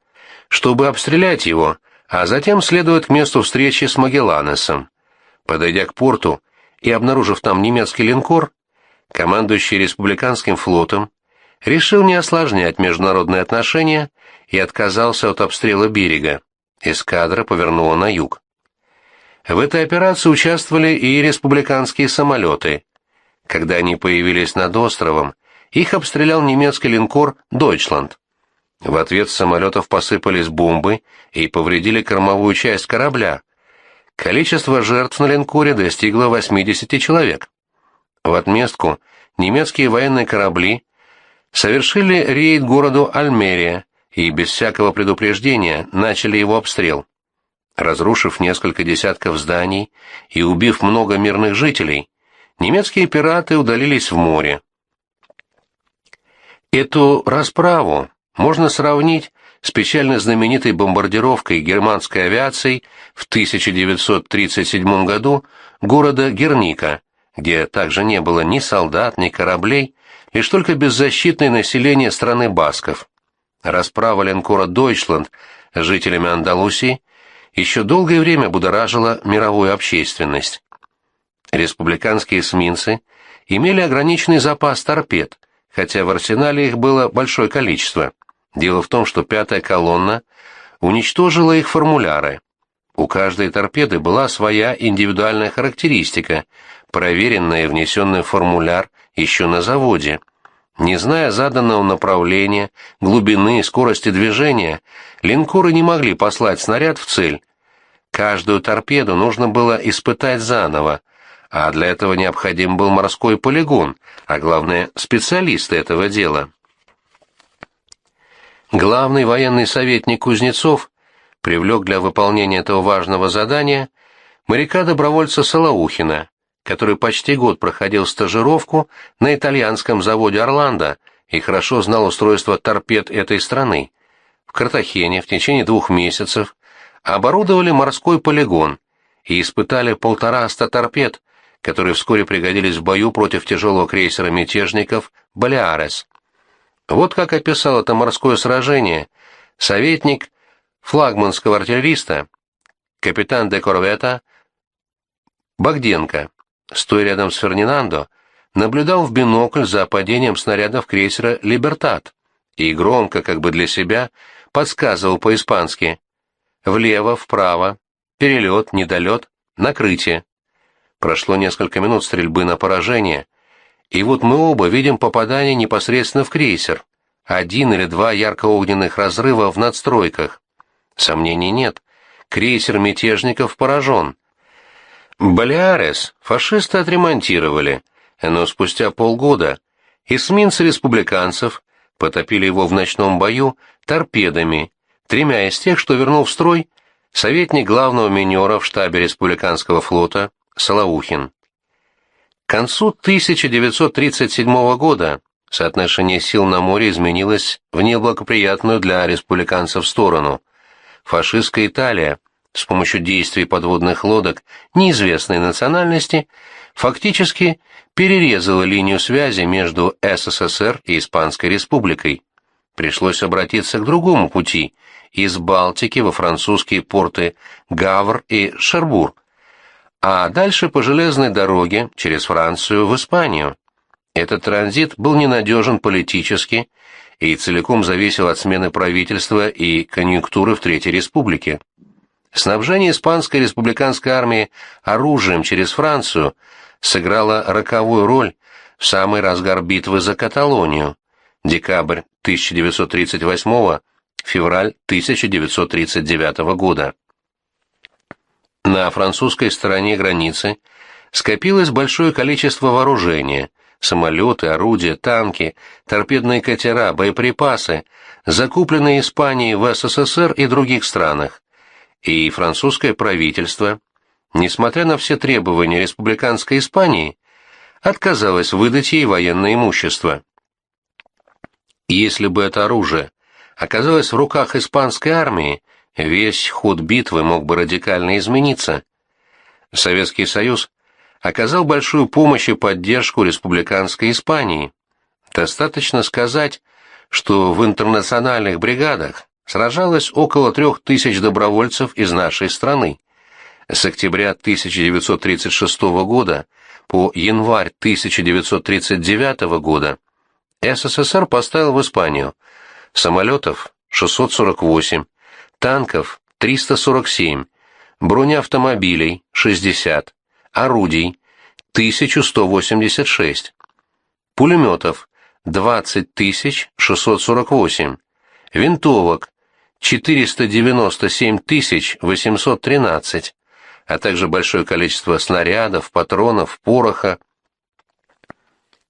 чтобы обстрелять его, а затем следовать к месту встречи с Магелланесом. Подойдя к порту и обнаружив там немецкий линкор, командующий республиканским флотом решил не осложнять международные отношения и отказался от обстрела берега. Эскадра повернула на юг. В этой операции участвовали и республиканские самолеты. Когда они появились над островом, их обстрелял немецкий линкор «Дойчланд». В ответ с самолетов посыпались бомбы и повредили кормовую часть корабля. Количество жертв на линкоре достигло 80 человек. В отместку немецкие военные корабли совершили рейд городу Альмерия и без всякого предупреждения начали его обстрел. Разрушив несколько десятков зданий и убив много мирных жителей, немецкие пираты удалились в море. Эту расправу можно сравнить с печально знаменитой бомбардировкой германской авиацией в 1937 году города Герника, где также не было ни солдат, ни кораблей, лишь только беззащитное население страны басков. Расправа линкора «Дойчланд» с жителями Андалусии еще долгое время будоражила мировую общественность. Республиканские эсминцы имели ограниченный запас торпед, хотя в арсенале их было большое количество. Дело в том, что пятая колонна уничтожила их формуляры. У каждой торпеды была своя индивидуальная характеристика, проверенная и внесенная в формуляр еще на заводе. Не зная заданного направления, глубины и скорости движения, линкоры не могли послать снаряд в цель. Каждую торпеду нужно было испытать заново, а для этого необходим был морской полигон, а главное, специалисты этого дела. Главный военный советник Кузнецов привлек для выполнения этого важного задания моряка-добровольца Солоухина, который почти год проходил стажировку на итальянском заводе «Орландо» и хорошо знал устройство торпед этой страны. В Картахене в течение двух месяцев оборудовали морской полигон и испытали полтораста торпед, которые вскоре пригодились в бою против тяжелого крейсера мятежников «Балиарес». Вот как описал это морское сражение советник флагманского артиллериста, капитан де корвета Богденко стоя рядом с Фердинандо, наблюдал в бинокль за падением снарядов крейсера «Либертат» и громко, как бы для себя, подсказывал по-испански «влево, вправо, перелет, недолет, накрытие». Прошло несколько минут стрельбы на поражение, и вот мы оба видим попадание непосредственно в крейсер, один или два ярко-огненных разрыва в надстройках. Сомнений нет, крейсер мятежников поражен. Балиарес фашисты отремонтировали, но спустя полгода эсминцы республиканцев потопили его в ночном бою торпедами, тремя из тех, что вернул в строй советник главного минера в штабе республиканского флота Солоухин. К концу 1937 года соотношение сил на море изменилось в неблагоприятную для республиканцев сторону. Фашистская Италия с помощью действий подводных лодок неизвестной национальности фактически перерезала линию связи между СССР и Испанской Республикой. Пришлось обратиться к другому пути – из Балтики во французские порты Гавр и Шербур, а дальше по железной дороге через Францию в Испанию. Этот транзит был ненадежен политически и целиком зависел от смены правительства и конъюнктуры в Третьей Республике. Снабжение испанской республиканской армии оружием через Францию сыграло роковую роль в самый разгар битвы за Каталонию, декабрь 1938 февраль 1939 года. На французской стороне границы скопилось большое количество вооружения, самолеты, орудия, танки, торпедные катера, боеприпасы, закупленные Испанией в СССР и других странах. И французское правительство, несмотря на все требования республиканской Испании, отказалось выдать ей военное имущество. Если бы это оружие оказалось в руках испанской армии, весь ход битвы мог бы радикально измениться. Советский Союз оказал большую помощь и поддержку республиканской Испании. Достаточно сказать, что в интернациональных бригадах сражалось около трех тысяч добровольцев из нашей страны. С октября 1936 года по январь 1939 года СССР поставил в Испанию самолетов 648, танков 347, бронеавтомобилей 60, орудий 1186, пулеметов 20 648, винтовок 497 813, а также большое количество снарядов, патронов, пороха.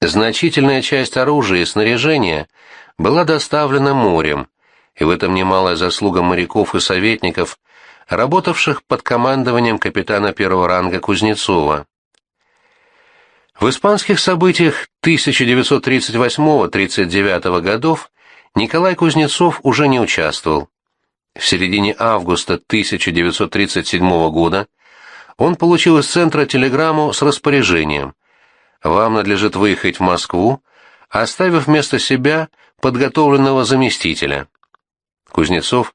Значительная часть оружия и снаряжения была доставлена морем, и в этом немалая заслуга моряков и советников, работавших под командованием капитана первого ранга Кузнецова. В испанских событиях 1938-39 годов Николай Кузнецов уже не участвовал. В середине августа 1937 года он получил из центра телеграмму с распоряжением «Вам надлежит выехать в Москву, оставив вместо себя подготовленного заместителя». Кузнецов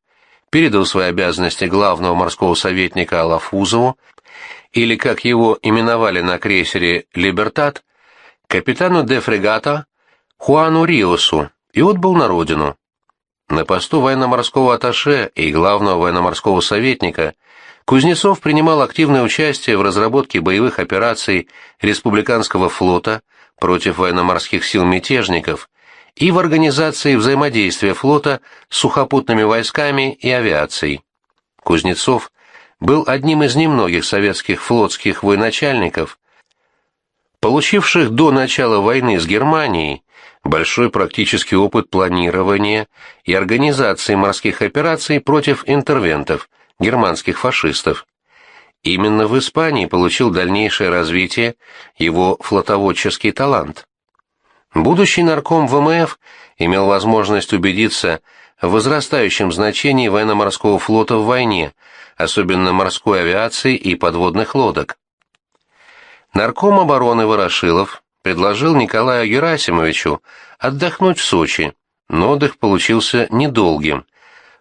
передал свои обязанности главного морского советника Алафузову, или, как его именовали на крейсере «Либертат», капитану де фрегата Хуану Риосу и отбыл на родину. На посту военно-морского атташе и главного военно-морского советника Кузнецов принимал активное участие в разработке боевых операций Республиканского флота против военно-морских сил мятежников и в организации взаимодействия флота с сухопутными войсками и авиацией. Кузнецов был одним из немногих советских флотских военачальников, получивших до начала войны с Германией большой практический опыт планирования и организации морских операций против интервентов, германских фашистов. Именно в Испании получил дальнейшее развитие его флотоводческий талант. Будущий нарком ВМФ имел возможность убедиться в возрастающем значении военно-морского флота в войне, особенно морской авиации и подводных лодок. Нарком обороны Ворошилов предложил Николаю Герасимовичу отдохнуть в Сочи, но отдых получился недолгим.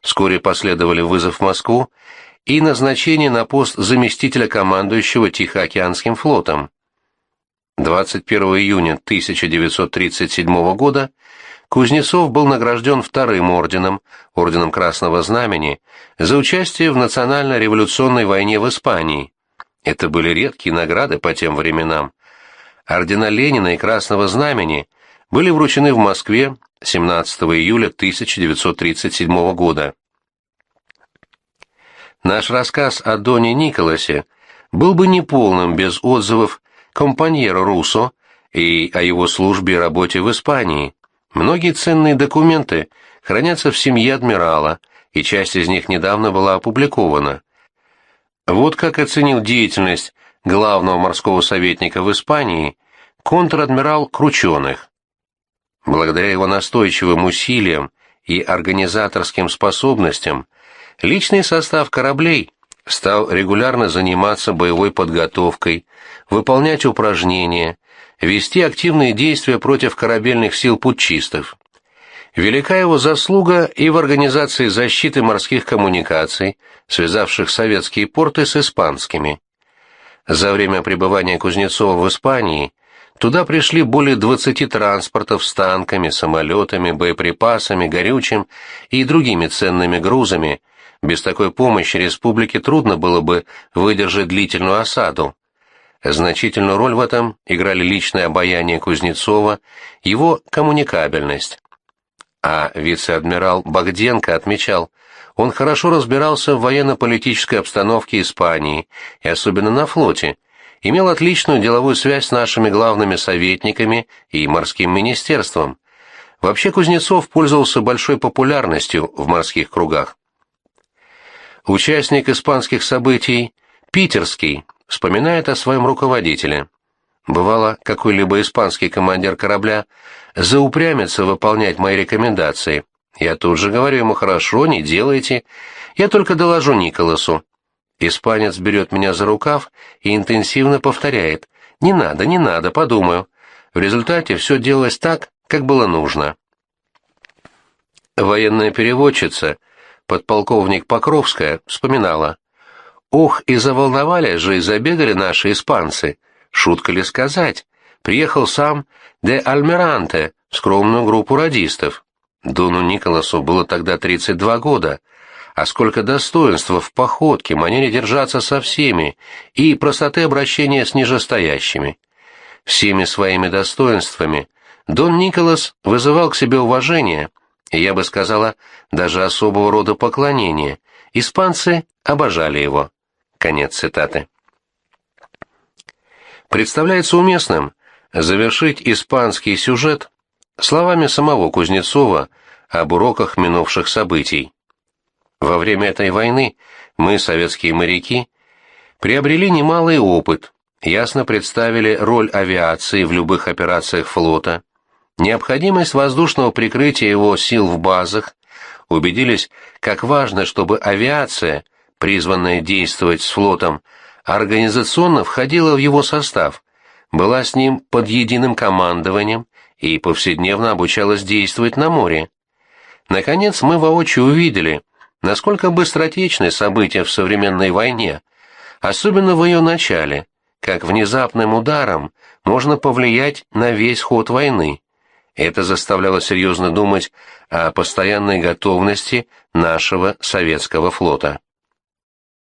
Вскоре последовали вызов в Москву и назначение на пост заместителя командующего Тихоокеанским флотом. 21 июня 1937 года Кузнецов был награжден вторым орденом, орденом Красного Знамени, за участие в национально-революционной войне в Испании. Это были редкие награды по тем временам. Ордена Ленина и Красного Знамени были вручены в Москве 17 июля 1937 года. Наш рассказ о Доне Николасе был бы неполным без отзывов компаньеро Руссо и о его службе и работе в Испании. Многие ценные документы хранятся в семье адмирала, и часть из них недавно была опубликована. Вот как оценил деятельность главного морского советника в Испании контр-адмирал Крученых. Благодаря его настойчивым усилиям и организаторским способностям, личный состав кораблей стал регулярно заниматься боевой подготовкой, выполнять упражнения, вести активные действия против корабельных сил путчистов. Велика его заслуга и в организации защиты морских коммуникаций, связавших советские порты с испанскими. За время пребывания Кузнецова в Испании туда пришли более 20 транспортов с танками, самолетами, боеприпасами, горючим и другими ценными грузами. Без такой помощи республике трудно было бы выдержать длительную осаду. Значительную роль в этом играли личное обаяние Кузнецова, его коммуникабельность. А вице-адмирал Богденко отмечал, он хорошо разбирался в военно-политической обстановке Испании, и особенно на флоте, имел отличную деловую связь с нашими главными советниками и морским министерством. Вообще Кузнецов пользовался большой популярностью в морских кругах. Участник испанских событий Питерский вспоминает о своем руководителе. Бывало, какой-либо испанский командир корабля заупрямится выполнять мои рекомендации. Я тут же говорю ему «хорошо, не делайте». Я только доложу Николасу. Испанец берет меня за рукав и интенсивно повторяет «не надо, не надо, подумаю». В результате все делалось так, как было нужно. Военная переводчица, подполковник Покровская, вспоминала «Ох, и заволновали же и забегали наши испанцы. Шутка ли сказать? Приехал сам де Альмеранте в скромную группу радистов. Дону Николасу было тогда 32 года, а сколько достоинства в походке, манере держаться со всеми и простоты обращения с нижестоящими. Всеми своими достоинствами Дон Николас вызывал к себе уважение, и я бы сказала, даже особого рода поклонение. Испанцы обожали его. Конец цитаты представляется уместным завершить испанский сюжет словами самого Кузнецова об уроках минувших событий. Во время этой войны мы, советские моряки, приобрели немалый опыт, ясно представили роль авиации в любых операциях флота, необходимость воздушного прикрытия его сил в базах, убедились, как важно, чтобы авиация, призванная действовать с флотом, организационно входила в его состав, была с ним под единым командованием и повседневно обучалась действовать на море. Наконец мы воочию увидели, насколько быстротечны события в современной войне, особенно в ее начале, как внезапным ударом можно повлиять на весь ход войны. Это заставляло серьезно думать о постоянной готовности нашего советского флота.